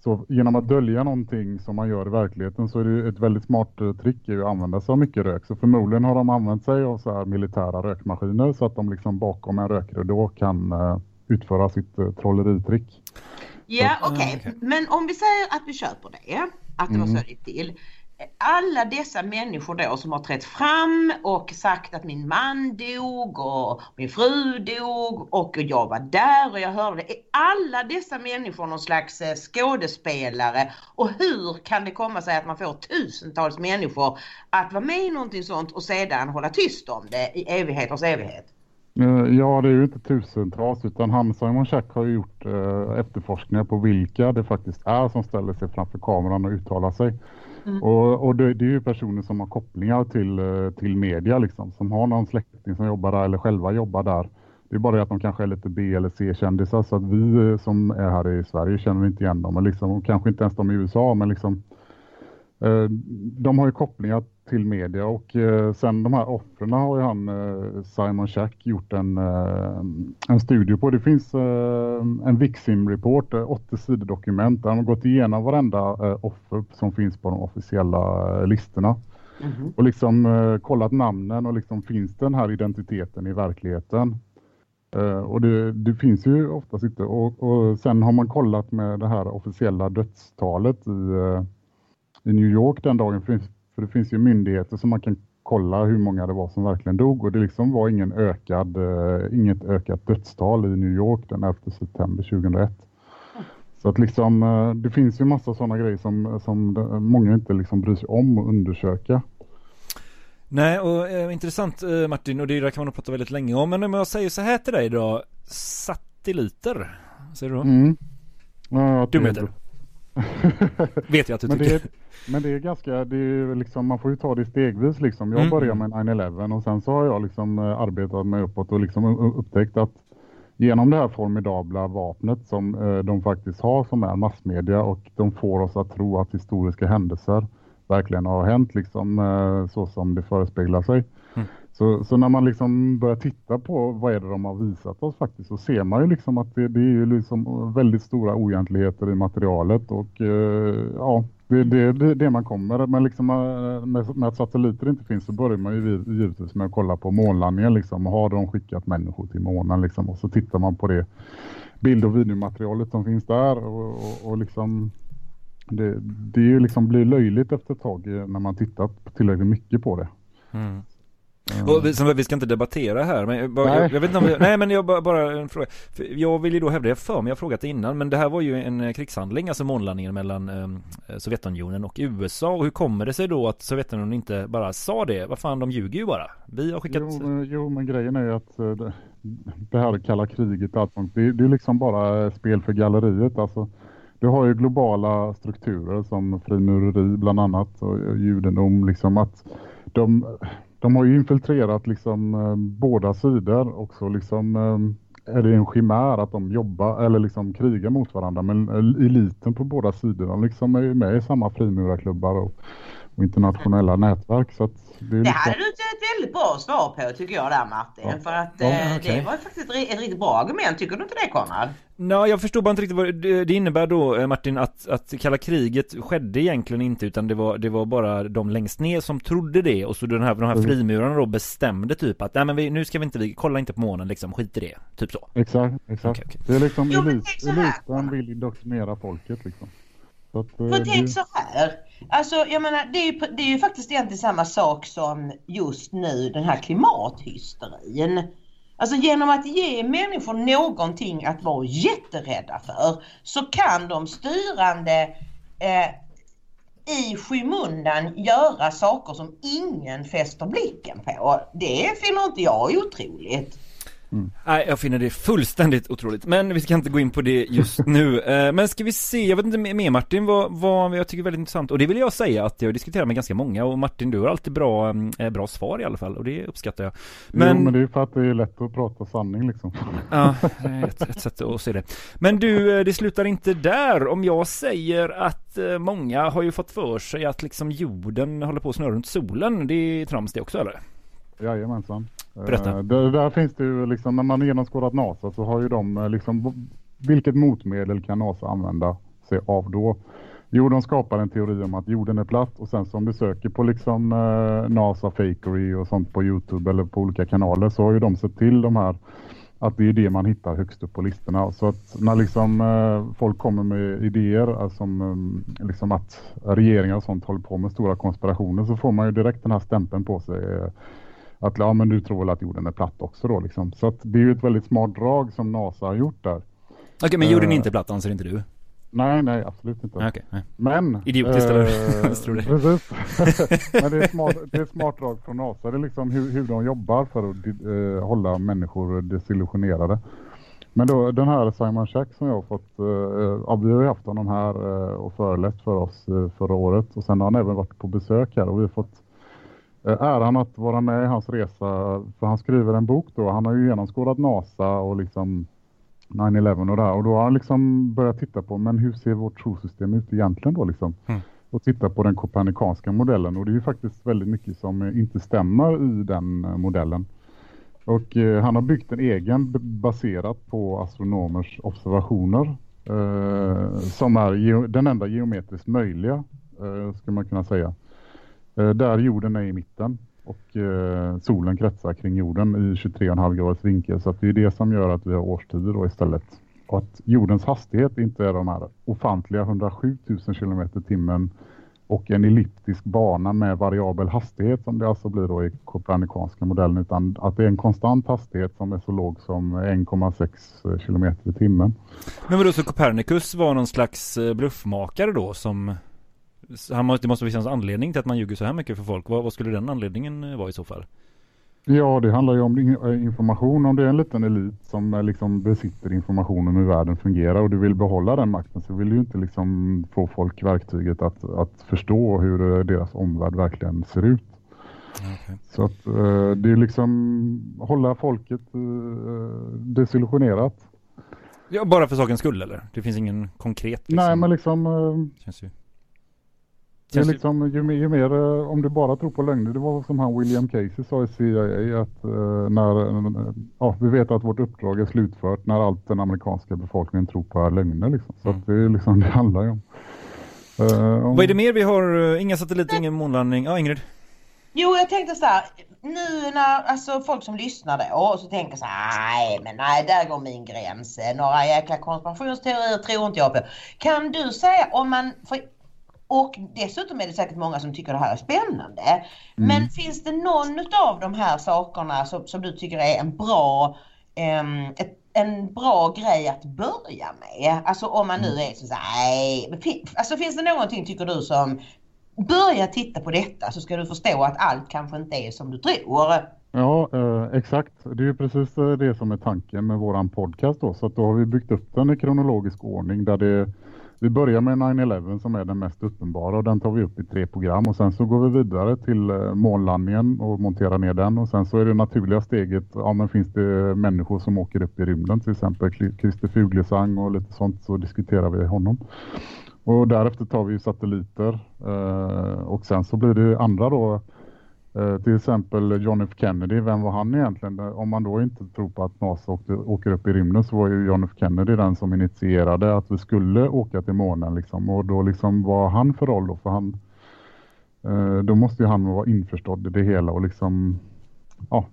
Så genom att dölja någonting som man gör i verkligheten så är det ett väldigt smart eh, trick att använda sig av mycket rök. Så förmodligen har de använt sig av så här militära rökmaskiner så att de liksom bakom en rökridå kan eh, utföra sitt eh, trolleritrick. Ja, okej. Men om vi säger att vi köper det, att det var så det gick till. Alla dessa människor då som har trätt fram och sagt att min man dog och min fru dog och jag var där och jag hörde det. Är alla dessa människor någon slags eh, skådespelare? Och hur kan det komma sig att man får tusentals människor att vara med i någonting sånt och sedan hålla tyst om det i evigheters evighet? Eh, Ja, det är ju inte tusentals utan han Simon Schack har ju gjort eh, efterforskningar på vilka det faktiskt är som ställer sig framför kameran och uttalar sig. Mm. Och, och det, det är ju personer som har kopplingar till, eh, till media liksom, som har någon släkting som jobbar där eller själva jobbar där. Det är bara det att de kanske är lite B eller C-kändisar så att vi eh, som är här i Sverige känner inte igen dem. Men liksom, och kanske inte ens de i USA men liksom Eh, De har ju kopplingar till media och eh, sen de här offren har ju han eh, Simon Schack gjort en, eh, en studie på. Det finns eh, en Vixim-report, eh, 80 sidor dokument där han har gått igenom varenda eh, offer som finns på de officiella eh, listorna. Och liksom eh, kollat namnen och liksom finns den här identiteten i verkligheten. Eh, och det, det finns ju oftast inte. Och, och sen har man kollat med det här officiella dödstalet i, eh, i New York den dagen. För det finns ju myndigheter som man kan kolla hur många det var som verkligen dog. Och det liksom var ingen ökad, eh, inget ökat dödstal i New York den 11 september 2001. Så att liksom, eh, det finns ju massa sådana grejer som, som många inte liksom bryr sig om att undersöka. Nej, och eh, intressant eh, Martin, och det där kan man prata väldigt länge om. Men om jag säger så här till dig då, satelliter, säger du då? Mm. Ja, Dumheter. *laughs* Vet jag att du men tycker. Det är, men det är ganska, det är liksom, man får ju ta det stegvis liksom. Jag Mm. började med 9-11 och sen så har jag liksom eh, arbetat mig uppåt och liksom upptäckt att genom det här formidabla vapnet som eh, de faktiskt har som är massmedia och de får oss att tro att historiska händelser verkligen har hänt liksom eh, så som det förespeglar sig. Så, så när man liksom börjar titta på vad är det de har visat oss faktiskt så ser man ju liksom att det, det är ju liksom väldigt stora oegentligheter i materialet och eh, ja, det är det, det, det man kommer. Men liksom med, med att satelliter inte finns så börjar man ju givetvis med att kolla på månlandningen liksom. Har de skickat människor till månen liksom? Och så tittar man på det bild och videomaterialet som finns där och, och, och liksom det, det ju liksom blir löjligt efter ett tag eh, när man tittat tillräckligt mycket på det. Mm. Och vi, som, vi ska inte debattera här, men jag, bara, Nej. jag, jag vet inte om vi, *laughs* Nej men jag bara, bara en fråga. Jag vill ju då hävda, jag för mig, jag har frågat det innan, men det här var ju en eh, krigshandling, alltså månlandningen mellan eh, Sovjetunionen och USA. Och hur kommer det sig då att Sovjetunionen inte bara sa det? Vad fan, de ljuger ju bara. Vi har skickat... Jo, men- jo, men grejen är ju att eh, det, det här kalla kriget och allt sånt, det, det är liksom bara eh, spel för galleriet. Alltså, du har ju globala strukturer som frimureri bland annat och judendom. Liksom att de, de har ju infiltrerat liksom eh, båda sidor och så liksom eh, är det en chimär att de jobbar eller liksom krigar mot varandra. Men eh, eliten på båda sidorna liksom är ju med i samma frimurarklubbar och, och internationella nätverk. Så att det är Det hade du ett väldigt bra svar på tycker jag där Martin. Ja. För att Ja, eh, okej. det var faktiskt ett, ett riktigt bra argument. Tycker du inte det Konrad? Nej, jag förstår bara inte riktigt vad det, det innebär då eh, Martin att, att kalla kriget skedde egentligen inte utan det var, det var bara de längst ner som trodde det och så den här, de här Mm. frimurarna då bestämde typ att nej men vi, nu ska vi inte, vi kolla inte på månen liksom, skit i det. Typ så. Exakt, exakt. Okej, okej. Det är liksom Jo, elit, eliten vill indoktrinera folket liksom. Att, eh, För tänk så här. Alltså jag menar det är, ju, det är ju faktiskt egentligen samma sak som just nu den här klimathysterin. Alltså genom att ge människor någonting att vara jätterädda för så kan de styrande eh, i skymundan göra saker som ingen fäster blicken på. Det finner inte jag otroligt. Nej, jag finner det fullständigt otroligt. Men vi ska inte gå in på det just nu. *laughs* Eh, Men ska vi se, jag vet inte mer Martin, vad, vad jag tycker är väldigt intressant. Och det vill jag säga att jag diskuterar med ganska många och Martin, du har alltid bra, eh, bra svar i alla fall och det uppskattar jag. Men... Jo, men det är för att det är lätt att prata sanning liksom. *laughs* Ja, ett, ett sätt att se det. Men du, eh, det slutar inte där. Om jag säger att många har ju fått för sig att liksom jorden håller på att snurra runt solen. Det är trams det också eller? Jajamensan. Berätta. Eh, där, där finns det ju liksom, när man genomskådat NASA så har ju de eh, liksom, vilket motmedel kan NASA använda sig av då? Jo, de skapar en teori om att jorden är platt och sen så om du söker på liksom eh, NASA fakery och sånt på Youtube eller på olika kanaler så har ju de sett till de här att det är det man hittar högst upp på listorna. Så att när liksom eh, folk kommer med idéer alltså, som eh, liksom att regeringar och sånt håller på med stora konspirationer så får man ju direkt den här stämpeln på sig eh, att ja, men du tror väl att jorden är platt också då liksom. Så att det är ju ett väldigt smart drag som NASA har gjort där. Okej, men jorden är Eh, inte platt anser inte du? Nej, nej, absolut inte. Okej, nej. Men... Idiotiskt, eller? *laughs* Tror du? Precis. *laughs* Men det är, smart, det är smart drag från NASA. Det är liksom hur, hur de jobbar för att eh, hålla människor desillusionerade. Men då den här Simon Shack som jag har fått, eh, ja, vi har ju haft honom här eh, och föreläst för oss eh, förra året. Och sen har han även varit på besök här och vi har fått eh, äran att vara med i hans resa. För han skriver en bok då. Han har ju genomskådat NASA och liksom 9-11 och det här. Och då har han liksom börjat titta på, men hur ser vårt trosystem ut egentligen då liksom? Mm. Och titta på den kopernikanska modellen. Och det är ju faktiskt väldigt mycket som eh, inte stämmer i den eh, modellen. Och eh, han har byggt en egen baserat på astronomers observationer. Eh, som är den enda geometriskt möjliga, eh, skulle man kunna säga. Eh, där jorden är i mitten och eh, solen kretsar kring jorden i 23,5 graders vinkel. Så att det är det som gör att vi har årstider då istället. Och att jordens hastighet inte är de här ofantliga 107 000 kilometer timmen och en elliptisk bana med variabel hastighet som det alltså blir då i kopernikanska modellen utan att det är en konstant hastighet som är så låg som 1,6 kilometer i timmen. Men vadå, så Copernicus var någon slags eh, bluffmakare då som... Han måste, det måste finnas en anledning till att man ljuger så här mycket för folk. Vad, vad skulle den anledningen eh, vara i så fall? Ja, det handlar ju om eh, information. Om det är en liten elit som eh, liksom besitter information om hur världen fungerar och du vill behålla den makten så vill du ju inte liksom få folk verktyget att, att förstå hur deras omvärld verkligen ser ut. Så att det är liksom hålla folket desillusionerat. Ja, bara för sakens skull eller? Det finns ingen konkret liksom... Nej, men liksom... Känns ju... Det är liksom, ju mer, ju mer, eh, om du bara tror på lögner, det var som han William Casey sa i CIA att eh, när, eh, ja, vi vet att vårt uppdrag är slutfört när allt den amerikanska befolkningen tror på är lögner liksom. Så att det är liksom, det handlar ju om. Eh, om Vad är det mer vi har? eh, Inga satelliter, ingen månlandning. Ja, Ingrid? Jo, jag tänkte så här. Nu när alltså, folk som lyssnar då och så tänker så här, nej men nej, där går min gräns. Några jäkla konspirationsteorier tror inte jag på. Kan du säga om man, för, och dessutom är det säkert många som tycker det här är spännande. Men finns det någon av de här sakerna som, som du tycker är en bra, ehm, ett, en bra grej att börja med? Alltså om man nu är så nej, alltså finns det någonting tycker du som Börja titta på detta så ska du förstå att allt kanske inte är som du tror. Ja, eh, exakt. Det är ju precis eh, det som är tanken med våran podcast då. Så att då har vi byggt upp den i kronologisk ordning där det vi börjar med 9-11 som är den mest uppenbara och den tar vi upp i tre program och sen så går vi vidare till eh, månlandningen och monterar ner den och sen så är det naturliga steget, ja men finns det människor som åker upp i rymden till exempel Christer Fuglesang och lite sånt så diskuterar vi honom. Och därefter tar vi ju satelliter eh, och sen så blir det andra då Eh, till exempel John F Kennedy, vem var han egentligen? Om man då inte tror på att NASA åkte, åker upp i rymden så var ju John F Kennedy den som initierade att vi skulle åka till månen liksom. Och då liksom vad han för roll då? För han, eh, då måste ju han vara införstådd i det hela och liksom Ja,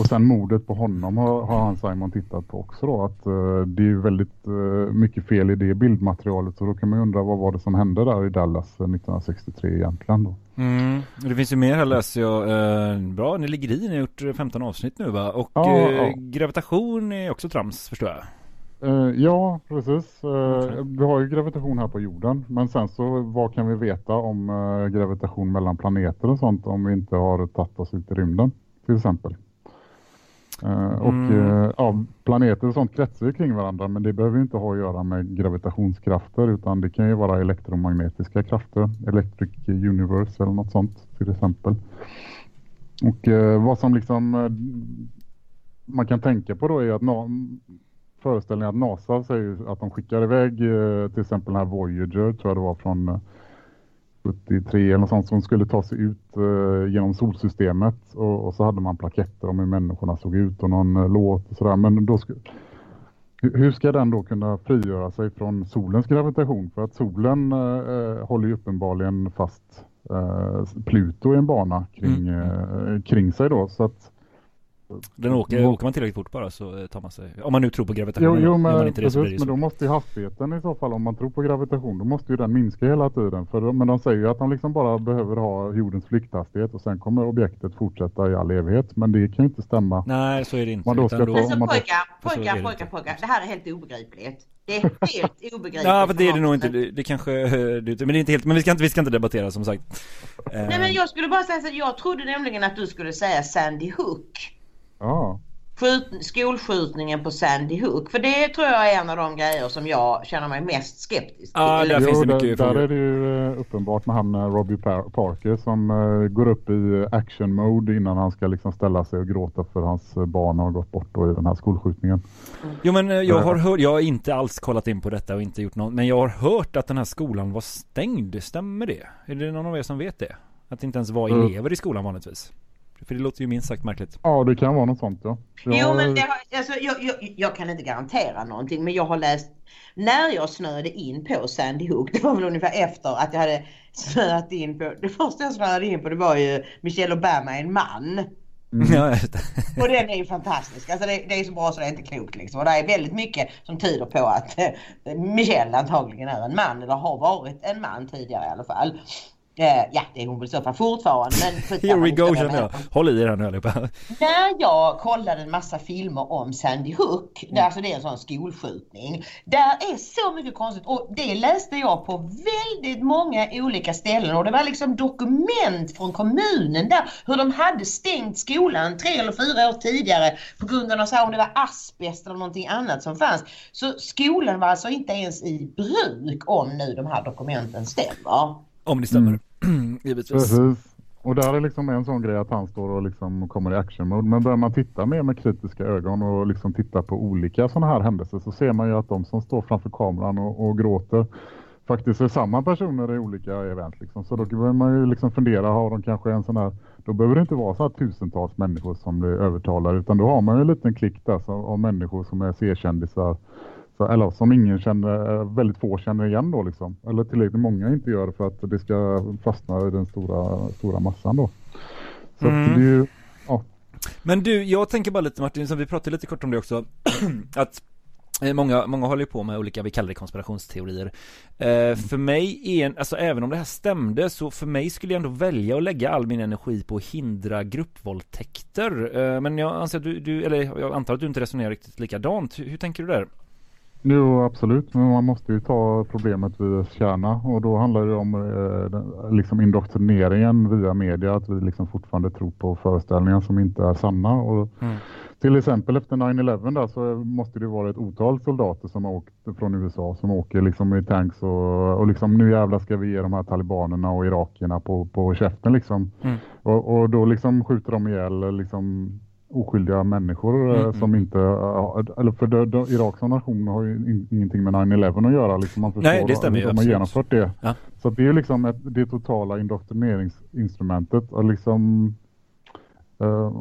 och sen mordet på honom har, har han Simon tittat på också då. Att eh, det är väldigt eh, mycket fel i det bildmaterialet. Så då kan man ju undra vad var det som hände där i Dallas eh, 1963 egentligen då. Mm. Det finns ju mer här läser jag. Eh, bra, ni ligger i. Ni har gjort 15 avsnitt nu va? Och Ja, eh, ja. gravitation är också trams förstår jag. Eh, ja, precis. Eh, Vi har ju gravitation här på jorden. Men sen så vad kan vi veta om eh, gravitation mellan planeter och sånt om vi inte har tagit oss ut i rymden till exempel. Eh, och Mm. eh, ja, planeter och sånt kretsar kring varandra men det behöver ju inte ha att göra med gravitationskrafter utan det kan ju vara elektromagnetiska krafter. Electric universe eller något sånt till exempel. Och eh, vad som liksom eh, man kan tänka på då är att na- föreställningen att NASA säger att de skickar iväg eh, till exempel den här Voyager tror jag det var från eh, 73 eller något sånt som skulle ta sig ut eh, genom solsystemet och, och så hade man plaketter om hur människorna såg ut och någon eh, låt och sådär. Men då sku, hur- ska den då kunna frigöra sig från solens gravitation? För att solen eh, eh, håller ju uppenbarligen fast eh, Pluto i en bana kring, eh, kring sig då. Så att Den åker, åker man tillräckligt fort bara så eh, tar man sig. Om man nu tror på gravitation. Jo, jo Gör man men, inte det det precis, ju men då måste ju hastigheten i så fall, om man tror på gravitation, då måste ju den minska hela tiden. För, men de säger ju att de liksom bara behöver ha jordens flykthastighet och sen kommer objektet fortsätta i all evighet. Men det kan ju inte stämma. Nej, så är det inte. Man då ska då- Alltså man pojkar, pojkar, det pojkar, pojkar. Det här är helt obegripligt. Det är helt *laughs* obegripligt. Ja, för det är det nog inte. Det, det kanske, eh, det, men det är inte helt, men vi ska inte, vi ska inte debattera som sagt. Eh, Nej men jag skulle bara säga så att jag trodde nämligen att du skulle säga Sandy Hook. Ja. Skjut, skolskjutningen på Sandy Hook. För det tror jag är en av de grejer som jag känner mig mest skeptisk till. Ja, där finns det där, mycket där är det ju eh, uppenbart med han eh, Robbie Par- Parker som eh, går upp i action mode innan han ska liksom ställa sig och gråta för hans barn har gått bort då i den här skolskjutningen. Jo men jag har hört, jag har inte alls kollat in på detta och inte gjort något, men jag har hört att den här skolan var stängd, stämmer det? Är det någon av er som vet det? Att det inte ens var Mm. elever i skolan vanligtvis? För det låter ju minst sagt märkligt. Ja, det kan vara något sånt ja. Jo Jag- men det har, alltså, jag, jag, jag kan inte garantera någonting men jag har läst när jag snöade in på Sandy Hook, *laughs* det var väl ungefär efter att jag hade snöat in på, det första jag snöade in på det var ju Michelle Obama är en man. Ja, det. Och den är ju fantastisk. Alltså det, det är så bra så det är inte klokt liksom. Och det är väldigt mycket som tyder på att eh, Michelle antagligen är en man eller har varit en man tidigare i alla fall. Eh, ja, det är hon väl i så fall fortfarande. Men Here we go känner jag. Håll i er nu allihopa. När jag kollade en massa filmer om Sandy Hook, där, alltså det är en sån skolskjutning. Där är så mycket konstigt och det läste jag på väldigt många olika ställen och det var liksom dokument från kommunen där hur de hade stängt skolan tre eller fyra år tidigare på grund av så här, om det var asbest eller någonting annat som fanns. Så skolan var alltså inte ens i bruk om nu de här dokumenten stämmer. Om det stämmer. Mm. *clears throat* Givetvis. Precis. Och där är liksom en sån grej att han står och liksom kommer i action mode. Men börjar man titta mer med kritiska ögon och liksom titta på olika sådana här händelser så ser man ju att de som står framför kameran och, och gråter faktiskt är samma personer i olika event. Liksom. Så då behöver man ju liksom fundera, har de kanske en sån här, då behöver det inte vara så här tusentals människor som blir övertalade utan då har man ju en liten klick där så, av människor som är C-kändisar eller som ingen känner, eh, väldigt få känner igen då liksom. Eller tillräckligt många inte gör för att det ska fastna i den stora, stora massan då. Så Mm. det är ju, ja. Men du, jag tänker bara lite Martin, som vi pratade lite kort om det också, *clears throat* att eh, Många, många håller ju på med olika, vi kallar det konspirationsteorier. Eh, för mig är en, alltså även om det här stämde, så för mig skulle jag ändå välja att lägga all min energi på att hindra gruppvåldtäkter. Eh, men jag anser att du, du, eller jag antar att du inte resonerar riktigt likadant. Hur, hur tänker du där? Jo, absolut. Men man måste ju ta problemet vid dess kärna. Och då handlar det om eh, liksom indoktrineringen via media. Att vi liksom fortfarande tror på föreställningar som inte är sanna. Och Mm. till exempel efter 9-11 där så måste det vara ett otal soldater som har åkt från USA som åker liksom i tanks och, och liksom nu jävlar ska vi ge de här talibanerna och irakierna på, på käften liksom. Mm. Och, och då liksom skjuter de ihjäl liksom oskyldiga människor eh, Mm, som inte, eh, eller för det, det, Irak som nation har ju in, ingenting med 9-11 att göra liksom. Man förstår Nej, det stämmer ju, De har absolut. genomfört det. Ja. Så att det är ju liksom ett, det totala indoktrineringsinstrumentet att liksom eh,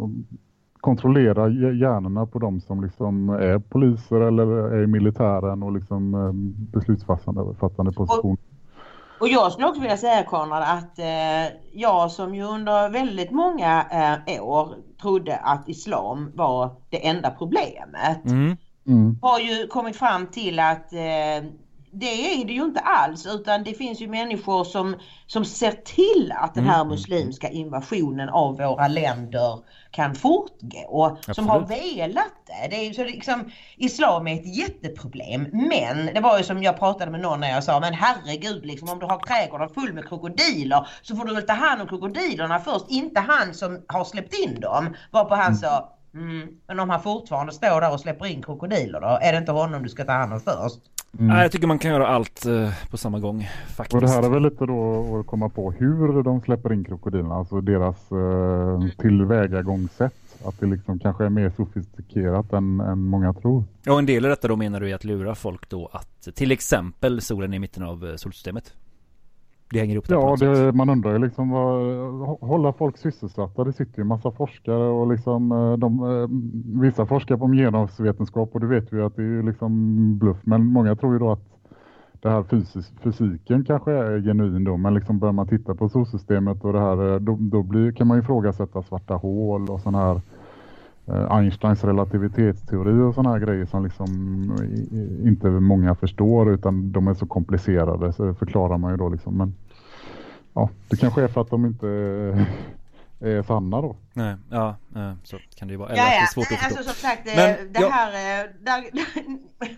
kontrollera hj- hjärnorna på de som liksom är poliser eller är i militären och liksom eh, beslutsfattande fattande position. Och jag skulle också vilja säga Konrad att eh, jag som ju under väldigt många eh, år trodde att islam var det enda problemet Mm. har ju kommit fram till att eh, det är det ju inte alls utan det finns ju människor som, som ser till att den här Mm. muslimska invasionen av våra länder kan fortgå. Som har velat det. det är så liksom, islam är ett jätteproblem men det var ju som jag pratade med någon när jag sa men herregud liksom om du har trädgården full med krokodiler så får du väl ta hand om krokodilerna först, inte han som har släppt in dem. Varpå han sa Mm, men om han fortfarande står där och släpper in krokodiler då? Är det inte honom du ska ta hand om först? Nej, jag tycker man kan göra allt eh, på samma gång faktiskt. Och det här är väl lite då att komma på hur de släpper in krokodilerna, alltså deras eh, tillvägagångssätt. Att det liksom kanske är mer sofistikerat än, än många tror. Och en del i detta då menar du är att lura folk då att till exempel solen är i mitten av eh, solsystemet. Det hänger ihop Ja, det, man undrar ju liksom vad, hå- hålla folk sysselsatta. Det sitter ju en massa forskare och liksom eh, de, eh, vissa forskar på genusvetenskap och det vet vi att det är ju liksom bluff. Men många tror ju då att det här fysis, fysiken kanske är genuin då. Men liksom börjar man titta på solsystemet och det här eh, då, då blir, kan man ju ifrågasätta svarta hål och sån här Einsteins relativitetsteori och såna här grejer som liksom i- inte många förstår utan de är så komplicerade så förklarar man ju då liksom. Men ja, det kanske är för att de inte eh, är sanna då. Nej, ja, eh, så kan det ju vara. Eller Ja, det ja. är svårt att förstå. alltså som sagt, eh, Men, det ja. här, eh, där,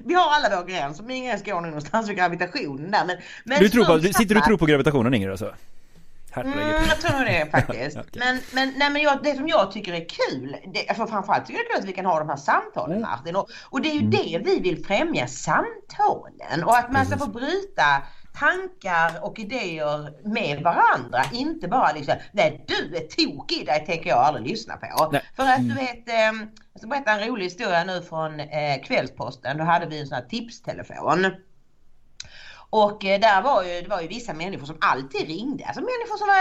*laughs* vi har alla vår gräns. Min gräns går någonstans vid gravitationen där. Men, men du tror på, sitter du tror på gravitationen Ingrid alltså? Herregud. Mm, jag tror nog det *laughs* faktiskt. Ja, okej. Men, men, nej, men jag, det som jag tycker är kul, det, för framförallt tycker jag det är kul att vi kan ha de här samtalen Mm. Martin. Och, och det är ju det vi vill främja, samtalen. Och att man ska få bryta tankar och idéer med varandra. Inte bara liksom, nej du är tokig, det tänker jag aldrig lyssna på. Nej. För att du vet, eh, jag ska berätta en rolig historia nu från eh, Kvällsposten. Då hade vi en sån här tipstelefon. Och eh, där var ju, det var ju vissa människor som alltid ringde. Alltså människor som var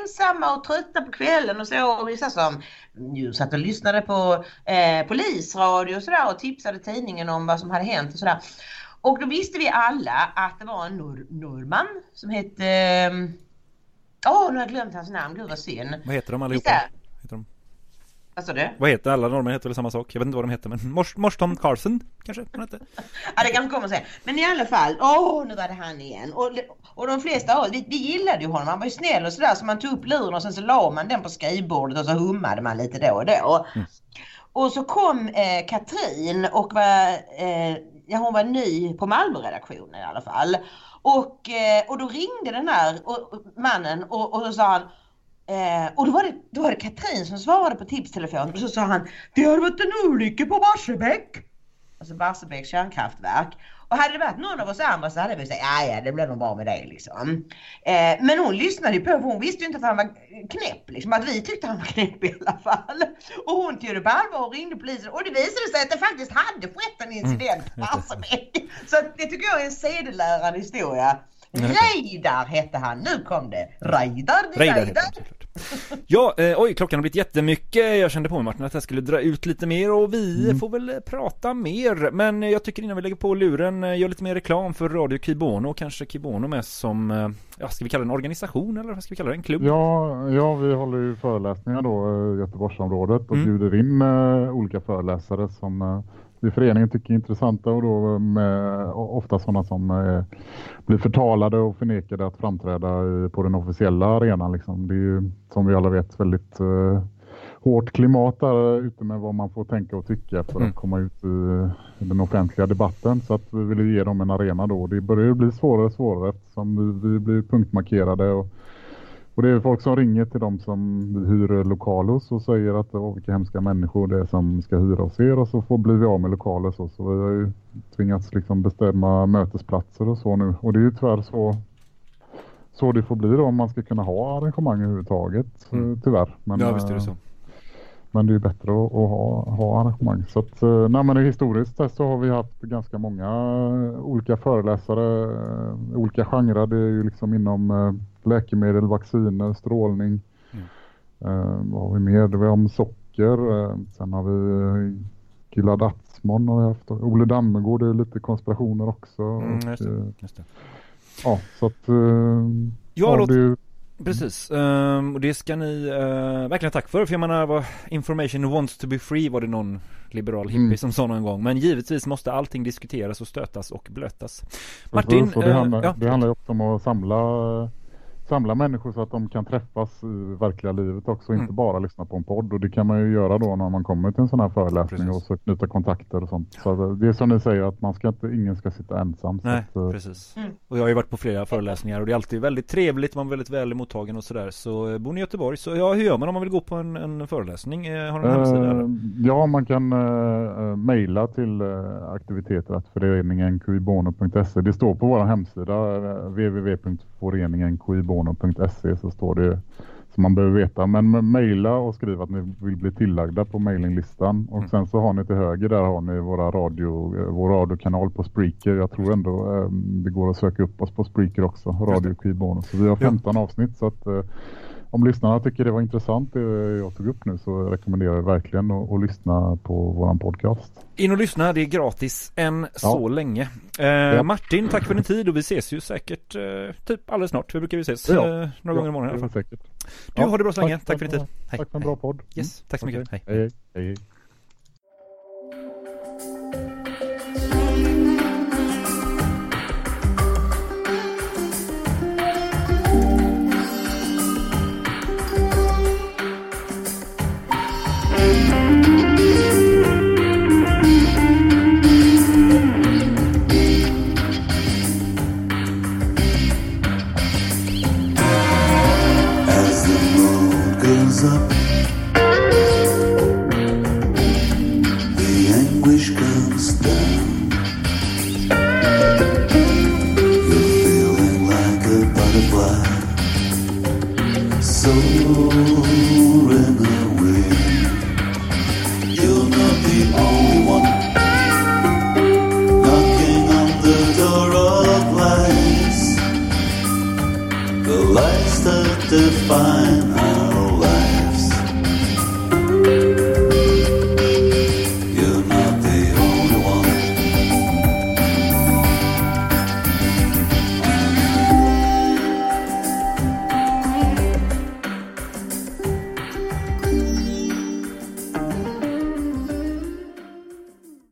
ensamma och trötta på kvällen och så. Och vissa som ju satt och lyssnade på eh, polisradio och sådär och tipsade tidningen om vad som hade hänt och sådär. Och då visste vi alla att det var en nor- norrman som hette... Åh, oh, nu har jag glömt hans namn. Gud vad synd. Vad heter de Visst allihopa? de? Vad sa du? Vad heter alla norrmän heter väl samma sak? Jag vet inte vad de heter men Mors, Mors Tom Carlson kanske han hette? *laughs* Ja, det kanske kommer sen. Men i alla fall, åh, nu var det han igen. Och, och de flesta av oss, vi, vi gillade ju honom. Han var ju snäll och sådär. Så man tog upp luren och sen så la man den på skrivbordet och så hummade man lite då och då. Och så kom eh, Katrin och var, eh, ja, hon var ny på Malmöredaktionen i alla fall. Och, eh, och då ringde den här och, mannen och, och så sa han Eh, och då var, det, då var det Katrin som svarade på tipstelefonen och så sa han Det har varit en olycka på Barsebäck. Alltså Barsebäcks kärnkraftverk. Och hade det varit någon av oss andra så hade vi sagt ja ja det blir nog bra med det liksom. Eh, men hon lyssnade ju på för hon visste ju inte att han var knäpp liksom. Att vi tyckte han var knäpp i alla fall. Och hon tog det på allvar och ringde polisen och det visade sig att det faktiskt hade skett en incident på Barsebäck. Så det tycker jag är en sedelärande historia. Reidar hette han, nu kom det. Reidar, Reidar Reidar. *laughs* Ja, eh, oj klockan har blivit jättemycket. Jag kände på mig Martin att jag skulle dra ut lite mer och vi Mm. får väl eh, prata mer. Men eh, jag tycker innan vi lägger på luren, eh, gör lite mer reklam för Radio Kibono. Kanske Kibono med som, ja ska vi kalla det en organisation eller vad ska vi kalla det? En klubb? Ja, ja, vi håller ju föreläsningar då i Göteborgsområdet och Mm. bjuder in eh, olika föreläsare som eh, i föreningen tycker är intressanta och då med ofta sådana som eh, blir förtalade och förnekade att framträda i, på den officiella arenan. Liksom. Det är ju som vi alla vet väldigt eh, hårt klimat där ute med vad man får tänka och tycka för Mm. att komma ut i, i den offentliga debatten. Så att vi vill ge dem en arena då. Det börjar bli svårare och svårare eftersom vi, vi blir punktmarkerade och och det är folk som ringer till de som hyr lokal hos och säger att åh, vilka hemska människor det är som ska hyra hos er och så får bli vi av med lokaler så. Så vi har ju tvingats liksom bestämma mötesplatser och så nu. Och det är ju tyvärr så, så det får bli då om man ska kunna ha arrangemang överhuvudtaget. Mm. eh, Tyvärr. Men, Ja, visst är det eh, så. Men det är bättre att, ha, ha arrangemang. Så att, eh, nej, men historiskt så har vi haft ganska många eh, olika föreläsare, eh, olika genrer. Det är ju liksom inom eh, läkemedel, vacciner, strålning. Eh, vad har vi mer? Det var om socker. Eh, sen har vi eh, Gilad Atzmon har vi haft. Ole Dammegård, det är lite konspirationer också. Mm, Och, just det, eh, just det. Ja, så att... eh, Ja, låt- ju- Precis, Ehm, och det ska ni uh, verkligen tack för. För jag menar, vad, information wants to be free var det någon liberal hippie Mm. som sa någon gång. Men givetvis måste allting diskuteras och stötas och blötas. Martin, Martin, så det, handlar, ja, det handlar ju också om att samla, samla människor så att de kan träffas i verkliga livet också, Mm. inte bara lyssna på en podd. Och det kan man ju göra då när man kommer till en sån här föreläsning och så knyta kontakter och sånt. Så det är som ni säger, att man ska inte, ingen ska sitta ensam. Så Nej, att, eh, precis. Och jag har ju varit på flera föreläsningar och det är alltid väldigt trevligt, man är väldigt väl mottagen och sådär. Så eh, bor ni i Göteborg, så ja, hur gör man om man vill gå på en, en föreläsning? Eh, Har ni en hemsida? Eh, eller? ja, man kan uh, mejla till uh, aktiviteter.föreningenkuibono.se. Det står på vår hemsida uh, www.föreningenkuibono.se så står det som man behöver veta. Men mejla och skriv att ni vill bli tillagda på mailinglistan. Och sen så har ni till höger där har ni våra radio, eh, vår radiokanal på Spreaker. Jag tror ändå eh, det går att söka upp oss på Spreaker också, Radio Kuibono. Så vi har 15 avsnitt så att eh, om lyssnarna tycker det var intressant det jag tog upp nu så rekommenderar jag verkligen att, att lyssna på våran podcast. In och lyssna, det är gratis än så länge. Eh, Martin, tack för din tid och vi ses ju säkert eh, typ alldeles snart. Vi brukar vi ses Ja. eh, några gånger i månaden i alla fall. Säkert. Du, Ja, har det bra så länge. tack Tack för din tid. Hej. Tack för en bra podd. Yes, tack så mycket. Okej. Hej. hej, hej.